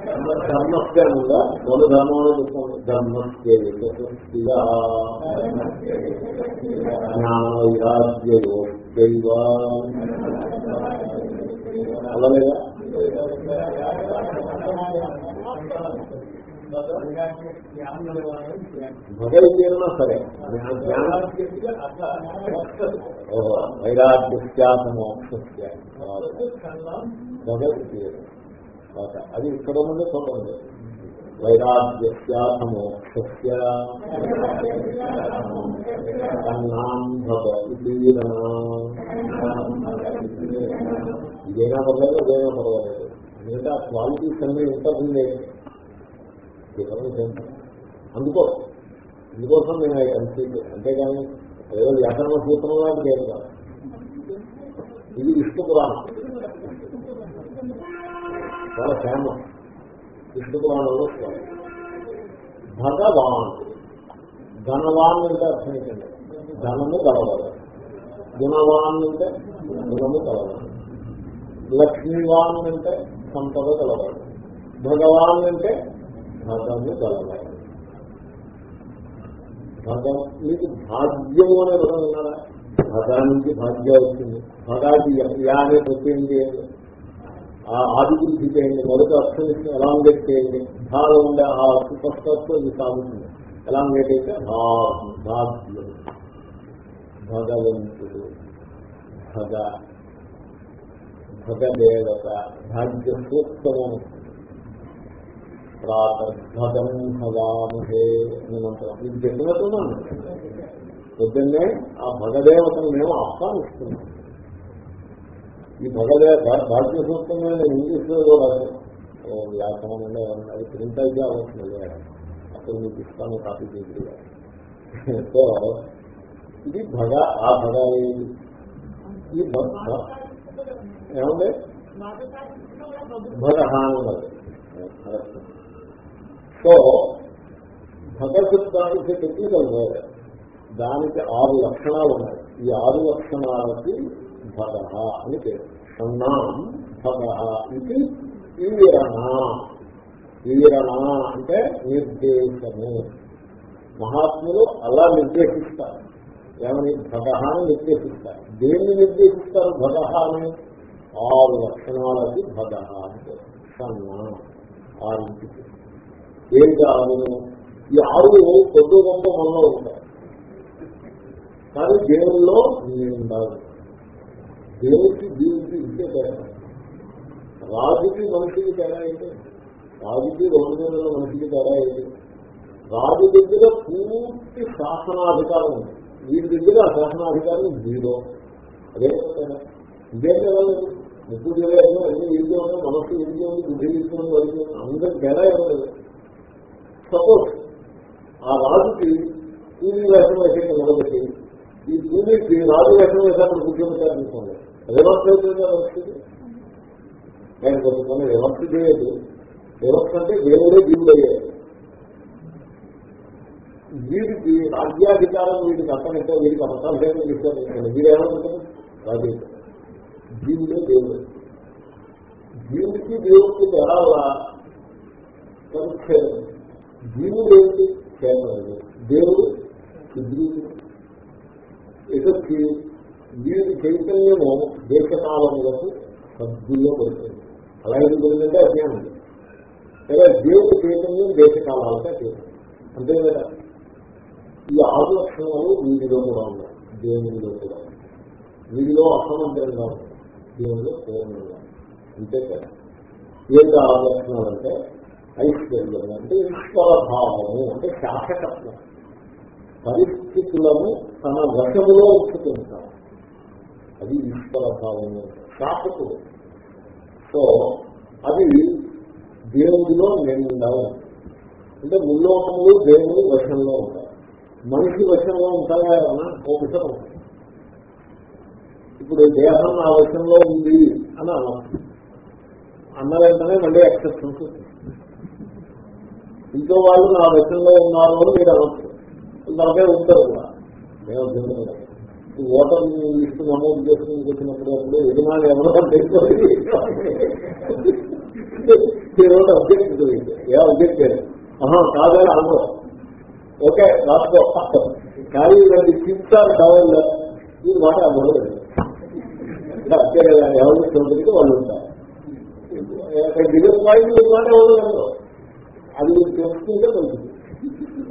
ధర్మస్య ఉందా మన ధర్మంలో చెప్తాను ధర్మస్య యశస్క్రియ జ్ఞాన వైరాగ్యోదైవ అలాగే? భగవద్గీతనా సరే. ఓహో వైరాగ్యస్యాసమోక్షస్య భగవద్గీత అది ఇక్కడ నుండి చూడండి. ఇదేనా పర్లేదు ఇదేనా పర్వాలేదు. ఆ క్వాలిటీస్ అన్ని ఇంటర్వ్యూ అందుకో అందుకోసం నేను అది కన్ఫ్యూజ్ అంతేగాని ఏదో వ్యాకరణ సూత్రం లాంటి లేదు కాదు. ఇది విష్ణు పురాణం. చాలా ఫేమస్ విష్ణు పురాణంలో స్వామి భగవాన్ ధనవాన్ అంటే అర్థం ఏంటంటే ధనము గలవాలి గుణవాన్ అంటే గుణము కలవాలి లక్ష్మీవాన్ అంటే సంపద కలవాలి భగవాన్ అంటే భాగాన్ని కలవాలి భాగం మీకు భాగ్యము అనే పదం విన్నారా? భాగానికి భాగ్యం వచ్చింది. భగాది యా అనే ప్రత్యేకం చేయాలి. ఆ ఆదిగురించి చేయండి మొదటి అర్థం ఇచ్చి ఎలాంగేట్ చేయండి. ధాలో ఉండే ఆ సుపస్తో ఇది సాగుతుంది. ఎలాంగేట్ అయితే భగవంతుడు భగ భగదేవత భాగ్య సూక్తము ప్రాతర్భగం భవామహే అని మంత్రం. ఇది చెప్పినట్టున్నాను పొద్దున్నే ఆ భగదేవతను మేము ఆహ్వానిస్తున్నాం. ఈ భగదేవ భాగ్య సూక్తమే ఇంగ్లీష్లో కూడా అది ప్రింట్ అయితే అవ్వట్లేదు అప్పుడు మీకు ఇస్తాను కాపీ చేసి సో ఇది భగ ఆ భగ ఈ భగ ఏమండి? భగ సో భగవద్గీతానికి టెక్నికల్ దానికి ఆరు లక్షణాలు ఉన్నాయి. ఈ ఆరు లక్షణాలకి భగ అని పేరు. సన్నాం భగ ఇది ఈరణ. ఈరణ అంటే నిర్దేశము. మహాత్ములు అలా నిర్దేశిస్తారు. ఏమని? భగ అని నిర్దేశిస్తారు. దేన్ని నిర్దేశిస్తారు భగ అని? ఆరు లక్షణాలకి భగ అంటే సన్న ఆరింటికి ఏం కావాలి ఈ ఆరు కొద్ది గొప్ప మనలో ఉంటాయి. కానీ దేవుల్లో నిండాలి దేవుడికి దీనికి ఇంకే తేడా. రాజుకి మనిషికి తేడా ఏంటి? రాజుకి రెండు నెలల మనిషికి తేడా ఏంటి? రాజు దగ్గర పూర్తి శాసనాధికారం ఉంది. వీడి దగ్గర ఆ శాసనాధికారం జీరో. అదే తేడా. ఇదేం తెలవలేదు ముక్కు తెలియదు అన్ని వీడియో ఉంది మనస్సు వీడియో ఉంది బుద్ధి వీడియో ఉంది వరకు అందరికి తేడా ఏమలేదు సపోజ్ ఆ రాజుకి కూలీ వేషం వేసే నిలబెట్టి ఈ కూలీకి రాజు వేషం వేసాక ముఖ్యమంత్రి అనుకోండి రివర్స్ అవుతుంది పరిస్థితి? నేను కొన్ని రివర్స్ చేయదు. రివర్స్ అంటే దేవుడే జీవుడు అయ్యాడు వీరికి రాజ్యాధికారం వీడికి అక్కడంటే వీరికి అవకాశం ఇస్తారు వీడేమనుకుంటారు రాజు జీవుడే దేవుడు. జీవుడికి దేవుడికి తేడా పరిచ్ఛేదం. జీవుడు ఏంటి కేవలం దేవుడు సిద్ధి ఇతకి వీరి చైతన్యము దేశకాలములకు సద్దుల్లో పడుతుంది. అలా ఎందుకు పడిందంటే అజ్ఞానం లేదా దేవుడి చైతన్యం దేశకాలాలకే అతీతం అంతే కదా? ఈ ఆరు లక్షణాలు వీరిలో కూడా ఉన్నాయి. దేవునిలో కూడా వీరిలో అసమంతరంగా ఉన్నాయి దేవుడిలో పూర్ణంగా అంతే కదా? ఏంటి ఆరు లక్షణాలు అంటే ఐశ్వర్యం అంటే ఈశ్వర భావము అంటే శాసకత్వం పరిస్థితులను తన వశములో ఉంచుతుంటాం అది ఈశ్వర భావము శాపకుడు. సో అది దేవుడిలో నిండా అంటే ముల్లోకములు దేవుడు వశంలో ఉంటాయి మనిషి వశంలో ఉంటాయా ఏమన్నా? ఓ ఇప్పుడు దేహం నా వశంలో ఉంది అని అన్నాం అన్న వెంటనే మళ్ళీ అక్సెప్టెన్స్ ఇంకో వాళ్ళు నా వశంలో ఉన్నారు అని మీరు అనొచ్చు. మనకే ఉంటారు కూడా. మేము ఓటర్ లిస్టు నమోదు చేసుకుని వచ్చినప్పుడు అప్పుడు యజమాని ఎవరో తెలుసుకోవాలి అబ్జెక్ట్ ఏ అబ్జెక్ట్ లేదు ఆహా కాదా అందరూ ఓకే రాసుకో. కానీ ఇలాంటి చిత్తాలు కావాలి? ఈ మాట అవ్వలేదు అంతే ఎవరు చదువుకి వాళ్ళు ఉంటారు. దిగులు పాయింట్ మాట ఎవరు అది తెలుసుకుంటే మంచిది.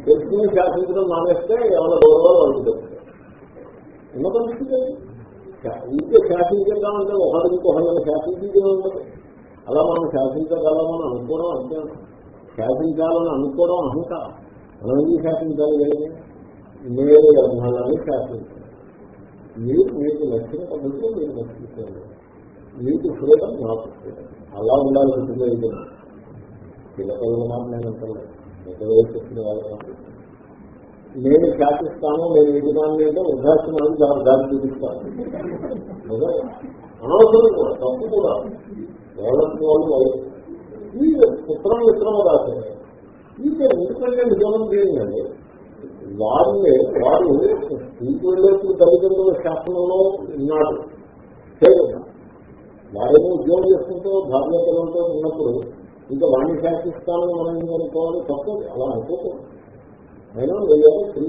వ్యక్తిని శాసించడం మానేస్తే ఎవరి గౌరవాలు అందుకుంటారు దొరుకుతాయి ఉన్న పరిస్థితి ఇంకే శాసించేద్దామంటే ఒకరికి ఒకరిని శాసించడం ఉండదు. అలా మనం శాసించగలమని అనుకోవడం అజ్ఞానం శాసించాలని అనుకోవడం అహంకారం. మనం ఏం శాసించాలి కలిగి నేను గ్రంథాలని శాసించాలి. మీరు మీకు నచ్చిన పద్ధతిలో మీరు నచ్చుకోండి మీకు ఫ్రీడమ్ నాకు అలా ఉండాలి ఉంటుంది పిల్లకల మాట నేను అంటలేదు. నిర్వహించిన నేను శాసిస్తాను నేను యజమాని అంటే ఉదాసనాన్ని చాలా దారి చూపిస్తాను. అనవసరం కూడా తప్పు కూడా. ఎవరికి వాళ్ళు ఈ పుత్రం మిత్రం రాసే ఈ ఎందుకంటే నిజమం చేయండి వారిని వారు ఇంటి వెళ్ళేప్పుడు తల్లిదండ్రుల శాసనంలో ఉన్నాడు. చేయదు వారేమో ఉద్యోగం చేసుకుంటూ ధార్మికలతో ఉన్నప్పుడు ఇంకా వాడిని శాసిస్తానని మనం అనుకోవాలి తప్పదు. అలా అనుకోకూడదు అయినా వెయ్యాలి స్త్రీ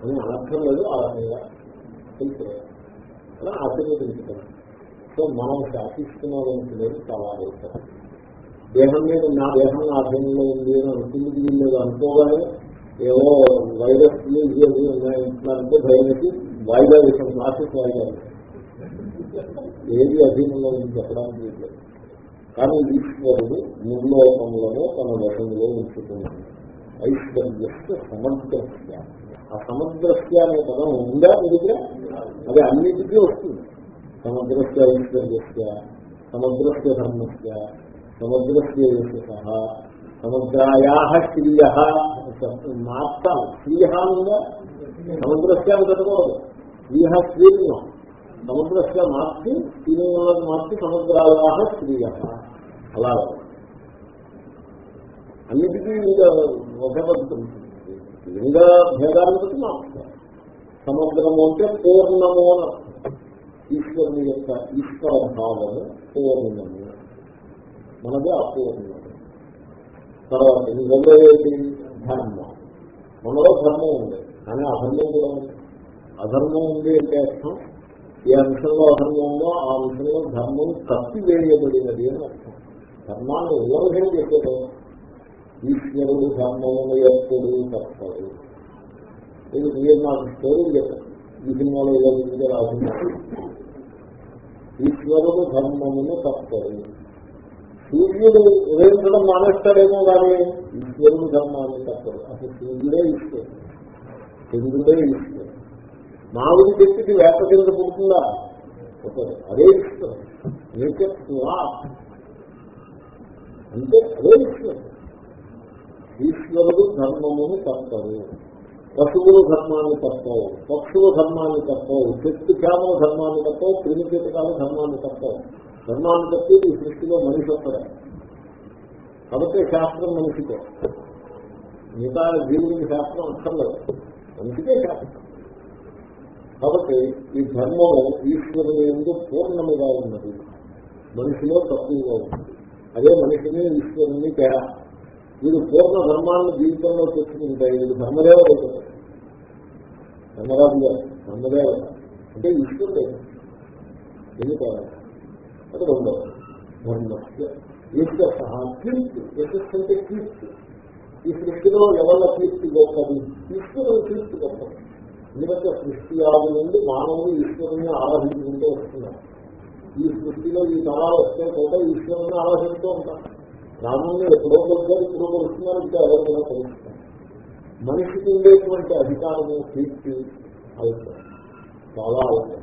అని అనర్థం లేదు ఆ రకంగా తెలిసేయాలి అలా ఆశీర్వదించుతాం సో మనం శాసిస్తున్నామనుకునేది చాలా అవసరం దేహం మీద నా దేహం నా అధీనంలో ఉంది అని అనుకుంది లేదు అనుకోగానే ఏవో వైరస్ ఇవి ఉన్నాయంటున్నారంటే భయం వేసి వాయిదా వేసిన క్లాసెస్ వాయిదా ఏది అధీనంలో ఉంది చెప్పడానికి లేదు. కానీ ఈశ్వరుడు నిర్లోకంలోనే తన వశంలో ఉంచుతున్నాడు ఐశ్వర్యస్య సమగ్రస్య. ఆ సమగ్రస్య అనే పదం ఉందా మీ దగ్గర అది అన్నిటికీ వస్తుంది. సమగ్రస్య ఐశ్వర్యస్య సమగ్రస్య ధర్మస్య సమగ్రస్య సహా సమగ్రాయా శ్రియ మార్చాలి శ్రియ ఉందా? సమగ్రస్య అని పెట్టకూడదు శ్రియ స్త్రీలింగం సముద్రస్య మార్చి స్త్రీలింగంలో మార్చి సముద్రాయా స్త్రీయ అలా అన్నిటికీ ఇంకా ఒకే పద్ధతి ఉంటుంది లింగ భేదాన్ని బట్టి మార్చుతారు సముద్రము అంటే పూర్ణము అని ఈశ్వరుని యొక్క ఈశ్వర భావము పూర్ణము. మనది అపూర్ణము. తర్వాత నిజమేది ఏంటి ధర్మం. మనలో ధర్మం ఉంది కానీ అధర్మం కూడా ఉంది. అధర్మం ఉంది అంటే అర్థం. ఏ అంశంలో అధర్మం ఉందో ఆ అంశంలో ధర్మం కప్పివేయబడినది అని అర్థం. ధర్మాన్ని ఉల్లంఘన చేసేదో ఈశ్వరుడు ధర్మమును ఎప్పుడు తప్పదు. ఇది మీరు నాకు స్టోరీ చెప్పారు ఈ సినిమాలో ఏదో విధంగా రాసింది ఈశ్వరుడు ధర్మమును తప్పదు. సూర్యుడు ఉదయించడం మానేస్తాడేమో కానీ ఈశ్వరుడు ధర్మాన్ని తప్పదు. అసలు సూర్యుడే ఈశ్వరుడు. చంద్రుడే ఈశ్వరుడు. మామిడి చెట్టుకి వేప కింద పుడుతుందా? అదే ఈశ్వరుడు అంటే అదే ఈశ్వరుడు ఈశ్వరుడు ధర్మమును తప్పదు పశువులు ధర్మాన్ని తప్పవు. పక్షుల ధర్మాన్ని తప్పవు. చెట్టు చేమల ధర్మాన్ని తప్పవు. క్రిమి కీటకాల ధర్మాన్ని తప్పవు. ధర్మాన్ని తప్పి ఈ సృష్టిలో మనిషి ఒక్కడే. కాబట్టి శాస్త్రం మనిషితో మిగతా జీవుడికి శాస్త్రం అక్కర్లేదు. మనిషికే శాస్త్రం. కాబట్టి ఈ ధర్మము ఈశ్వరుని ఎందు పూర్ణముగా ఉన్నది. మనిషిలో తక్కువగా ఉన్నది. అదే మనిషిని ఈశ్వరుని తేడా. వీడు పూర్ణ ధర్మాన్ని జీవితంలో తెచ్చుకుంటే వీడు ధర్మదేవ అవుతుంది ధర్మరాజు గారు ధర్మదేవ అంటే ఈశ్వరుడే. ఎందుకంటే అది రెండవ ధర్మస్య ఈశ్వర సహా కీర్తి యశస్సు అంటే కీర్తి. ఈ సృష్టిలో ఎవరి కీర్తి గొప్పది? ఈశ్వరుడు కీర్తి గొప్పది. ఎందుకంటే సృష్టి ఆది నుండి మానవుడు ఈశ్వరుని ఆరాధించుకుంటూ వస్తున్నారు. ఈ సృష్టిలో ఈ తరాలు వస్తే కూడా ఈశ్వరుని ఆరాధిస్తూ ఉంటారు. రాముని ఎప్పుడో కొద్దిగా ఇప్పుడు కొలుస్తున్నారు ఇంకా ఎవరు కూడా కొలుస్తున్నారు. మనిషికి ఉండేటువంటి అధికారము కీర్తి అవసరం చాలా అవసరం.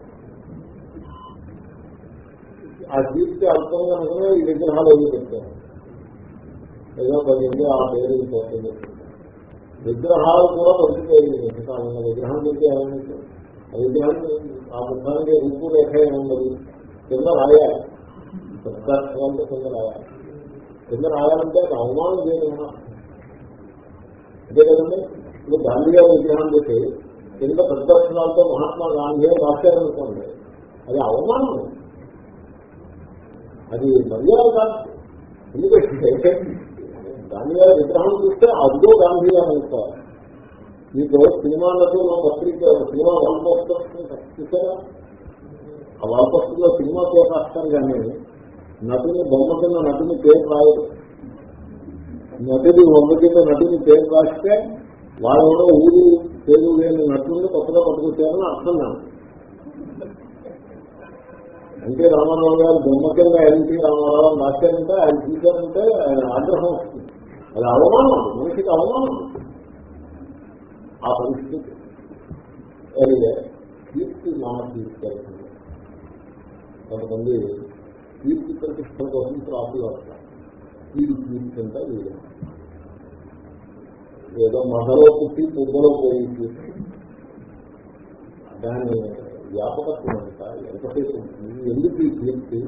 ఆ కీర్తి అల్పంగా అనుకునే ఈ విగ్రహాలు ఏమి పెట్టారు? ఏదో పది ఆ పేరు పోతుంది విగ్రహాలు కూడా బతికిపోయింది ఎంతకాలంలో విగ్రహం పెట్టి ఏమైనా ఆ విగ్రహాన్ని ఆ బుద్ధానికి రూపు రేఖ ఏముండదు? కింద రాయాలి. పెద్ద కింద రాయాలి. కింద రాయాలంటే అది అవమానం చేయడం అంతే కదండి? ఇప్పుడు గాంధీ గారి విగ్రహం చేసి కింద పెద్ద మహాత్మా గాంధీ రాశారనుకోండి అది అవమానం. అది మర్యాద కాదు. ఎందుకంటే గాంధీ గారి విగ్రహం చూస్తే అదిగో గాంధీ గారు అనుకోవాలి మీకు సినిమాలకు పత్రిక సినిమా వాల్పోస్టర్ చూసారా? ఆ వాల్పోస్టర్లో సినిమా పేరు రాస్తారు కానీ నటుని బొమ్మ కింద నటుని పేరు రాయదు నటుని బొమ్మ కింద నటుని పేరు రాస్తే వాళ్ళు కూడా ఊరు పేరు లేని నటుని కొత్తగా పట్టుకొచ్చారని అర్థం నాకు ఎన్టీ రామారావు గారు బొమ్మ కింద ఎన్టీ రామారావు రాశారంటే ఆయన చూశారంటే ఆయన ఆగ్రహం వస్తుంది. అది అవమానం మనిషికి అవమానం ఆ పరిస్థితి. అదే కీర్తి నా తీసుకెళ్తుంది కొంతమంది కీర్తి ప్రతిష్టల కోసం ప్రాప్తి వస్తారు వీడి కీర్తి అంటే వీడు. ఏదో మహలో పుట్టి పువ్వులో పోయి దాని వ్యాపకత్వం అంట ఎంతసేపు ఉంటుంది? ఎందుకు ఈ కీర్తి?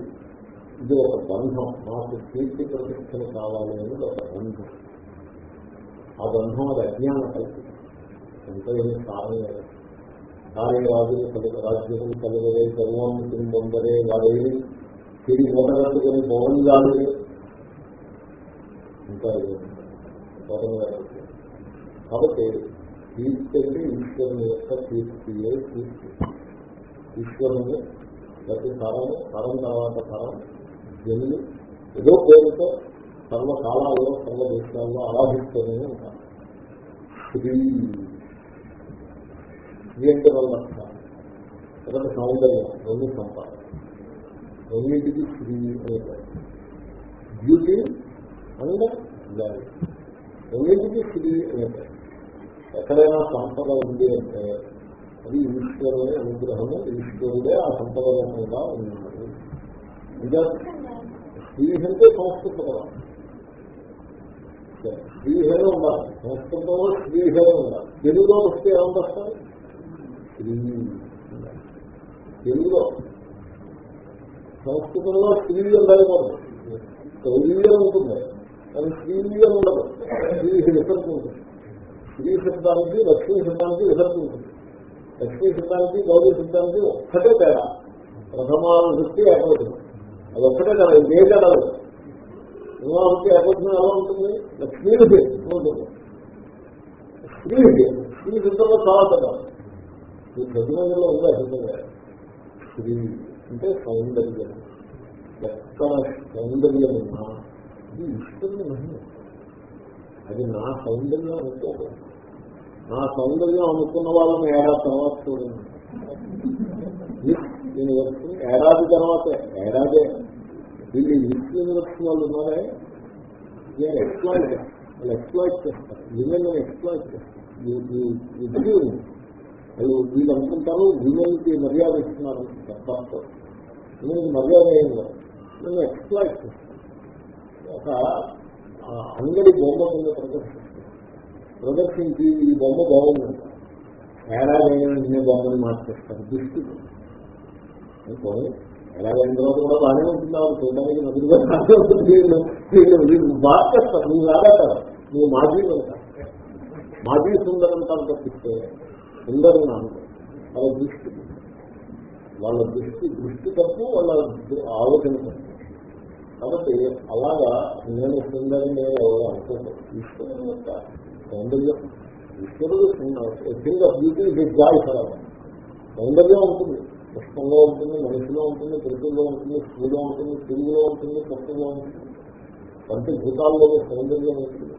ఇది ఒక బంధం. నాకు కీర్తి ప్రతిష్టలు కావాలి అనేది ఒక బంధం. ఆ బంధం అది అజ్ఞాన కల్పితం ఎంతో ఏమి కారణం లేదు కార్యరాజులు కలుగు రాజ్యములు కలుగలే సర్వం తిరుమొందరే వాడేమి తిరిగి మొదలెట్టుకుని మౌనంగాలు ఇంకా మౌనంగా కాబట్టి కీర్తి అంటే ఈశ్వరుని యొక్క కీర్తియే కీర్తి? ఈశ్వరుని ప్రతి తరము తరం తర్వాత తరం జనులు ఏదో పేరుతో సర్వకాలాల్లో సర్వ దేశాల్లో ఆరాధిస్తూనే ఉంటారు. శ్రీ శ్రీ వల్ల ఒకటి సౌందర్యం రెండు సంపాదన రెండింటికి శ్రీ బ్యూటీ అండ్ వాల్యూ రెండింటికి శ్రీ అనేవారు ఎక్కడైనా సంపద ఉంది అంటే అది ఈశ్వరుడే అనుగ్రహము ఈశ్వరుడే ఆ సంపద మీద ఉన్నాడు ఇంకా అంటే సంస్కృత పదం స్త్రీహేనే ఉండాలి సంస్కృతంలో స్త్రీహేనే ఉండాలి తెలుగులో వస్తే ఏమంటే వస్తారు స్త్రీ తెలుగులో సంస్కృతంలో స్త్రీయం లేకూడదు స్త్రీయం ఉంటుంది. కానీ స్త్రీయం ఉండదు. స్త్రీ విసర్జన ఉంటుంది స్త్రీ శబ్దానికి లక్ష్మీ శబ్దానికి విసర్జన ఉంటుంది లక్ష్మీ శబ్దానికి గౌరీ శబ్దానికి ఒక్కటే తేడా. ప్రథమాల వృత్తి ఏకవచనం అది ఒక్కటే కదా ఇదే కదా వివాహంకి ఏకవచనం ఎలా ఉంటుంది? లక్ష్మీది ఉంటుంది స్త్రీ స్త్రీ సిద్ధంలో చాలా కదా ఈ ప్రతిమందిలో ఉందా శబ్దంగా స్త్రీ అంటే సౌందర్యం. ఎక్కడ సౌందర్యం ఉన్నా అది ఇష్టమైన మహిళ అది నా సౌందర్యం అనుకోకూడదు నా సౌందర్యం అనుకున్న వాళ్ళని ఏడాది తర్వాత చూడండి. నేను యూనివర్సిటీ ఏడాది తర్వాతే ఏడాదే. వీళ్ళు మిస్ యూనివర్సిటీ వాళ్ళు ఉన్నారే? నేను ఎక్స్ప్లాయిట్ వాళ్ళు ఎక్స్ప్లాయిట్ చేస్తారు. విమెన్ ఎక్స్ప్లాయిట్ చేస్తారు. వాళ్ళు వీళ్ళు అనుకుంటారు విమెన్కి మర్యాద ఇస్తున్నారు. తప్ప విమెన్ మర్యాద అయిందో నేను ఎక్స్ప్లాయిట్ చేస్తాను ఒక అంగడి బొమ్మ కింద ప్రదర్శిస్తాను ప్రదర్శించి ఈ బొమ్మ బాగుందంట ఏడాదైన బొమ్మని మార్చేస్తారు. దుస్తులు అనుకోని ఎలాగైన తర్వాత కూడా బాగానే ఉంటుంది. వాళ్ళు చూడడానికి నదులుగా మార్చేస్తారు నువ్వు రాగతారు నువ్వు మాజీ వెళ్తావు మాజీ సుందరంతాను తప్పిస్తే సుందరం నాన్న. వాళ్ళ దృష్టి. వాళ్ళ దృష్టి దృష్టి తప్పు వాళ్ళ ఆలోచన తప్పు. కాబట్టి అలాగా నేను సుందరం నేను అనుకోలేదు ఈశ్వరుడు యొక్క సౌందర్యం. ఈశ్వరుడు thing of beauty is joy సౌందర్యం ఉంటుంది. పుష్పంలో ఉంటుంది మనిషిలో ఉంటుంది ప్రజల్లో ఉంటుంది స్త్రీలో ఉంటుంది తెలుగులో ఉంటుంది పక్షులో ఉంటుంది. పంటి భూతాల్లో సౌందర్యం ఉంటుంది.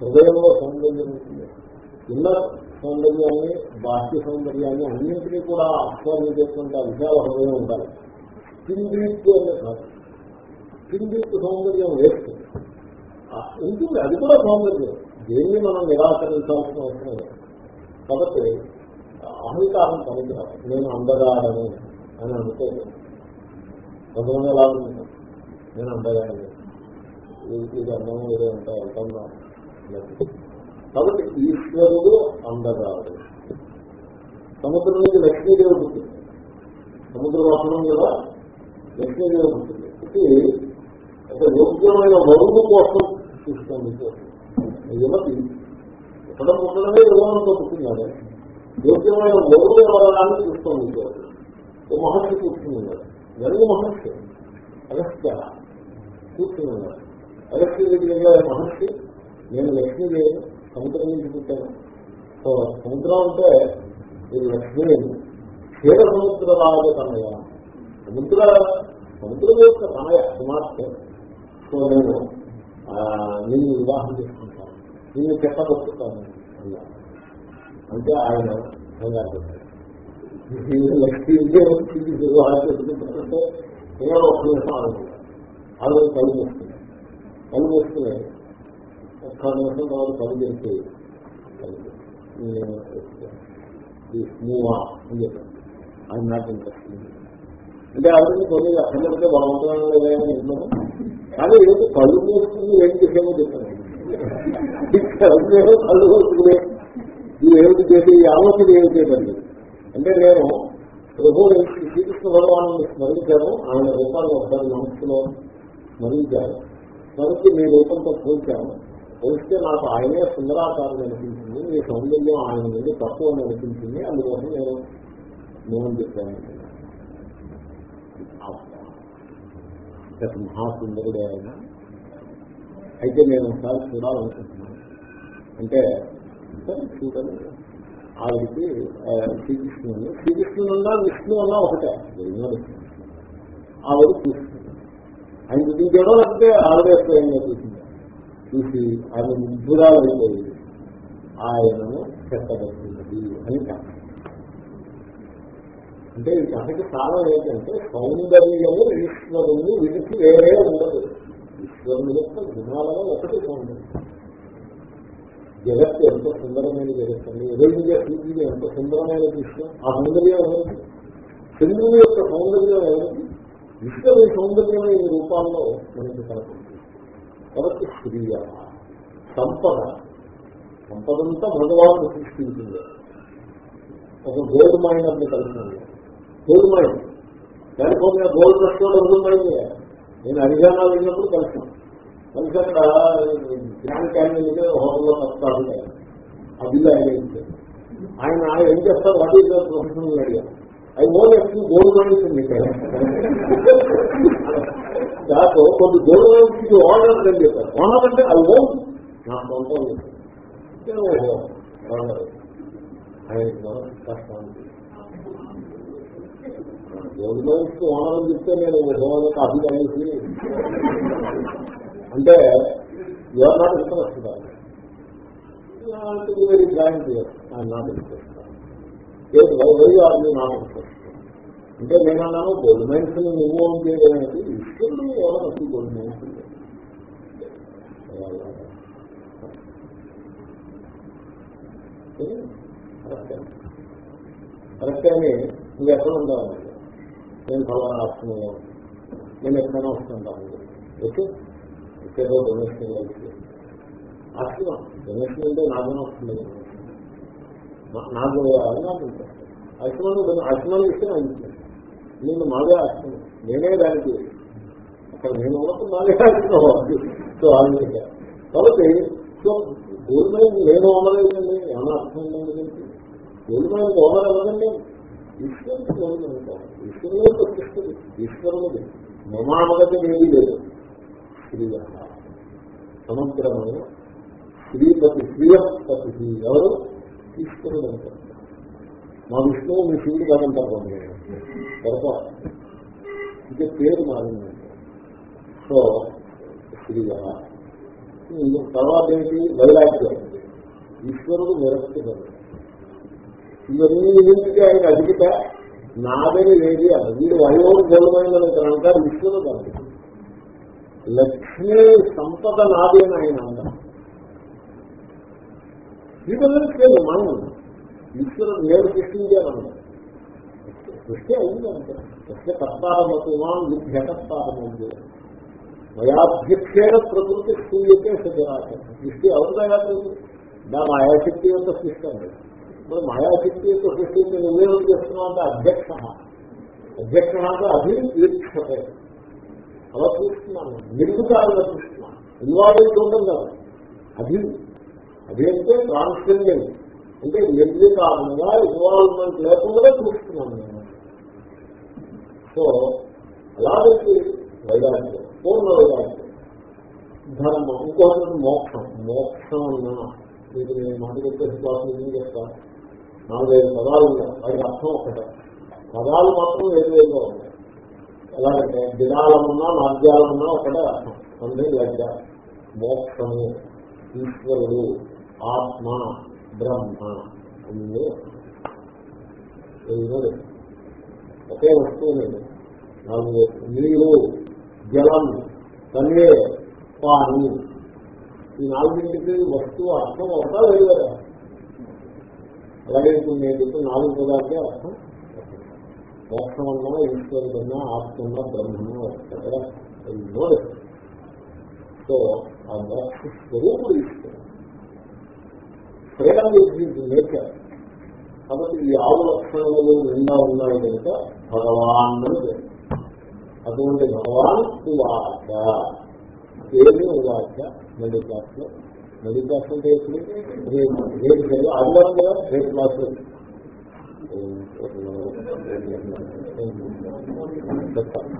హృదయంలో సౌందర్యం ఉంటుంది. ఇన్నర్ సౌందర్యాన్ని బాహ్య సౌందర్యాన్ని అన్నింటినీ కూడా ఆస్వాదించేటువంటి ఆ విశాల హృదయం ఉండాలి. కిందీత్తు అనే కాదు కిందీత్తు సౌందర్యం వేస్తుంది ఉంటుంది అది కూడా సౌందర్యం. దేన్ని మనం నిరాకరించాల్సిన అవసరం లేదు. కాబట్టి అహంకారం పనికిరాదు నేను అందగాడను అని అనుకోలేదు కొంతమంది ఎలా ఉంటుంది నేను అందగాడను. ఇది అందం ఏదో ఉంటా వెళ్తాను కాబట్టి ఈశ్వరుడు అందగాడు. సముద్రం నుంచి లక్ష్మీదేవి పుట్టింది. సముద్ర వాసనం కదా లక్ష్మీదేవి పుట్టింది. ఇది ఒక యోగ్యమైన వరువు కోసం చూస్తుంది యువతి ఎక్కడ పుట్టడమే యువనంతో పుట్టినాడు యోగ్యమైన వరువు ఎవరడానికి చూస్తుంది ఓ మహర్షి కూర్చున్నాడు వెలుగు మహర్షి అగస్త్య కూర్చున్నాడు అగస్త్య మహర్షి నేను లక్ష్మీదేవి సముద్రం నుంచి పుట్టాను. సో సముద్రం అంటే మీరు లక్ష్మీదేవి క్షీర సముద్ర రాజ తనయ? సముద్ర సముద్రం యొక్క తనయ కుమార్తె. సో నేను నిన్ను వివాహం చేసుకుంటాను. నిన్ను చెప్పగొట్టుతాను అంటే ఆయన కంగారు లక్ష్మీదేవి వివాహం చేసుకుంటారంటే కేవలం ఒక నిమిషం ఆలోచన ఆలోచన కళ్ళు మూస్తుంది కళ్ళు మూసుకుని. ఒక్క నిమిషం తర్వాత పని చేసి ఆయన నాకు ఇంట్రెస్టింగ్ అంటే అవన్నీ కొన్ని అక్కడికే లేదా అని విన్నాను కానీ ఏదో కళ్ళు మూసుకుని ఏం చేసామో చెప్పాను కళ్ళు మూసుకునే ఇది ఏమిటి చేసి ఈ ఆలోచన ఏమి చేయదండి అంటే నేను ప్రభు శ్రీకృష్ణ భగవాను స్మరించాను. ఆయన రూపాన్ని ఒకసారి మనస్సులో స్మరించాను స్మరించి మీ రూపంతో పోల్చాను. పోలిస్తే నాకు ఆయనే సుందరాకారం అనిపించింది. మీ సౌందర్యం ఆయన మీద తక్కువ అని అనిపించింది. అందుకోసం నేను నేను చెప్పాను. మహాసుందరుడే ఆయన. అయితే నేను ఒకసారి చూడాలనుకుంటున్నాను. అంటే సరే చూడని ఆవిడికి శ్రీకృష్ణుని శ్రీకృష్ణుడు ఉన్నా విష్ణు ఉన్నా ఒకటే. ఆవిడ చూస్తుంది. ఆయన చూపించాడో లేకపోతే ఆవిడే స్వయంగా చూసింది చూసి ఆయన ముగ్గురాలైపోయింది ఆయనను చెప్పబడుతున్నది అని కాదు అంటే ఈ కథకి కారణం ఏంటంటే సౌందర్యము ఈశ్వరుని విడిచి వేరే ఉండదు. ఈశ్వరుని యొక్క గుణాలలో ఒకటి సౌందర్యం. జగత్తు ఎంత సుందరమైన జగత్తండి ఉదయించే సూర్యుడు ఎంత సుందరమైన విషయం ఆ సౌందర్యం ఏమిటి చంద్రుని యొక్క సౌందర్యం ఏమిటి విశ్వ సౌందర్యమైన రూపాల్లో మనకి కనపడుతుంది. కాబట్టి స్త్రీయ సంపద. సంపదంతా భగవాను సృష్టించింది. ఒక గోల్డ్ మైన్ మైనర్ని కలిసింది గోల్డ్ మైన్ కాలిఫోర్నియా గోల్డ్ రష్లో గోల్డ్ మైన్ నేను హరియానా వెళ్ళినప్పుడు కలిసాను. కలిసి అక్కడ గ్రాండ్ క్యాన్యన్ హోటల్లో నష్టాలు ఆ బిల్లు ఆయన ఇచ్చారు. ఆయన ఏం చేస్తారు? వాటి ప్రొఫెషనల్ అడిగారు. I own ex gold mines ఉంది దాంతో కొన్ని గోల్డ్ మైన్స్ ఓనర్ అని చెప్పారు. ఓనర్ అంటే ఐ ఓన్ నా సొంతం ఓనర్ ఆయన కష్టం గోల్డ్ ఓనర్ అని చెప్తే నేను ఓనర్ అంటే your not interest very joint I'm not interest ఏది why are me not interest అంటే నేను అన్నాను గోల్డ్ మైన్స్ చేయడానికి ఇష్టం ఎవరు అసలు గోల్డ్ కరెక్ట్ అని నువ్వు ఎక్కడ ఉండాలి నేను ఫలానా వస్తున్నాను నేను ఎక్కడైనా వస్తుంటాను. ఓకే? ఇక్కడో డొనేషన్ ఆశ్రమం డొనేషన్ అంటే నాగం వస్తుంది. నాకు నాకు ఆశ్రమాన్ని ఆశ్రమాన్ని ఇస్తే నాకు ఇష్టం. నేను మాదే ఆశ్రమం నేనే దానికి అక్కడ నేను ఉన్నప్పుడు మాదే ఆశ్రమం సో అది కాబట్టి సో గోల్డ్ నేను ఓనర్ ఏమైనా అర్థం ఉందండి గోల్డ్ మైన్ ఓనర్ ఎవరండి ఈశ్వరుడు ఈశ్వరుడు ప్రతిష్టది ఈశ్వరుడు మమామగతి ఏమీ లేదు. స్త్రీయ సమగ్రమైన స్త్రీపతి శ్రీయపతి ఎవరు? ఈశ్వరుడు అంటారు మా విష్ణువు మీ శివుడు కాదంటారు పొరపాటు ఇది పేరు మారింది. సో స్త్రీయ తర్వాత ఏంటి? వైరాగ్యం. ఈశ్వరుడు విరక్తి ఇవన్నీ ఇంటికి ఆయన అధికత నాదని లేదు అది వీడు వయోడు గౌరవమైన అంటారు ఈశ్వరుడు కాదు. లక్ష్మీ సంపద నాది అని ఆయన అంటారు లేదు మనం. ఈశ్వరుడు నేను సృష్టించాను సృష్టి అయిందంటే సృష్టి కర్తారమతుమాన్ విద్యకర్తారమంది మయాధ్యక్షేణ ప్రకృతి స్థూయతే సజరాశ సృష్టి ఎవరు తయారు నా మాయాశక్తి యొక్క సృష్టి అండి. ఇప్పుడు మాయాశక్తి యొక్క సృష్టి నువ్వేమని చేస్తున్నావు అంటే అధ్యక్ష. అధ్యక్ష అంటే అభివీక్షతే అలా చూస్తున్నాను. నిర్మితాలుగా చూస్తున్నాను? ఇన్వాల్వ్ ఉండదు కదా. అది అది అంటే ట్రాన్స్జెండెంట్ అంటే నిర్వికారంగా ఇన్వాల్వ్మెంట్ లేకుండా చూస్తున్నాను నేను. సో అలాగే వైరాగ్యం పూర్ణ వైరాగ్యం. ధర్మం ఇంకోటి మోక్షం. మోక్షం అన్నా. మీకు నేను మాట్లాడే చెప్పేసి క్లాస్ ఏం చెప్తాను నాలుగైదు పదాలు ఉన్నాయి. వాటికి అర్థం ఒకటే. పదాలు మాత్రం వేరు వేరుగా ఉన్నాయి. ఎలాగంటే దినాలమున్నా నాద్యాలమున్నా ఒకటే అర్థం అంటే లజ్జ. మోక్షము ఈశ్వరుడు ఆత్మ బ్రహ్మ అన్నీ ఒకే వస్తువు నాలుగు నీరు జలం తన్నే పాని. ఈ నాలుగింటికి వస్తువు అర్థం అవుతా లేదు కదా. అలాగే ఇప్పుడు నేను చెప్పిన నాలుగు పదార్థే అర్థం. మోక్షం అన్నా ఈశ్వరుడన్నా ఆత్మన్నా బ్రహ్మన్నా కదా ఎన్నో సో ఆ మోక్ష స్వరూపుడు ఈశ్వరుడు. ఫ్రీడమ్ ఈజ్ నేచర్ కాబట్టి ఈ ఆరు లక్షణములు నిండా ఉన్నాయి కనుక భగవాన్ అని అటువంటి భగవాన్ వాచ ఏమి వాచ మెడికాస్ మెడికాస్ అంటే ఎప్పుడు రేపు రేపు ఆదివారం కదా రేపు క్లాస్ చెప్తాను